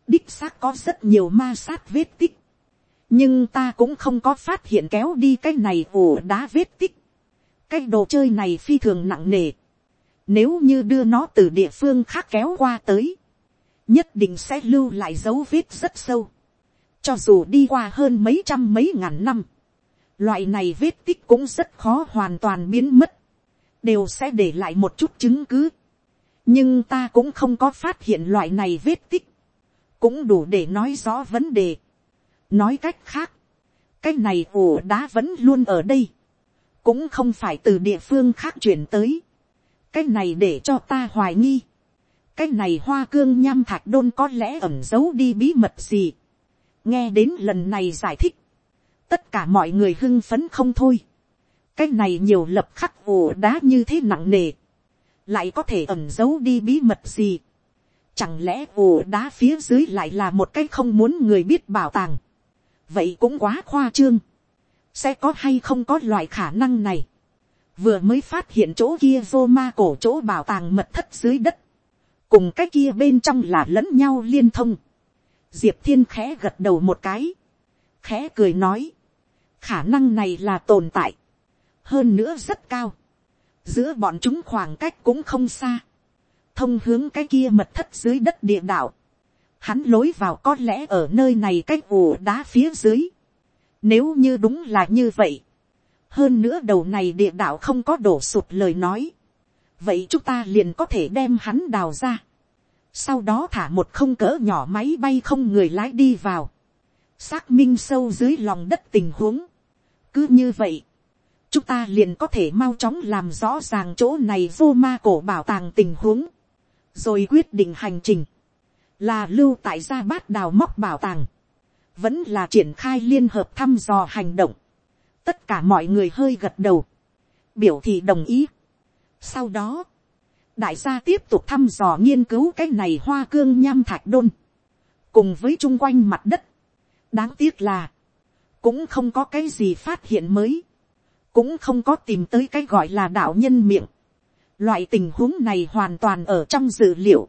đích xác có rất nhiều ma sát vết tích, nhưng ta cũng không có phát hiện kéo đi cái này ổ đá vết tích, cái đồ chơi này phi thường nặng nề, nếu như đưa nó từ địa phương khác kéo qua tới, nhất định sẽ lưu lại dấu vết rất sâu. Cho dù đi qua hơn mấy trăm mấy ngàn năm. Loại này vết tích cũng rất khó hoàn toàn biến mất. Đều sẽ để lại một chút chứng cứ. Nhưng ta cũng không có phát hiện loại này vết tích. Cũng đủ để nói rõ vấn đề. Nói cách khác. Cái này ổ đá vẫn luôn ở đây. Cũng không phải từ địa phương khác chuyển tới. Cái này để cho ta hoài nghi cái này hoa cương nham thạch đôn có lẽ ẩm giấu đi bí mật gì nghe đến lần này giải thích, tất cả mọi người hưng phấn không thôi. cái này nhiều lập khắc ồ đá như thế nặng nề, lại có thể ẩn giấu đi bí mật gì. Chẳng lẽ ồ đá phía dưới lại là một cái không muốn người biết bảo tàng. vậy cũng quá khoa trương. sẽ có hay không có loại khả năng này vừa mới phát hiện chỗ kia vô ma cổ chỗ bảo tàng mật thất dưới đất. cùng cái kia bên trong là lẫn nhau liên thông. Diệp thiên khẽ gật đầu một cái, khẽ cười nói, khả năng này là tồn tại, hơn nữa rất cao, giữa bọn chúng khoảng cách cũng không xa, thông hướng cái kia mật thất dưới đất địa đạo, hắn lối vào có lẽ ở nơi này cách ủ đá phía dưới, nếu như đúng là như vậy, hơn nữa đầu này địa đạo không có đổ sụt lời nói, vậy chúng ta liền có thể đem hắn đào ra, sau đó thả một không cỡ nhỏ máy bay không người lái đi vào, xác minh sâu dưới lòng đất tình huống. cứ như vậy, chúng ta liền có thể mau chóng làm rõ ràng chỗ này vô ma cổ bảo tàng tình huống, rồi quyết định hành trình, là lưu tại gia bát đào móc bảo tàng, vẫn là triển khai liên hợp thăm dò hành động, tất cả mọi người hơi gật đầu, biểu thị đồng ý. sau đó, đại gia tiếp tục thăm dò nghiên cứu cái này hoa cương nham thạch đôn, cùng với chung quanh mặt đất. đáng tiếc là, cũng không có cái gì phát hiện mới, cũng không có tìm tới cái gọi là đạo nhân miệng. Loại tình huống này hoàn toàn ở trong dự liệu.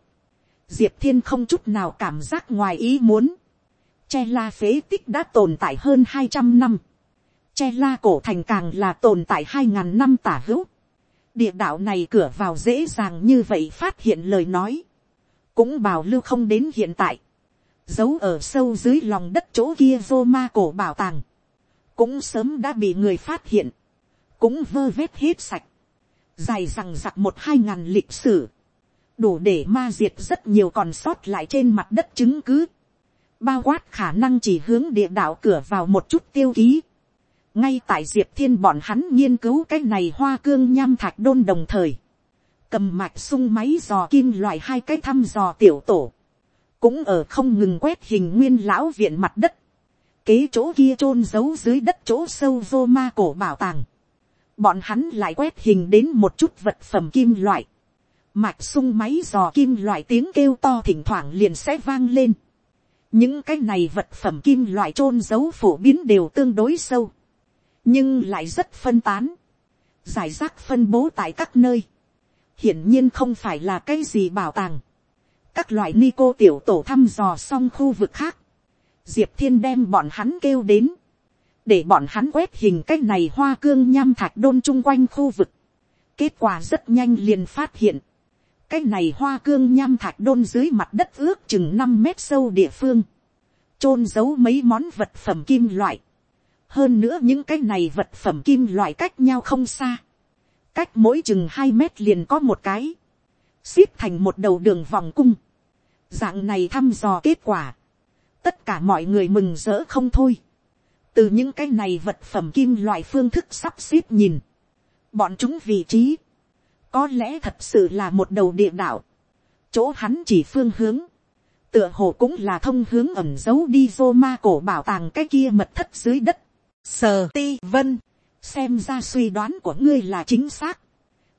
Diệp thiên không chút nào cảm giác ngoài ý muốn. Che la phế tích đã tồn tại hơn hai trăm năm. Che la cổ thành càng là tồn tại hai ngàn năm tả hữu. Địa đạo này cửa vào dễ dàng như vậy phát hiện lời nói. Cũng bảo lưu không đến hiện tại. Giấu ở sâu dưới lòng đất chỗ kia vô ma cổ bảo tàng. Cũng sớm đã bị người phát hiện. Cũng vơ vét hết sạch. Dài rằng giặc một hai ngàn lịch sử. Đủ để ma diệt rất nhiều còn sót lại trên mặt đất chứng cứ bao quát khả năng chỉ hướng địa đạo cửa vào một chút tiêu ký ngay tại diệp thiên bọn hắn nghiên cứu cái này hoa cương nham thạch đôn đồng thời, cầm mạch sung máy dò kim loại hai cái thăm dò tiểu tổ, cũng ở không ngừng quét hình nguyên lão viện mặt đất, kế chỗ kia chôn giấu dưới đất chỗ sâu vô ma cổ bảo tàng, bọn hắn lại quét hình đến một chút vật phẩm kim loại, mạch sung máy dò kim loại tiếng kêu to thỉnh thoảng liền sẽ vang lên, những cái này vật phẩm kim loại trôn giấu phổ biến đều tương đối sâu, nhưng lại rất phân tán, giải rác phân bố tại các nơi, hiển nhiên không phải là cái gì bảo tàng, các loại ni cô tiểu tổ thăm dò xong khu vực khác, diệp thiên đem bọn hắn kêu đến, để bọn hắn quét hình cái này hoa cương nham thạch đôn chung quanh khu vực, kết quả rất nhanh liền phát hiện, cái này hoa cương nham thạch đôn dưới mặt đất ước chừng năm mét sâu địa phương, chôn giấu mấy món vật phẩm kim loại hơn nữa những cái này vật phẩm kim loại cách nhau không xa, cách mỗi chừng hai mét liền có một cái, xếp thành một đầu đường vòng cung. dạng này thăm dò kết quả, tất cả mọi người mừng rỡ không thôi. từ những cái này vật phẩm kim loại phương thức sắp xếp nhìn, bọn chúng vị trí, có lẽ thật sự là một đầu địa đạo, chỗ hắn chỉ phương hướng, tựa hồ cũng là thông hướng ẩm giấu đi vô ma cổ bảo tàng cái kia mật thất dưới đất. Sờ ti vân, xem ra suy đoán của ngươi là chính xác.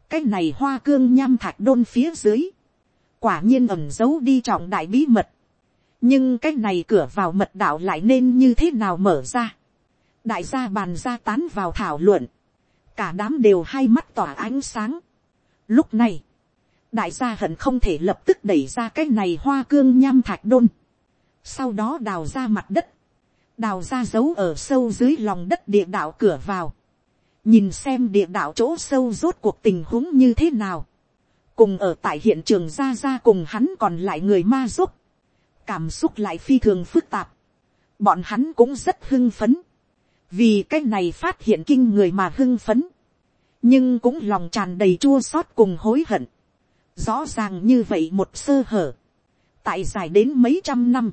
cái này hoa cương nham thạch đôn phía dưới, quả nhiên ẩm giấu đi trọng đại bí mật. nhưng cái này cửa vào mật đạo lại nên như thế nào mở ra. đại gia bàn ra tán vào thảo luận, cả đám đều hai mắt tỏa ánh sáng Lúc này, đại gia hận không thể lập tức đẩy ra cái này hoa cương nham thạch đôn. Sau đó đào ra mặt đất. Đào ra dấu ở sâu dưới lòng đất địa đạo cửa vào. Nhìn xem địa đạo chỗ sâu rốt cuộc tình huống như thế nào. Cùng ở tại hiện trường ra ra cùng hắn còn lại người ma giúp. Cảm xúc lại phi thường phức tạp. Bọn hắn cũng rất hưng phấn. Vì cái này phát hiện kinh người mà hưng phấn nhưng cũng lòng tràn đầy chua xót cùng hối hận. rõ ràng như vậy một sơ hở, tại dài đến mấy trăm năm,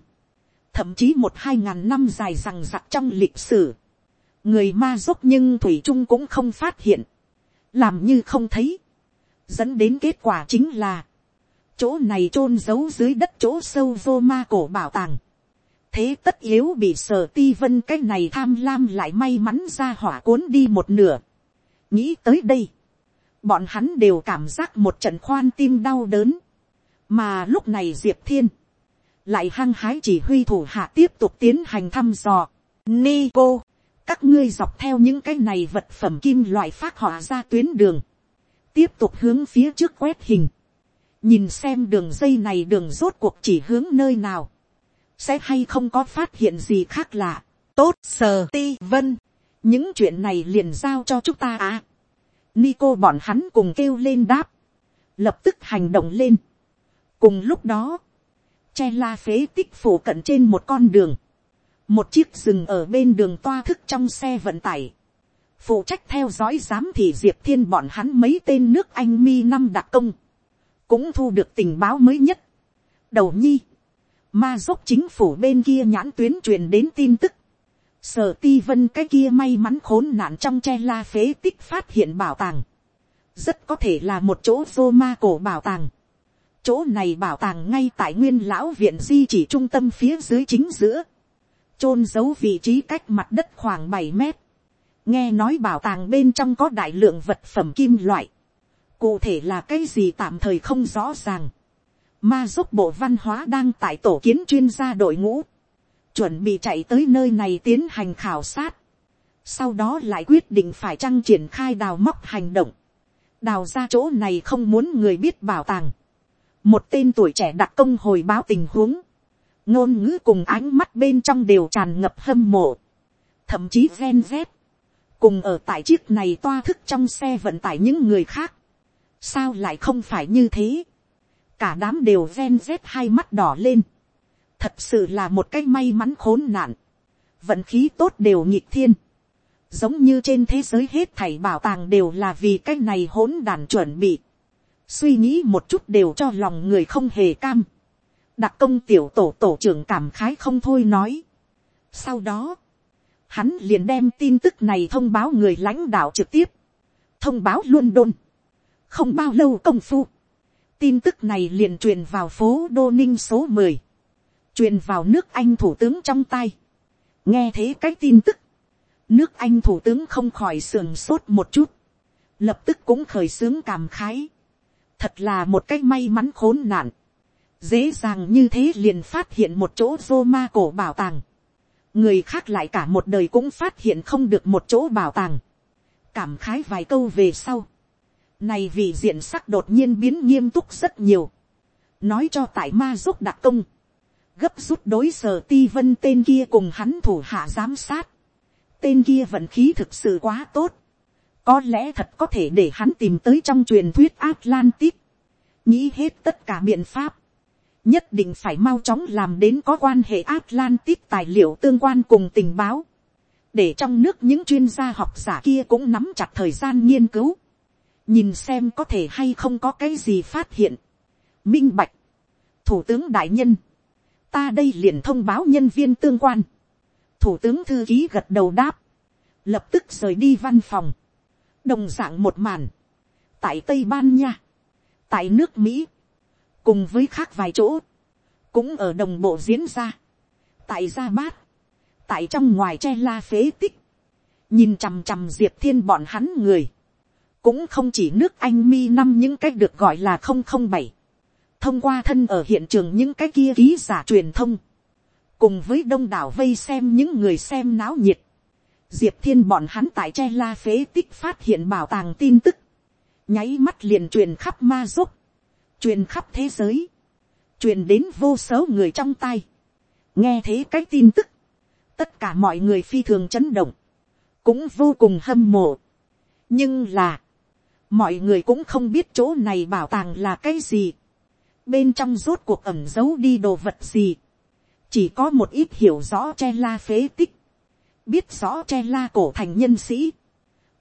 thậm chí một hai ngàn năm dài rằng giặc trong lịch sử, người ma dốc nhưng thủy trung cũng không phát hiện, làm như không thấy, dẫn đến kết quả chính là, chỗ này chôn giấu dưới đất chỗ sâu vô ma cổ bảo tàng, thế tất yếu bị sở ti vân cái này tham lam lại may mắn ra hỏa cuốn đi một nửa, nghĩ tới đây, bọn hắn đều cảm giác một trận khoan tim đau đớn, mà lúc này diệp thiên, lại hăng hái chỉ huy thủ hạ tiếp tục tiến hành thăm dò. Nico, các ngươi dọc theo những cái này vật phẩm kim loại phát họa ra tuyến đường, tiếp tục hướng phía trước quét hình, nhìn xem đường dây này đường rốt cuộc chỉ hướng nơi nào, sẽ hay không có phát hiện gì khác lạ. Tốt sờ ti vân, những chuyện này liền giao cho chúng ta à. Nico bọn hắn cùng kêu lên đáp, lập tức hành động lên. cùng lúc đó, che la phế tích phủ cận trên một con đường, một chiếc rừng ở bên đường toa thức trong xe vận tải, phụ trách theo dõi giám thị diệp thiên bọn hắn mấy tên nước anh mi năm đặc công, cũng thu được tình báo mới nhất. đầu nhi, ma dốc chính phủ bên kia nhãn tuyến truyền đến tin tức, sở ti vân cái kia may mắn khốn nạn trong che la phế tích phát hiện bảo tàng. rất có thể là một chỗ rô ma cổ bảo tàng chỗ này bảo tàng ngay tại nguyên lão viện di chỉ trung tâm phía dưới chính giữa. chôn giấu vị trí cách mặt đất khoảng bảy mét, nghe nói bảo tàng bên trong có đại lượng vật phẩm kim loại, cụ thể là cái gì tạm thời không rõ ràng, ma giúp bộ văn hóa đang tại tổ kiến chuyên gia đội ngũ, chuẩn bị chạy tới nơi này tiến hành khảo sát, sau đó lại quyết định phải trăng triển khai đào móc hành động, đào ra chỗ này không muốn người biết bảo tàng, một tên tuổi trẻ đặc công hồi báo tình huống, ngôn ngữ cùng ánh mắt bên trong đều tràn ngập hâm mộ, thậm chí ven vét, cùng ở tại chiếc này toa thức trong xe vận tải những người khác, sao lại không phải như thế, cả đám đều ven vét hai mắt đỏ lên, thật sự là một cái may mắn khốn nạn, vận khí tốt đều nhịp thiên, giống như trên thế giới hết thảy bảo tàng đều là vì cái này hỗn đàn chuẩn bị, suy nghĩ một chút đều cho lòng người không hề cam, đặc công tiểu tổ tổ trưởng cảm khái không thôi nói. sau đó, hắn liền đem tin tức này thông báo người lãnh đạo trực tiếp, thông báo luôn đôn, không bao lâu công phu, tin tức này liền truyền vào phố đô ninh số mười, truyền vào nước anh thủ tướng trong tay, nghe thế cái tin tức, nước anh thủ tướng không khỏi sườn sốt một chút, lập tức cũng khởi xướng cảm khái, thật là một cái may mắn khốn nạn, dễ dàng như thế liền phát hiện một chỗ rô ma cổ bảo tàng, người khác lại cả một đời cũng phát hiện không được một chỗ bảo tàng, cảm khái vài câu về sau, này vì diện sắc đột nhiên biến nghiêm túc rất nhiều, nói cho tại ma giúp đặc công, gấp rút đối sở ti vân tên kia cùng hắn thủ hạ giám sát, tên kia vận khí thực sự quá tốt, có lẽ thật có thể để hắn tìm tới trong truyền thuyết Atlantis, nghĩ hết tất cả biện pháp, nhất định phải mau chóng làm đến có quan hệ Atlantis tài liệu tương quan cùng tình báo, để trong nước những chuyên gia học giả kia cũng nắm chặt thời gian nghiên cứu, nhìn xem có thể hay không có cái gì phát hiện. Minh bạch, thủ tướng đại nhân, ta đây liền thông báo nhân viên tương quan, thủ tướng thư ký gật đầu đáp, lập tức rời đi văn phòng, đồng dạng một màn, tại tây ban nha, tại nước mỹ, cùng với khác vài chỗ, cũng ở đồng bộ diễn ra, tại gia bát, tại trong ngoài che la phế tích, nhìn chằm chằm diệp thiên bọn hắn người, cũng không chỉ nước anh mi năm những cách được gọi là không không bảy, thông qua thân ở hiện trường những cái kia ký giả truyền thông, cùng với đông đảo vây xem những người xem náo nhiệt, diệp thiên bọn hắn tại che la phế tích phát hiện bảo tàng tin tức, nháy mắt liền truyền khắp ma dốc, truyền khắp thế giới, truyền đến vô số người trong tay, nghe thế cái tin tức, tất cả mọi người phi thường chấn động, cũng vô cùng hâm mộ. nhưng là, mọi người cũng không biết chỗ này bảo tàng là cái gì, bên trong rốt cuộc ẩm giấu đi đồ vật gì, chỉ có một ít hiểu rõ che la phế tích, biết rõ che la cổ thành nhân sĩ,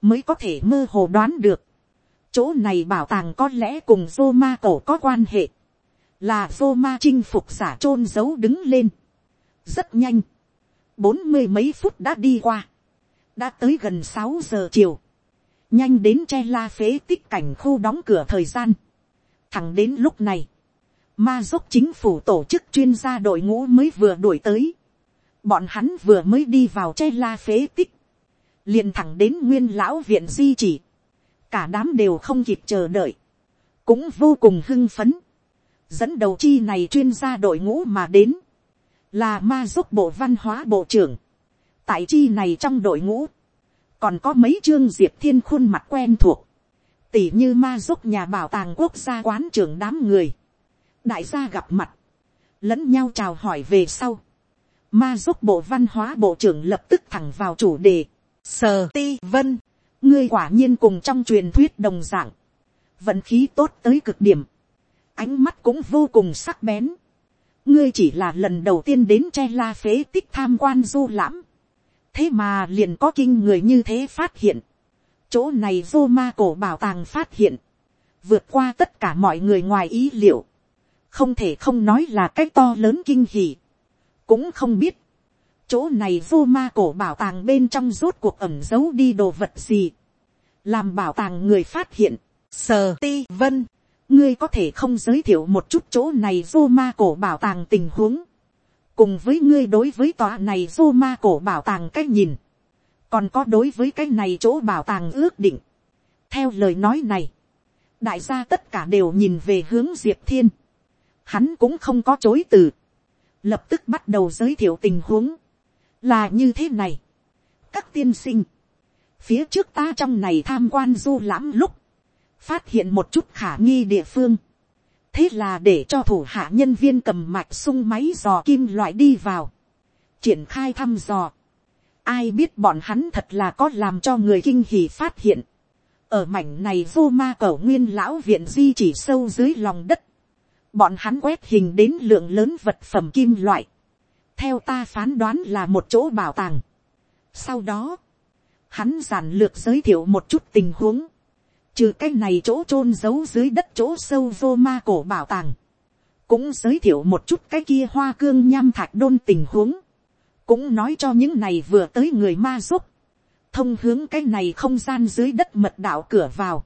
mới có thể mơ hồ đoán được. chỗ này bảo tàng có lẽ cùng dô ma cổ có quan hệ, là dô ma chinh phục giả chôn giấu đứng lên. rất nhanh, bốn mươi mấy phút đã đi qua, đã tới gần sáu giờ chiều, nhanh đến che la phế tích cảnh khu đóng cửa thời gian. thẳng đến lúc này, ma dốc chính phủ tổ chức chuyên gia đội ngũ mới vừa đuổi tới bọn hắn vừa mới đi vào che la phế tích, liền thẳng đến nguyên lão viện di chỉ, cả đám đều không kịp chờ đợi, cũng vô cùng hưng phấn, dẫn đầu chi này chuyên gia đội ngũ mà đến, là ma giúp bộ văn hóa bộ trưởng, tại chi này trong đội ngũ, còn có mấy chương diệp thiên khuôn mặt quen thuộc, tỉ như ma giúp nhà bảo tàng quốc gia quán trưởng đám người, đại gia gặp mặt, lẫn nhau chào hỏi về sau, ma giúp bộ văn hóa bộ trưởng lập tức thẳng vào chủ đề. Sờ ti vân, ngươi quả nhiên cùng trong truyền thuyết đồng dạng. Vận khí tốt tới cực điểm. Ánh mắt cũng vô cùng sắc bén. Ngươi chỉ là lần đầu tiên đến che la phế tích tham quan du lãm. Thế mà liền có kinh người như thế phát hiện. Chỗ này vô ma cổ bảo tàng phát hiện. Vượt qua tất cả mọi người ngoài ý liệu. Không thể không nói là cách to lớn kinh hỉ cũng không biết, chỗ này vô ma cổ bảo tàng bên trong rốt cuộc ẩm giấu đi đồ vật gì, làm bảo tàng người phát hiện, sờ ti vân, ngươi có thể không giới thiệu một chút chỗ này vô ma cổ bảo tàng tình huống, cùng với ngươi đối với tòa này vô ma cổ bảo tàng cách nhìn, còn có đối với cái này chỗ bảo tàng ước định. theo lời nói này, đại gia tất cả đều nhìn về hướng diệp thiên, hắn cũng không có chối từ, lập tức bắt đầu giới thiệu tình huống, là như thế này. các tiên sinh, phía trước ta trong này tham quan du lãm lúc, phát hiện một chút khả nghi địa phương, thế là để cho thủ hạ nhân viên cầm mạch sung máy dò kim loại đi vào, triển khai thăm dò. Ai biết bọn hắn thật là có làm cho người kinh hỉ phát hiện. ở mảnh này vô ma cầu nguyên lão viện di chỉ sâu dưới lòng đất bọn hắn quét hình đến lượng lớn vật phẩm kim loại. theo ta phán đoán là một chỗ bảo tàng. sau đó, hắn giản lược giới thiệu một chút tình huống Trừ cái này chỗ chôn giấu dưới đất chỗ sâu vô ma cổ bảo tàng. Cũng giới thiệu một chút cái kia hoa cương nham thạch đôn tình huống. Cũng nói cho những này vừa tới người ma giúp. Thông hướng cái này không gian dưới đất mật đạo cửa vào.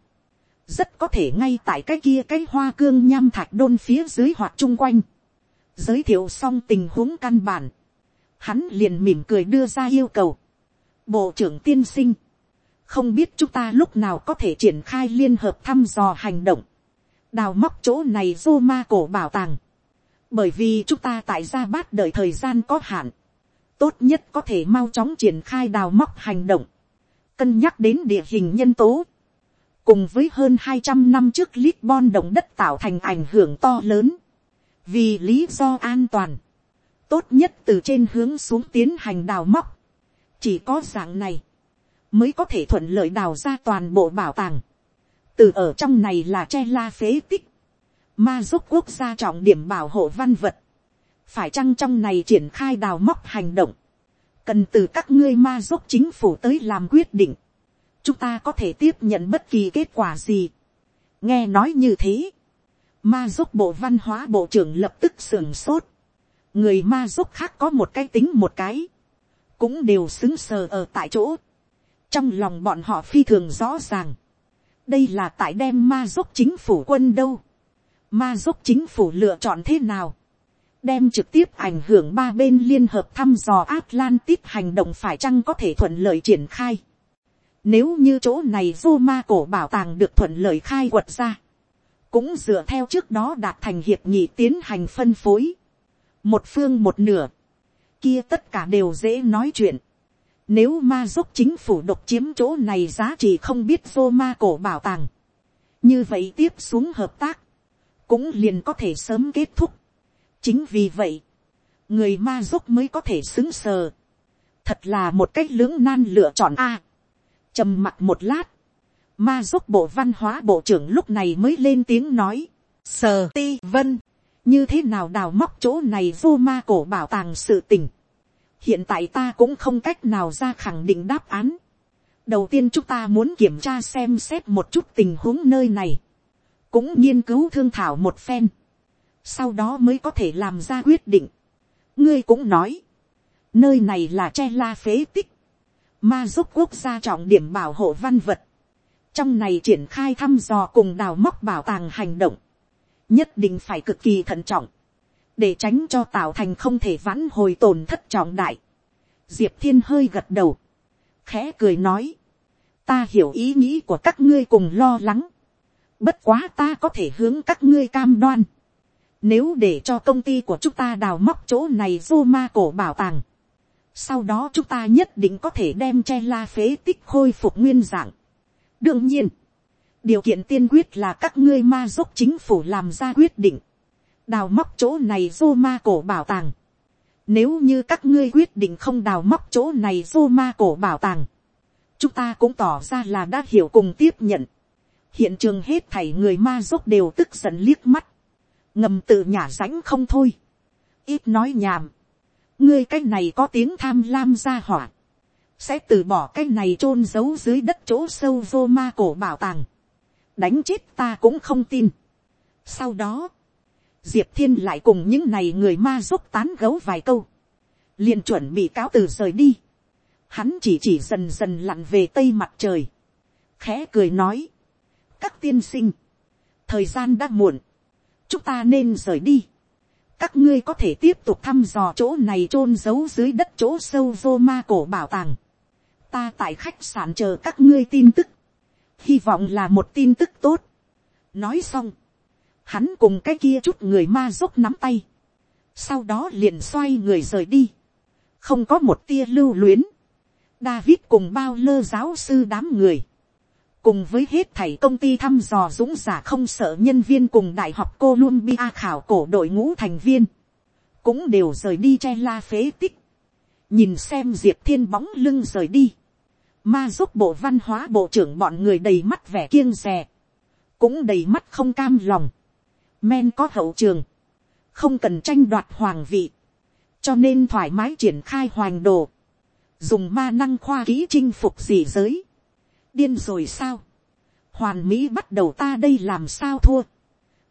Rất có thể ngay tại cái kia cái hoa cương nham thạch đôn phía dưới hoặc chung quanh. Giới thiệu xong tình huống căn bản. Hắn liền mỉm cười đưa ra yêu cầu. Bộ trưởng tiên sinh không biết chúng ta lúc nào có thể triển khai liên hợp thăm dò hành động, đào móc chỗ này vô ma cổ bảo tàng, bởi vì chúng ta tại gia bát đợi thời gian có hạn, tốt nhất có thể mau chóng triển khai đào móc hành động, cân nhắc đến địa hình nhân tố, cùng với hơn hai trăm năm trước Lisbon động đất tạo thành ảnh hưởng to lớn, vì lý do an toàn, tốt nhất từ trên hướng xuống tiến hành đào móc, chỉ có dạng này, mới có thể thuận lợi đào ra toàn bộ bảo tàng. từ ở trong này là che la phế tích, ma giúp quốc gia trọng điểm bảo hộ văn vật, phải chăng trong này triển khai đào móc hành động, cần từ các ngươi ma giúp chính phủ tới làm quyết định, chúng ta có thể tiếp nhận bất kỳ kết quả gì. nghe nói như thế, ma giúp bộ văn hóa bộ trưởng lập tức sưởng sốt, người ma giúp khác có một cái tính một cái, cũng đều xứng sờ ở tại chỗ. Trong lòng bọn họ phi thường rõ ràng, đây là tại đem ma giúp chính phủ quân đâu, ma giúp chính phủ lựa chọn thế nào, đem trực tiếp ảnh hưởng ba bên liên hợp thăm dò Atlantis hành động phải chăng có thể thuận lợi triển khai. Nếu như chỗ này vô ma cổ bảo tàng được thuận lợi khai quật ra, cũng dựa theo trước đó đạt thành hiệp nghị tiến hành phân phối, một phương một nửa, kia tất cả đều dễ nói chuyện. Nếu ma giúp chính phủ độc chiếm chỗ này giá trị không biết vô ma cổ bảo tàng. Như vậy tiếp xuống hợp tác. Cũng liền có thể sớm kết thúc. Chính vì vậy. Người ma giúp mới có thể xứng sờ. Thật là một cách lưỡng nan lựa chọn A trầm mặt một lát. Ma giúp bộ văn hóa bộ trưởng lúc này mới lên tiếng nói. Sờ ti vân. Như thế nào đào móc chỗ này vô ma cổ bảo tàng sự tình hiện tại ta cũng không cách nào ra khẳng định đáp án. đầu tiên chúng ta muốn kiểm tra xem xét một chút tình huống nơi này, cũng nghiên cứu thương thảo một phen, sau đó mới có thể làm ra quyết định. ngươi cũng nói, nơi này là che la phế tích, ma giúp quốc gia trọng điểm bảo hộ văn vật, trong này triển khai thăm dò cùng đào móc bảo tàng hành động, nhất định phải cực kỳ thận trọng, để tránh cho tạo thành không thể vãn hồi tổn thất trọng đại. diệp thiên hơi gật đầu, khẽ cười nói, ta hiểu ý nghĩ của các ngươi cùng lo lắng, bất quá ta có thể hướng các ngươi cam đoan, nếu để cho công ty của chúng ta đào móc chỗ này vô ma cổ bảo tàng, sau đó chúng ta nhất định có thể đem che la phế tích khôi phục nguyên dạng. đương nhiên, điều kiện tiên quyết là các ngươi ma giúp chính phủ làm ra quyết định đào móc chỗ này vô ma cổ bảo tàng. Nếu như các ngươi quyết định không đào móc chỗ này vô ma cổ bảo tàng, chúng ta cũng tỏ ra là đã hiểu cùng tiếp nhận. Hiện trường hết thảy người ma dốc đều tức giận liếc mắt. Ngầm tự nhả rãnh không thôi. Ít nói nhảm. Ngươi cái này có tiếng tham lam ra hỏa. Sẽ từ bỏ cái này chôn giấu dưới đất chỗ sâu vô ma cổ bảo tàng. Đánh chết ta cũng không tin. Sau đó diệp thiên lại cùng những này người ma giúp tán gấu vài câu, liền chuẩn bị cáo từ rời đi. Hắn chỉ chỉ dần dần lặn về tây mặt trời, khẽ cười nói, các tiên sinh, thời gian đã muộn, chúng ta nên rời đi các ngươi có thể tiếp tục thăm dò chỗ này chôn giấu dưới đất chỗ sâu vô ma cổ bảo tàng. ta tại khách sạn chờ các ngươi tin tức. hy vọng là một tin tức tốt. nói xong, hắn cùng cái kia chút người ma dốc nắm tay. sau đó liền xoay người rời đi. không có một tia lưu luyến. David cùng bao lơ giáo sư đám người cùng với hết thảy công ty thăm dò dũng giả không sợ nhân viên cùng đại học Columbia khảo cổ đội ngũ thành viên, cũng đều rời đi che la phế tích, nhìn xem diệp thiên bóng lưng rời đi, ma giúp bộ văn hóa bộ trưởng bọn người đầy mắt vẻ kiêng rè, cũng đầy mắt không cam lòng, men có hậu trường, không cần tranh đoạt hoàng vị, cho nên thoải mái triển khai hoàng đồ, dùng ma năng khoa kỹ chinh phục dị giới, điên rồi sao, hoàn mỹ bắt đầu ta đây làm sao thua,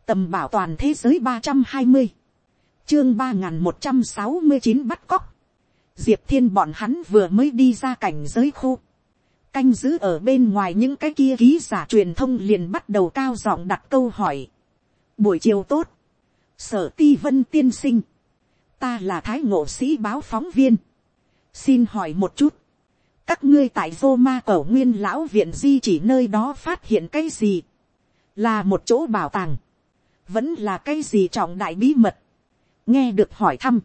tầm bảo toàn thế giới ba trăm hai mươi, chương ba n g h n một trăm sáu mươi chín bắt cóc, diệp thiên bọn hắn vừa mới đi ra cảnh giới khu, canh giữ ở bên ngoài những cái kia ký giả truyền thông liền bắt đầu cao giọng đặt câu hỏi. Buổi chiều tốt, sở ti vân tiên sinh, ta là thái ngộ sĩ báo phóng viên, xin hỏi một chút, các ngươi tại Roma cổ nguyên lão viện di chỉ nơi đó phát hiện cái gì, là một chỗ bảo tàng, vẫn là cái gì trọng đại bí mật, nghe được hỏi thăm,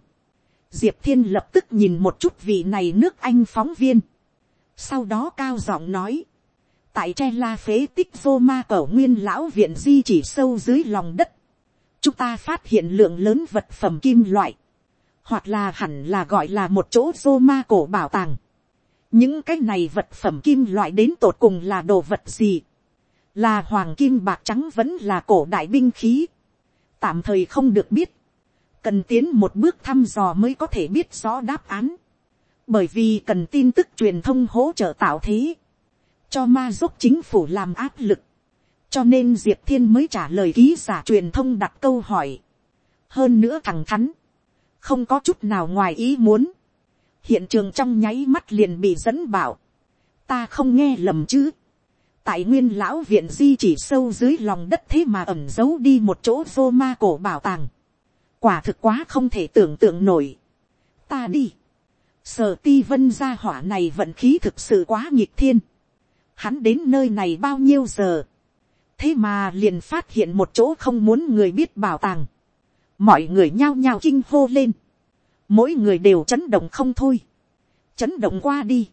diệp thiên lập tức nhìn một chút vị này nước anh phóng viên, sau đó cao giọng nói, tại tre la phế tích Roma cổ nguyên lão viện di chỉ sâu dưới lòng đất, chúng ta phát hiện lượng lớn vật phẩm kim loại, hoặc là hẳn là gọi là một chỗ Roma cổ bảo tàng những cái này vật phẩm kim loại đến tột cùng là đồ vật gì, là hoàng kim bạc trắng vẫn là cổ đại binh khí, tạm thời không được biết, cần tiến một bước thăm dò mới có thể biết rõ đáp án, bởi vì cần tin tức truyền thông hỗ trợ tạo thế, cho ma giúp chính phủ làm áp lực, cho nên diệp thiên mới trả lời ký giả truyền thông đặt câu hỏi, hơn nữa thẳng thắn, không có chút nào ngoài ý muốn, hiện trường trong nháy mắt liền bị dẫn bảo, ta không nghe lầm chứ, tại nguyên lão viện di chỉ sâu dưới lòng đất thế mà ẩm giấu đi một chỗ vô ma cổ bảo tàng, quả thực quá không thể tưởng tượng nổi, ta đi, sở ti vân gia hỏa này vận khí thực sự quá nhịp thiên, hắn đến nơi này bao nhiêu giờ, thế mà liền phát hiện một chỗ không muốn người biết bảo tàng, mọi người nhao nhao kinh hô lên, mỗi người đều chấn động không thôi, chấn động qua đi,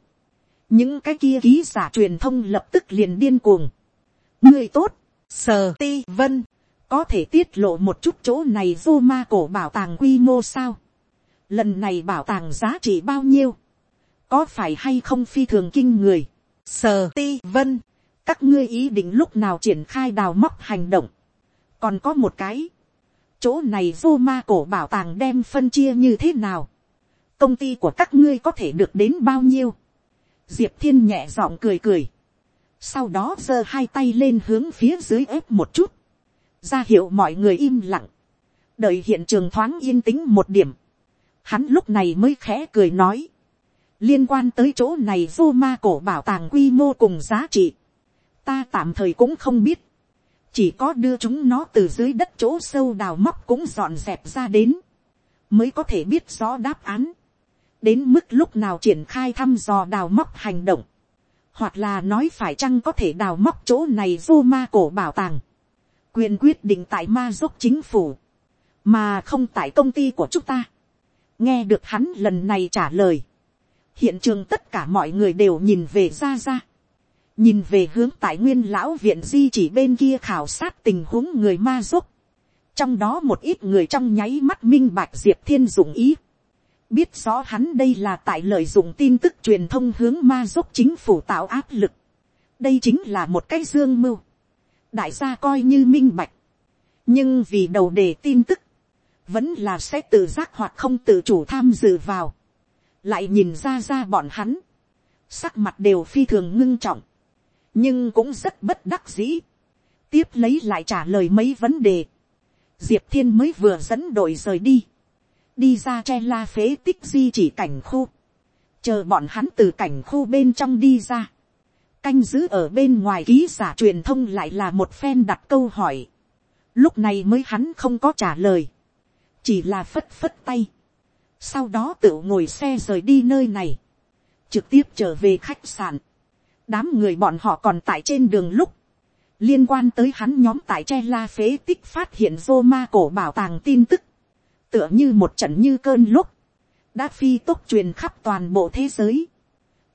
những cái kia ký giả truyền thông lập tức liền điên cuồng, người tốt, sờ ti vân, có thể tiết lộ một chút chỗ này vô ma cổ bảo tàng quy mô sao, lần này bảo tàng giá trị bao nhiêu, có phải hay không phi thường kinh người, sờ ti vân, các ngươi ý định lúc nào triển khai đào móc hành động, còn có một cái, chỗ này vô ma cổ bảo tàng đem phân chia như thế nào, công ty của các ngươi có thể được đến bao nhiêu, diệp thiên nhẹ giọng cười cười, sau đó giơ hai tay lên hướng phía dưới ép một chút, ra hiệu mọi người im lặng, đợi hiện trường thoáng yên tĩnh một điểm, hắn lúc này mới khẽ cười nói, liên quan tới chỗ này vô ma cổ bảo tàng quy mô cùng giá trị, ta tạm thời cũng không biết, chỉ có đưa chúng nó từ dưới đất chỗ sâu đào móc cũng dọn dẹp ra đến, mới có thể biết rõ đáp án, đến mức lúc nào triển khai thăm dò đào móc hành động, hoặc là nói phải chăng có thể đào móc chỗ này vô ma cổ bảo tàng, quyền quyết định tại ma giúp chính phủ, mà không tại công ty của chúng ta. nghe được hắn lần này trả lời, hiện trường tất cả mọi người đều nhìn về ra ra, nhìn về hướng tại nguyên lão viện di chỉ bên kia khảo sát tình huống người ma dốc, trong đó một ít người trong nháy mắt minh bạch diệp thiên dụng ý, biết rõ hắn đây là tại lợi dụng tin tức truyền thông hướng ma dốc chính phủ tạo áp lực, đây chính là một cái dương mưu, đại gia coi như minh bạch, nhưng vì đầu đề tin tức, vẫn là sẽ tự giác hoặc không tự chủ tham dự vào, lại nhìn ra ra bọn hắn, sắc mặt đều phi thường ngưng trọng, nhưng cũng rất bất đắc dĩ, tiếp lấy lại trả lời mấy vấn đề, diệp thiên mới vừa dẫn đội rời đi, đi ra che la phế tích di chỉ cảnh khu, chờ bọn hắn từ cảnh khu bên trong đi ra, canh giữ ở bên ngoài ký giả truyền thông lại là một phen đặt câu hỏi, lúc này mới hắn không có trả lời, chỉ là phất phất tay, sau đó tự ngồi xe rời đi nơi này, trực tiếp trở về khách sạn, đám người bọn họ còn tại trên đường lúc, liên quan tới hắn nhóm tại che la phế tích phát hiện rô ma cổ bảo tàng tin tức, tựa như một trận như cơn lúc, đã phi tốc truyền khắp toàn bộ thế giới,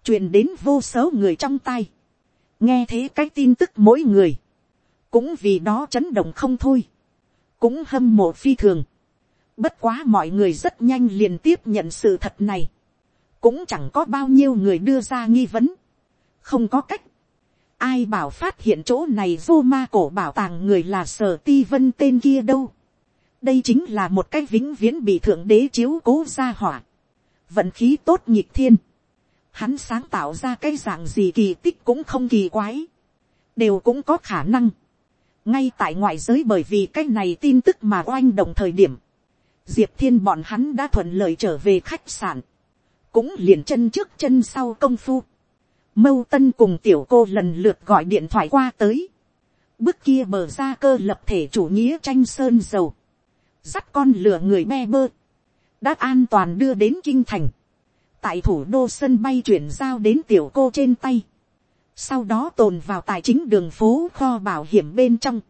truyền đến vô số người trong tay, nghe thế cái tin tức mỗi người, cũng vì đó chấn động không thôi, cũng hâm mộ phi thường, bất quá mọi người rất nhanh liền tiếp nhận sự thật này, cũng chẳng có bao nhiêu người đưa ra nghi vấn, không có cách, ai bảo phát hiện chỗ này vô ma cổ bảo tàng người là sở ti vân tên kia đâu, đây chính là một cái vĩnh viễn bị thượng đế chiếu cố ra hỏa, vận khí tốt nhịp thiên, hắn sáng tạo ra cái dạng gì kỳ tích cũng không kỳ quái, đều cũng có khả năng. ngay tại ngoại giới bởi vì cái này tin tức mà oanh động thời điểm, diệp thiên bọn hắn đã thuận lợi trở về khách sạn, cũng liền chân trước chân sau công phu mâu tân cùng tiểu cô lần lượt gọi điện thoại qua tới, bước kia bờ ra cơ lập thể chủ nghĩa tranh sơn dầu, dắt con lửa người me bơ, đã an toàn đưa đến kinh thành, tại thủ đô sân bay chuyển giao đến tiểu cô trên tay, sau đó tồn vào tài chính đường phố kho bảo hiểm bên trong,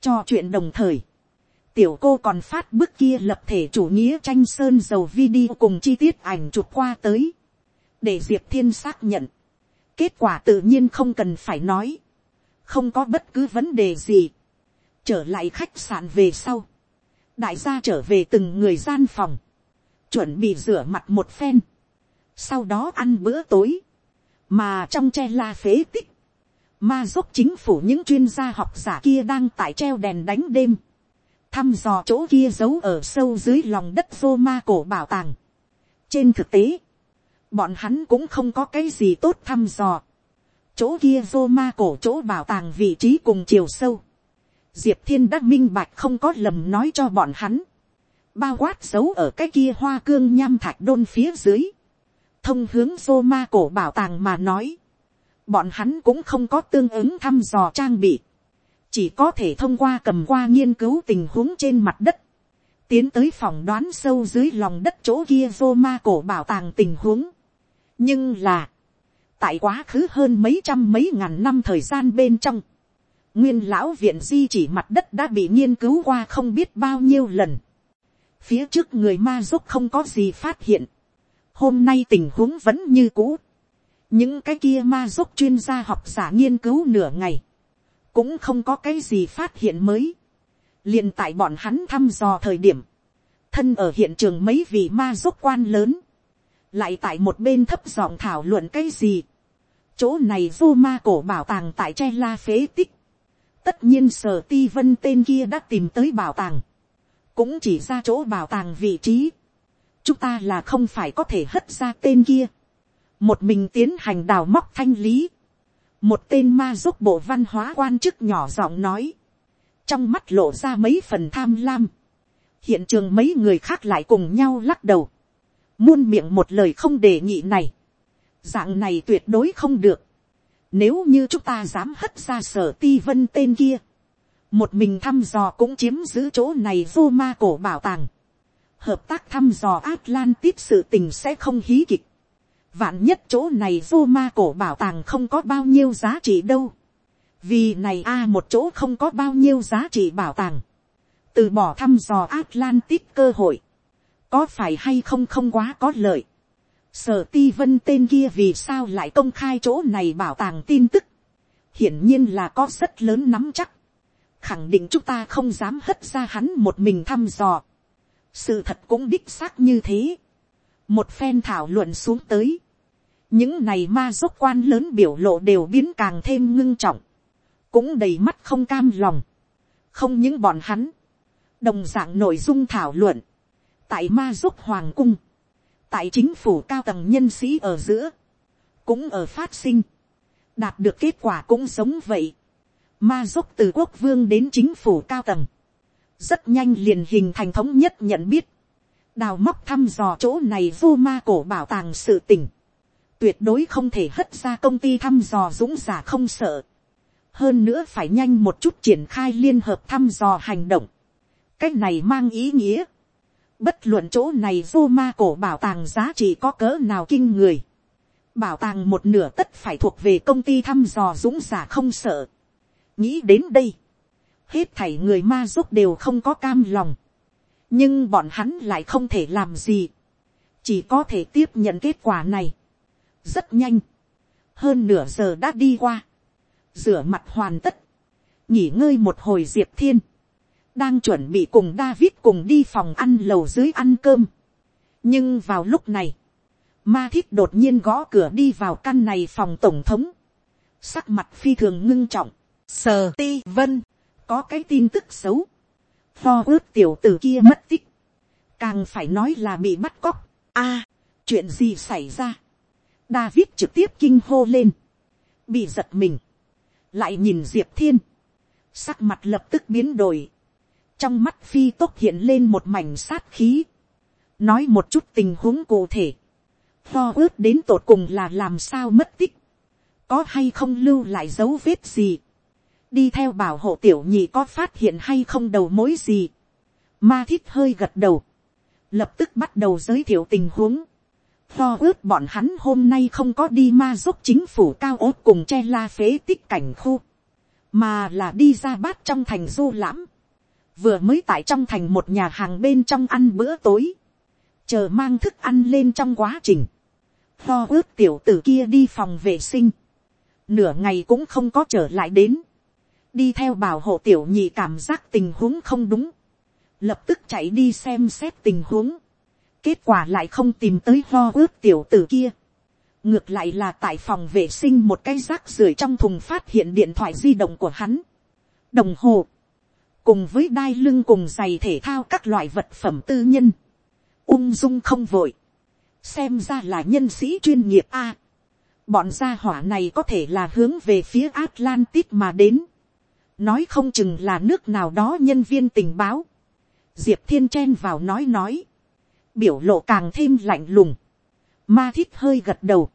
cho chuyện đồng thời, tiểu cô còn phát bức kia lập thể chủ nghĩa tranh sơn dầu video cùng chi tiết ảnh chụp qua tới, để diệp thiên xác nhận, kết quả tự nhiên không cần phải nói, không có bất cứ vấn đề gì, trở lại khách sạn về sau, đại gia trở về từng người gian phòng, chuẩn bị rửa mặt một phen, sau đó ăn bữa tối, mà trong che la phế tích, ma giúp chính phủ những chuyên gia học giả kia đang tại treo đèn đánh đêm, thăm dò chỗ kia giấu ở sâu dưới lòng đất vô ma cổ bảo tàng. trên thực tế, bọn hắn cũng không có cái gì tốt thăm dò. chỗ kia rô ma cổ chỗ bảo tàng vị trí cùng chiều sâu. diệp thiên đã minh bạch không có lầm nói cho bọn hắn. bao quát giấu ở cái kia hoa cương nham thạch đôn phía dưới thông hướng rô ma cổ bảo tàng mà nói, bọn hắn cũng không có tương ứng thăm dò trang bị, chỉ có thể thông qua cầm qua nghiên cứu tình huống trên mặt đất, tiến tới phòng đoán sâu dưới lòng đất chỗ kia vô ma cổ bảo tàng tình huống nhưng là, tại quá khứ hơn mấy trăm mấy ngàn năm thời gian bên trong, nguyên lão viện di chỉ mặt đất đã bị nghiên cứu qua không biết bao nhiêu lần. phía trước người ma giúp không có gì phát hiện, hôm nay tình huống vẫn như cũ. những cái kia ma giúp chuyên gia học giả nghiên cứu nửa ngày, cũng không có cái gì phát hiện mới. liền tại bọn hắn thăm dò thời điểm, thân ở hiện trường mấy vị ma giúp quan lớn, lại tại một bên thấp giọng thảo luận cái gì. chỗ này vô ma cổ bảo tàng tại che la phế tích. tất nhiên sở ti vân tên kia đã tìm tới bảo tàng, cũng chỉ ra chỗ bảo tàng vị trí. Chúng ta là không phải có thể hất ra tên kia, một mình tiến hành đào móc thanh lý, một tên ma giúp bộ văn hóa quan chức nhỏ giọng nói, trong mắt lộ ra mấy phần tham lam, hiện trường mấy người khác lại cùng nhau lắc đầu, muôn miệng một lời không đề nghị này, dạng này tuyệt đối không được, nếu như chúng ta dám hất ra sở ti vân tên kia, một mình thăm dò cũng chiếm giữ chỗ này vô ma cổ bảo tàng, hợp tác thăm dò Atlantis sự tình sẽ không hí kịch. Vạn nhất chỗ này vô ma cổ bảo tàng không có bao nhiêu giá trị đâu. Vì này a một chỗ không có bao nhiêu giá trị bảo tàng. Từ bỏ thăm dò Atlantis cơ hội. Có phải hay không không quá có lợi. Sở ti vân tên kia vì sao lại công khai chỗ này bảo tàng tin tức. Hiển nhiên là có rất lớn nắm chắc. Khẳng định chúng ta không dám hất ra hắn một mình thăm dò sự thật cũng đích xác như thế. một phen thảo luận xuống tới. những này ma dốc quan lớn biểu lộ đều biến càng thêm ngưng trọng. cũng đầy mắt không cam lòng. không những bọn hắn. đồng d ạ n g nội dung thảo luận tại ma giúp hoàng cung. tại chính phủ cao tầng nhân sĩ ở giữa. cũng ở phát sinh. đạt được kết quả cũng giống vậy. ma giúp từ quốc vương đến chính phủ cao tầng rất nhanh liền hình thành thống nhất nhận biết, đào móc thăm dò chỗ này vô ma cổ bảo tàng sự tình, tuyệt đối không thể hất ra công ty thăm dò dũng giả không sợ, hơn nữa phải nhanh một chút triển khai liên hợp thăm dò hành động, cách này mang ý nghĩa, Bất luận chỗ này vô ma cổ bảo tàng giá trị có cỡ nào kinh người. Bảo tàng một nửa tất phải thuộc về công ty thăm dò dũng giả không sợ. Nghĩ đến đây. Hết thảy người ma giúp đều không có cam lòng. Nhưng bọn hắn lại không thể làm gì. Chỉ có thể tiếp nhận kết quả này. Rất nhanh. Hơn nửa giờ đã đi qua. Rửa mặt hoàn tất. Nghỉ ngơi một hồi diệp thiên đang chuẩn bị cùng David cùng đi phòng ăn lầu dưới ăn cơm. nhưng vào lúc này, ma thiết đột nhiên gõ cửa đi vào căn này phòng tổng thống. sắc mặt phi thường ngưng trọng. sờ ti vân, có cái tin tức xấu. pho ước tiểu t ử kia mất tích. càng phải nói là bị bắt cóc. a, chuyện gì xảy ra. David trực tiếp kinh hô lên. bị giật mình. lại nhìn diệp thiên. sắc mặt lập tức biến đổi trong mắt phi tốt hiện lên một mảnh sát khí, nói một chút tình huống cụ thể, pho ướt đến tột cùng là làm sao mất tích, có hay không lưu lại dấu vết gì, đi theo bảo hộ tiểu nhị có phát hiện hay không đầu mối gì, ma thích hơi gật đầu, lập tức bắt đầu giới thiệu tình huống, pho ướt bọn hắn hôm nay không có đi ma giúp chính phủ cao ốt cùng che la phế tích cảnh khu, mà là đi ra bát trong thành du lãm, vừa mới tại trong thành một nhà hàng bên trong ăn bữa tối, chờ mang thức ăn lên trong quá trình, lo ướt tiểu tử kia đi phòng vệ sinh, nửa ngày cũng không có trở lại đến, đi theo bảo hộ tiểu nhị cảm giác tình huống không đúng, lập tức chạy đi xem xét tình huống, kết quả lại không tìm tới lo ướt tiểu tử kia, ngược lại là tại phòng vệ sinh một cái rác rưởi trong thùng phát hiện điện thoại di động của hắn, đồng hồ, cùng với đai lưng cùng giày thể thao các loại vật phẩm tư nhân, ung dung không vội, xem ra là nhân sĩ chuyên nghiệp a. bọn gia hỏa này có thể là hướng về phía Atlantis mà đến, nói không chừng là nước nào đó nhân viên tình báo, diệp thiên chen vào nói nói, biểu lộ càng thêm lạnh lùng, ma thích hơi gật đầu,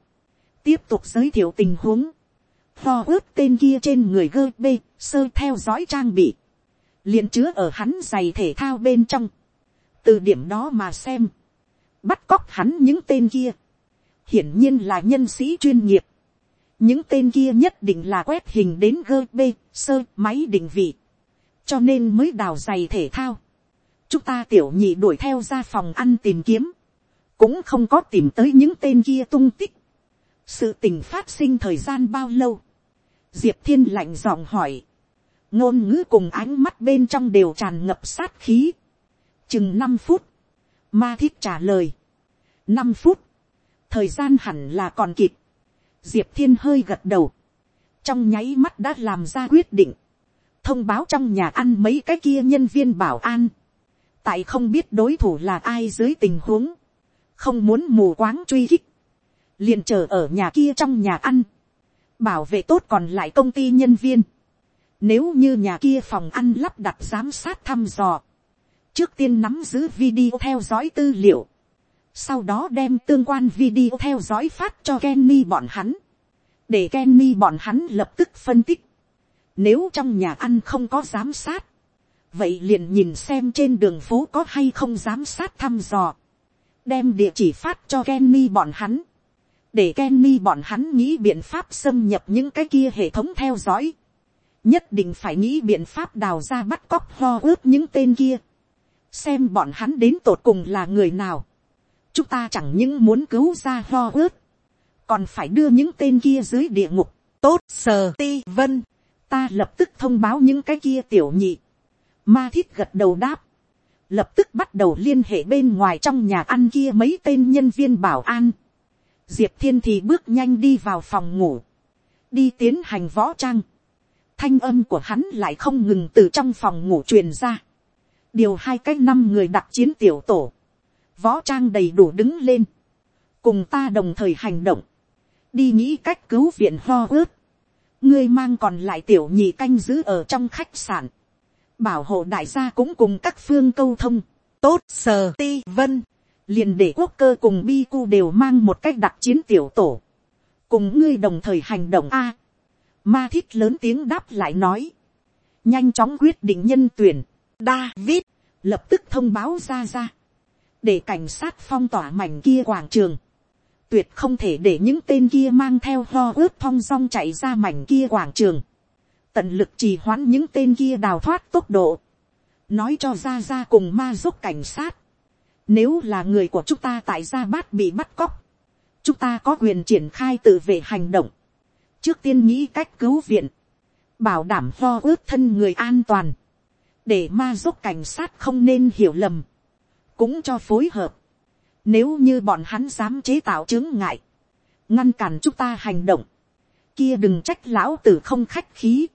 tiếp tục giới thiệu tình huống, Tho ướt tên kia trên người gơ bê sơ theo dõi trang bị, liền chứa ở hắn giày thể thao bên trong. từ điểm đó mà xem, bắt cóc hắn những tên kia, hiển nhiên là nhân sĩ chuyên nghiệp. những tên kia nhất định là quét hình đến gb sơ máy định vị, cho nên mới đào giày thể thao. chúng ta tiểu nhị đuổi theo ra phòng ăn tìm kiếm, cũng không có tìm tới những tên kia tung tích. sự tình phát sinh thời gian bao lâu, diệp thiên lạnh giọng hỏi, ngôn ngữ cùng ánh mắt bên trong đều tràn ngập sát khí. chừng năm phút, ma thiết trả lời. năm phút, thời gian hẳn là còn kịp. diệp thiên hơi gật đầu, trong nháy mắt đã làm ra quyết định, thông báo trong nhà ăn mấy cái kia nhân viên bảo an, tại không biết đối thủ là ai dưới tình huống, không muốn mù quáng truy khích, liền chờ ở nhà kia trong nhà ăn, bảo vệ tốt còn lại công ty nhân viên, nếu như nhà kia phòng ăn lắp đặt giám sát thăm dò. Trước tiên nắm giữ video theo dõi tư liệu. Sau đó đem tương quan video theo dõi phát cho Kenny bọn hắn. Để Kenny bọn hắn lập tức phân tích. Nếu trong nhà ăn không có giám sát. Vậy liền nhìn xem trên đường phố có hay không giám sát thăm dò. Đem địa chỉ phát cho Kenny bọn hắn. Để Kenny bọn hắn nghĩ biện pháp xâm nhập những cái kia hệ thống theo dõi nhất định phải nghĩ biện pháp đào ra bắt cóc ho ướp những tên kia, xem bọn hắn đến tột cùng là người nào. chúng ta chẳng những muốn cứu ra ho ướp, còn phải đưa những tên kia dưới địa ngục, tốt sờ ti vân, ta lập tức thông báo những cái kia tiểu nhị, ma thiết gật đầu đáp, lập tức bắt đầu liên hệ bên ngoài trong nhà ăn kia mấy tên nhân viên bảo an. Diệp thiên thì bước nhanh đi vào phòng ngủ, đi tiến hành võ trang thanh âm của hắn lại không ngừng từ trong phòng ngủ truyền ra. điều hai cái năm người đặc chiến tiểu tổ, võ trang đầy đủ đứng lên, cùng ta đồng thời hành động, đi nghĩ cách cứu viện ho ướt, ngươi mang còn lại tiểu nhị canh giữ ở trong khách sạn, bảo hộ đại gia cũng cùng các phương câu thông, tốt sờ ti vân, liền để quốc cơ cùng bi cu đều mang một cách đặc chiến tiểu tổ, cùng ngươi đồng thời hành động a, Ma thiết lớn tiếng đáp lại nói. Nhanh chóng quyết định nhân tuyển. David lập tức thông báo ra ra. để cảnh sát phong tỏa mảnh kia quảng trường, tuyệt không thể để những tên kia mang theo lo ướt thong dong chạy ra mảnh kia quảng trường, tận lực trì hoãn những tên kia đào thoát tốc độ, nói cho ra ra cùng ma giúp cảnh sát, nếu là người của chúng ta tại gia bát bị bắt cóc, chúng ta có quyền triển khai tự vệ hành động, trước tiên nghĩ cách cứu viện, bảo đảm lo ướt thân người an toàn, để ma giúp cảnh sát không nên hiểu lầm, cũng cho phối hợp, nếu như bọn hắn dám chế tạo chứng ngại, ngăn cản chúng ta hành động, kia đừng trách lão tử không khách khí,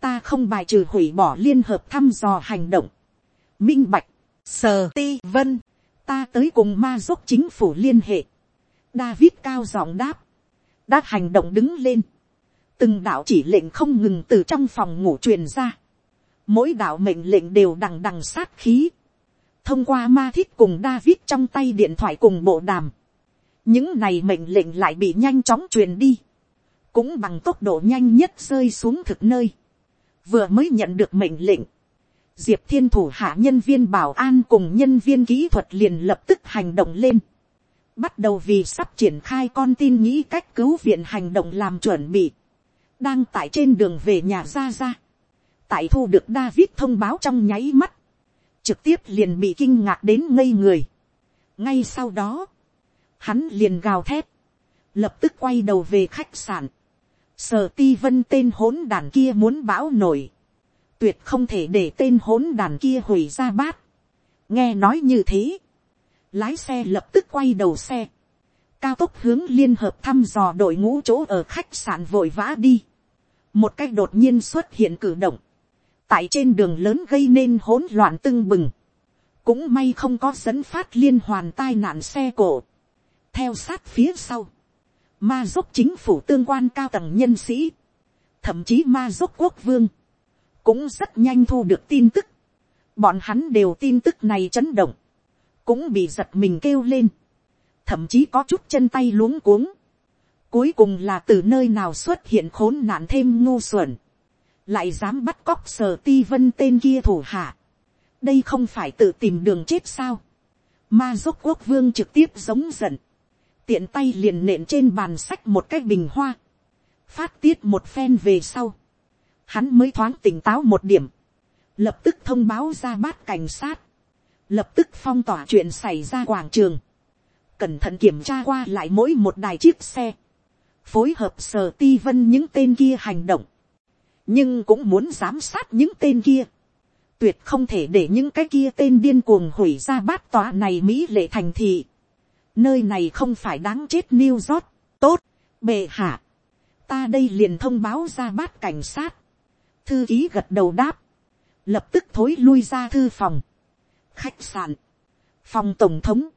ta không bài trừ hủy bỏ liên hợp thăm dò hành động, minh bạch, sờ ti vân, ta tới cùng ma giúp chính phủ liên hệ, David cao giọng đáp, đã hành động đứng lên, từng đạo chỉ lệnh không ngừng từ trong phòng ngủ truyền ra, mỗi đạo mệnh lệnh đều đằng đằng sát khí, thông qua ma thiết cùng David trong tay điện thoại cùng bộ đàm, những này mệnh lệnh lại bị nhanh chóng truyền đi, cũng bằng tốc độ nhanh nhất rơi xuống thực nơi, vừa mới nhận được mệnh lệnh, diệp thiên thủ hạ nhân viên bảo an cùng nhân viên kỹ thuật liền lập tức hành động lên, bắt đầu vì sắp triển khai con tin nghĩ cách cứu viện hành động làm chuẩn bị, đang tại trên đường về nhà ra ra, tại thu được David thông báo trong nháy mắt, trực tiếp liền bị kinh ngạc đến ngây người. ngay sau đó, hắn liền gào thét, lập tức quay đầu về khách sạn, sở ti vân tên hỗn đàn kia muốn bão nổi, tuyệt không thể để tên hỗn đàn kia hủy ra bát. nghe nói như thế, lái xe lập tức quay đầu xe, cao tốc hướng liên hợp thăm dò đội ngũ chỗ ở khách sạn vội vã đi, một cách đột nhiên xuất hiện cử động, tại trên đường lớn gây nên hỗn loạn tưng bừng, cũng may không có dẫn phát liên hoàn tai nạn xe cổ, theo sát phía sau, ma giúp chính phủ tương quan cao tầng nhân sĩ, thậm chí ma giúp quốc vương, cũng rất nhanh thu được tin tức, bọn hắn đều tin tức này chấn động, cũng bị giật mình kêu lên, thậm chí có chút chân tay luống cuống, cuối cùng là từ nơi nào xuất hiện khốn nạn thêm ngu xuẩn, lại dám bắt cóc sở ti vân tên kia thủ hạ, đây không phải tự tìm đường chết sao, ma dốc quốc vương trực tiếp giống giận, tiện tay liền nện trên bàn sách một cái bình hoa, phát tiết một phen về sau, hắn mới thoáng tỉnh táo một điểm, lập tức thông báo ra bát cảnh sát, lập tức phong tỏa chuyện xảy ra quảng trường, cẩn thận kiểm tra qua lại mỗi một đài chiếc xe, phối hợp sở ti vân những tên kia hành động, nhưng cũng muốn giám sát những tên kia, tuyệt không thể để những cái kia tên điên cuồng hủy ra bát tòa này mỹ lệ thành thị, nơi này không phải đáng chết New York, tốt, bệ hạ, ta đây liền thông báo ra bát cảnh sát, thư ký gật đầu đáp, lập tức thối lui ra thư phòng, khách sạn, phòng tổng thống,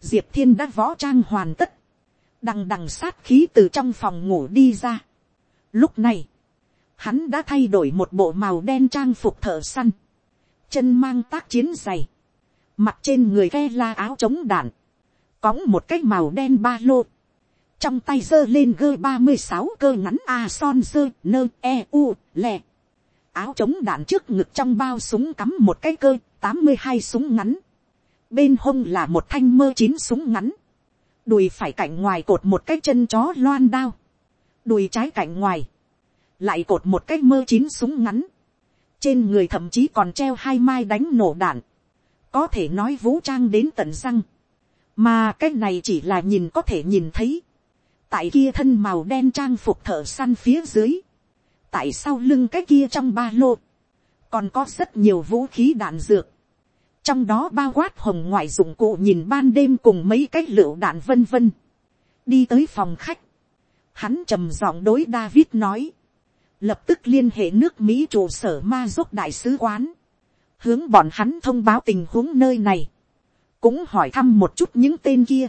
diệp thiên đã võ trang hoàn tất, đằng đằng sát khí từ trong phòng ngủ đi ra. Lúc này, hắn đã thay đổi một bộ màu đen trang phục thợ săn, chân mang tác chiến giày, mặt trên người ghe la áo chống đạn, cõng một cái màu đen ba lô, trong tay giơ lên gơ ba mươi sáu cơ ngắn a son giơ nơ e u lè, áo chống đạn trước ngực trong bao súng cắm một cái cơ tám mươi hai súng ngắn, bên hông là một thanh mơ chín súng ngắn, đùi phải cạnh ngoài cột một cái chân chó loan đao, đùi trái cạnh ngoài, lại cột một cái mơ chín súng ngắn, trên người thậm chí còn treo hai mai đánh nổ đạn, có thể nói vũ trang đến tận răng, mà cái này chỉ là nhìn có thể nhìn thấy, tại kia thân màu đen trang phục thợ săn phía dưới, tại sau lưng cái kia trong ba lô, còn có rất nhiều vũ khí đạn dược, trong đó bao quát hồng ngoại dụng cụ nhìn ban đêm cùng mấy cái lựu đạn vân vân, đi tới phòng khách, hắn trầm giọng đối David nói, lập tức liên hệ nước Mỹ trụ sở ma giúp đại sứ quán, hướng bọn hắn thông báo tình huống nơi này, cũng hỏi thăm một chút những tên kia,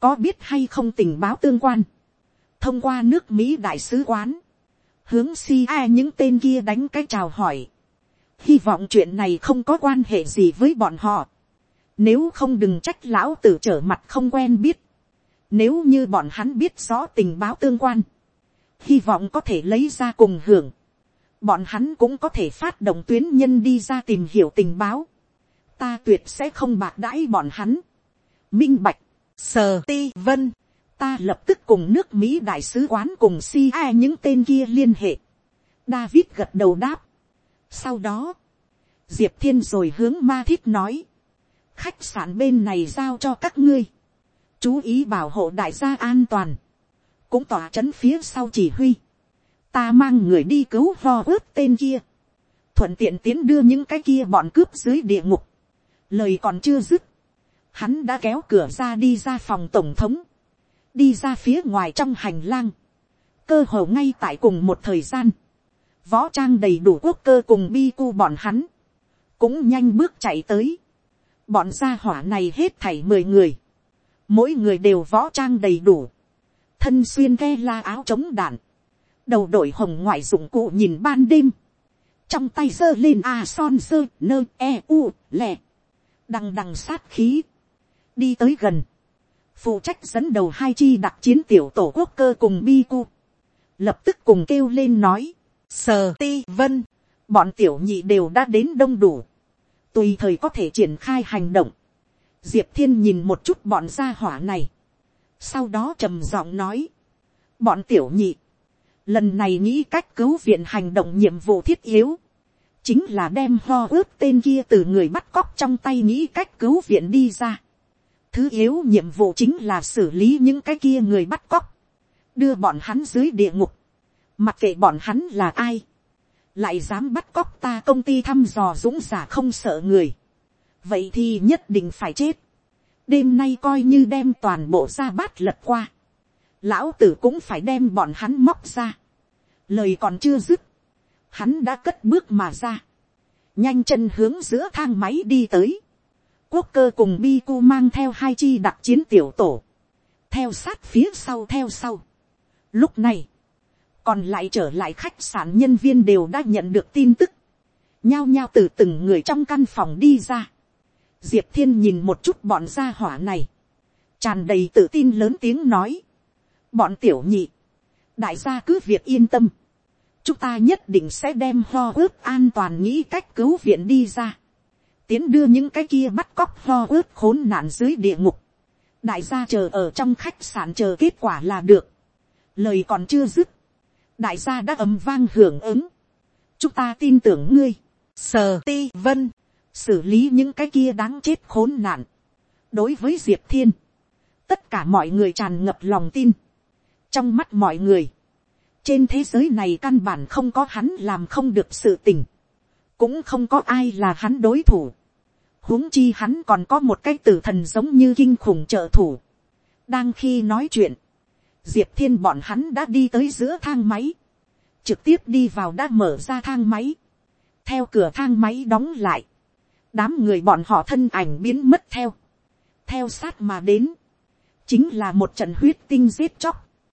có biết hay không tình báo tương quan, thông qua nước Mỹ đại sứ quán, hướng si a những tên kia đánh cái chào hỏi, hy vọng chuyện này không có quan hệ gì với bọn họ, nếu không đừng trách lão tử trở mặt không quen biết, nếu như bọn hắn biết rõ tình báo tương quan, hy vọng có thể lấy ra cùng hưởng, bọn hắn cũng có thể phát động tuyến nhân đi ra tìm hiểu tình báo, ta tuyệt sẽ không bạc đãi bọn hắn. minh bạch, sờ ti vân, ta lập tức cùng nước mỹ đại sứ quán cùng CIA những tên kia liên hệ. david gật đầu đáp sau đó, diệp thiên rồi hướng ma thiết nói, khách sạn bên này giao cho các ngươi, chú ý bảo hộ đại gia an toàn, cũng tỏa chấn phía sau chỉ huy, ta mang người đi cứu ho ướp tên kia, thuận tiện tiến đưa những cái kia bọn cướp dưới địa ngục, lời còn chưa dứt, hắn đã kéo cửa ra đi ra phòng tổng thống, đi ra phía ngoài trong hành lang, cơ hồ ngay tại cùng một thời gian, võ trang đầy đủ quốc cơ cùng bi cu bọn hắn, cũng nhanh bước chạy tới, bọn gia hỏa này hết thảy mười người, mỗi người đều võ trang đầy đủ, thân xuyên ghe la áo chống đạn, đầu đội hồng ngoại dụng cụ nhìn ban đêm, trong tay giơ lên a son giơ nơ e u lẹ, đằng đằng sát khí, đi tới gần, phụ trách dẫn đầu hai chi đặc chiến tiểu tổ quốc cơ cùng bi cu, lập tức cùng kêu lên nói, sờ ti vân, bọn tiểu nhị đều đã đến đông đủ, tùy thời có thể triển khai hành động, diệp thiên nhìn một chút bọn gia hỏa này, sau đó trầm giọng nói, bọn tiểu nhị, lần này nghĩ cách cứu viện hành động nhiệm vụ thiết yếu, chính là đem ho ướp tên kia từ người bắt cóc trong tay nghĩ cách cứu viện đi ra. Thứ yếu nhiệm vụ chính là xử lý những cái kia người bắt cóc, đưa bọn hắn dưới địa ngục, mặc kệ bọn hắn là ai, lại dám bắt cóc ta công ty thăm dò dũng giả không sợ người vậy thì nhất định phải chết. đêm nay coi như đem toàn bộ ra bát lật qua. lão tử cũng phải đem bọn hắn móc ra. lời còn chưa dứt. hắn đã cất bước mà ra. nhanh chân hướng giữa thang máy đi tới. quốc cơ cùng bi cu mang theo hai chi đặc chiến tiểu tổ. theo sát phía sau theo sau. lúc này, còn lại trở lại khách sạn nhân viên đều đã nhận được tin tức. Nhao nhao từ từng người trong căn phòng đi ra. Diệp thiên nhìn một chút bọn gia hỏa này, tràn đầy tự tin lớn tiếng nói, bọn tiểu nhị, đại gia cứ việc yên tâm, chúng ta nhất định sẽ đem ho ướp an toàn nghĩ cách cứu viện đi ra, tiến đưa những cái kia bắt cóc ho ướp khốn nạn dưới địa ngục, đại gia chờ ở trong khách sạn chờ kết quả là được, lời còn chưa dứt, đại gia đã ấm vang hưởng ứng, chúng ta tin tưởng ngươi, sờ ti vân, xử lý những cái kia đáng chết khốn nạn. đối với diệp thiên, tất cả mọi người tràn ngập lòng tin. trong mắt mọi người, trên thế giới này căn bản không có hắn làm không được sự tình, cũng không có ai là hắn đối thủ. huống chi hắn còn có một cái tử thần giống như kinh khủng trợ thủ. đang khi nói chuyện, diệp thiên bọn hắn đã đi tới giữa thang máy, trực tiếp đi vào đã mở ra thang máy, theo cửa thang máy đóng lại, đám người bọn họ thân ảnh biến mất theo, theo sát mà đến, chính là một trận huyết tinh giết chóc,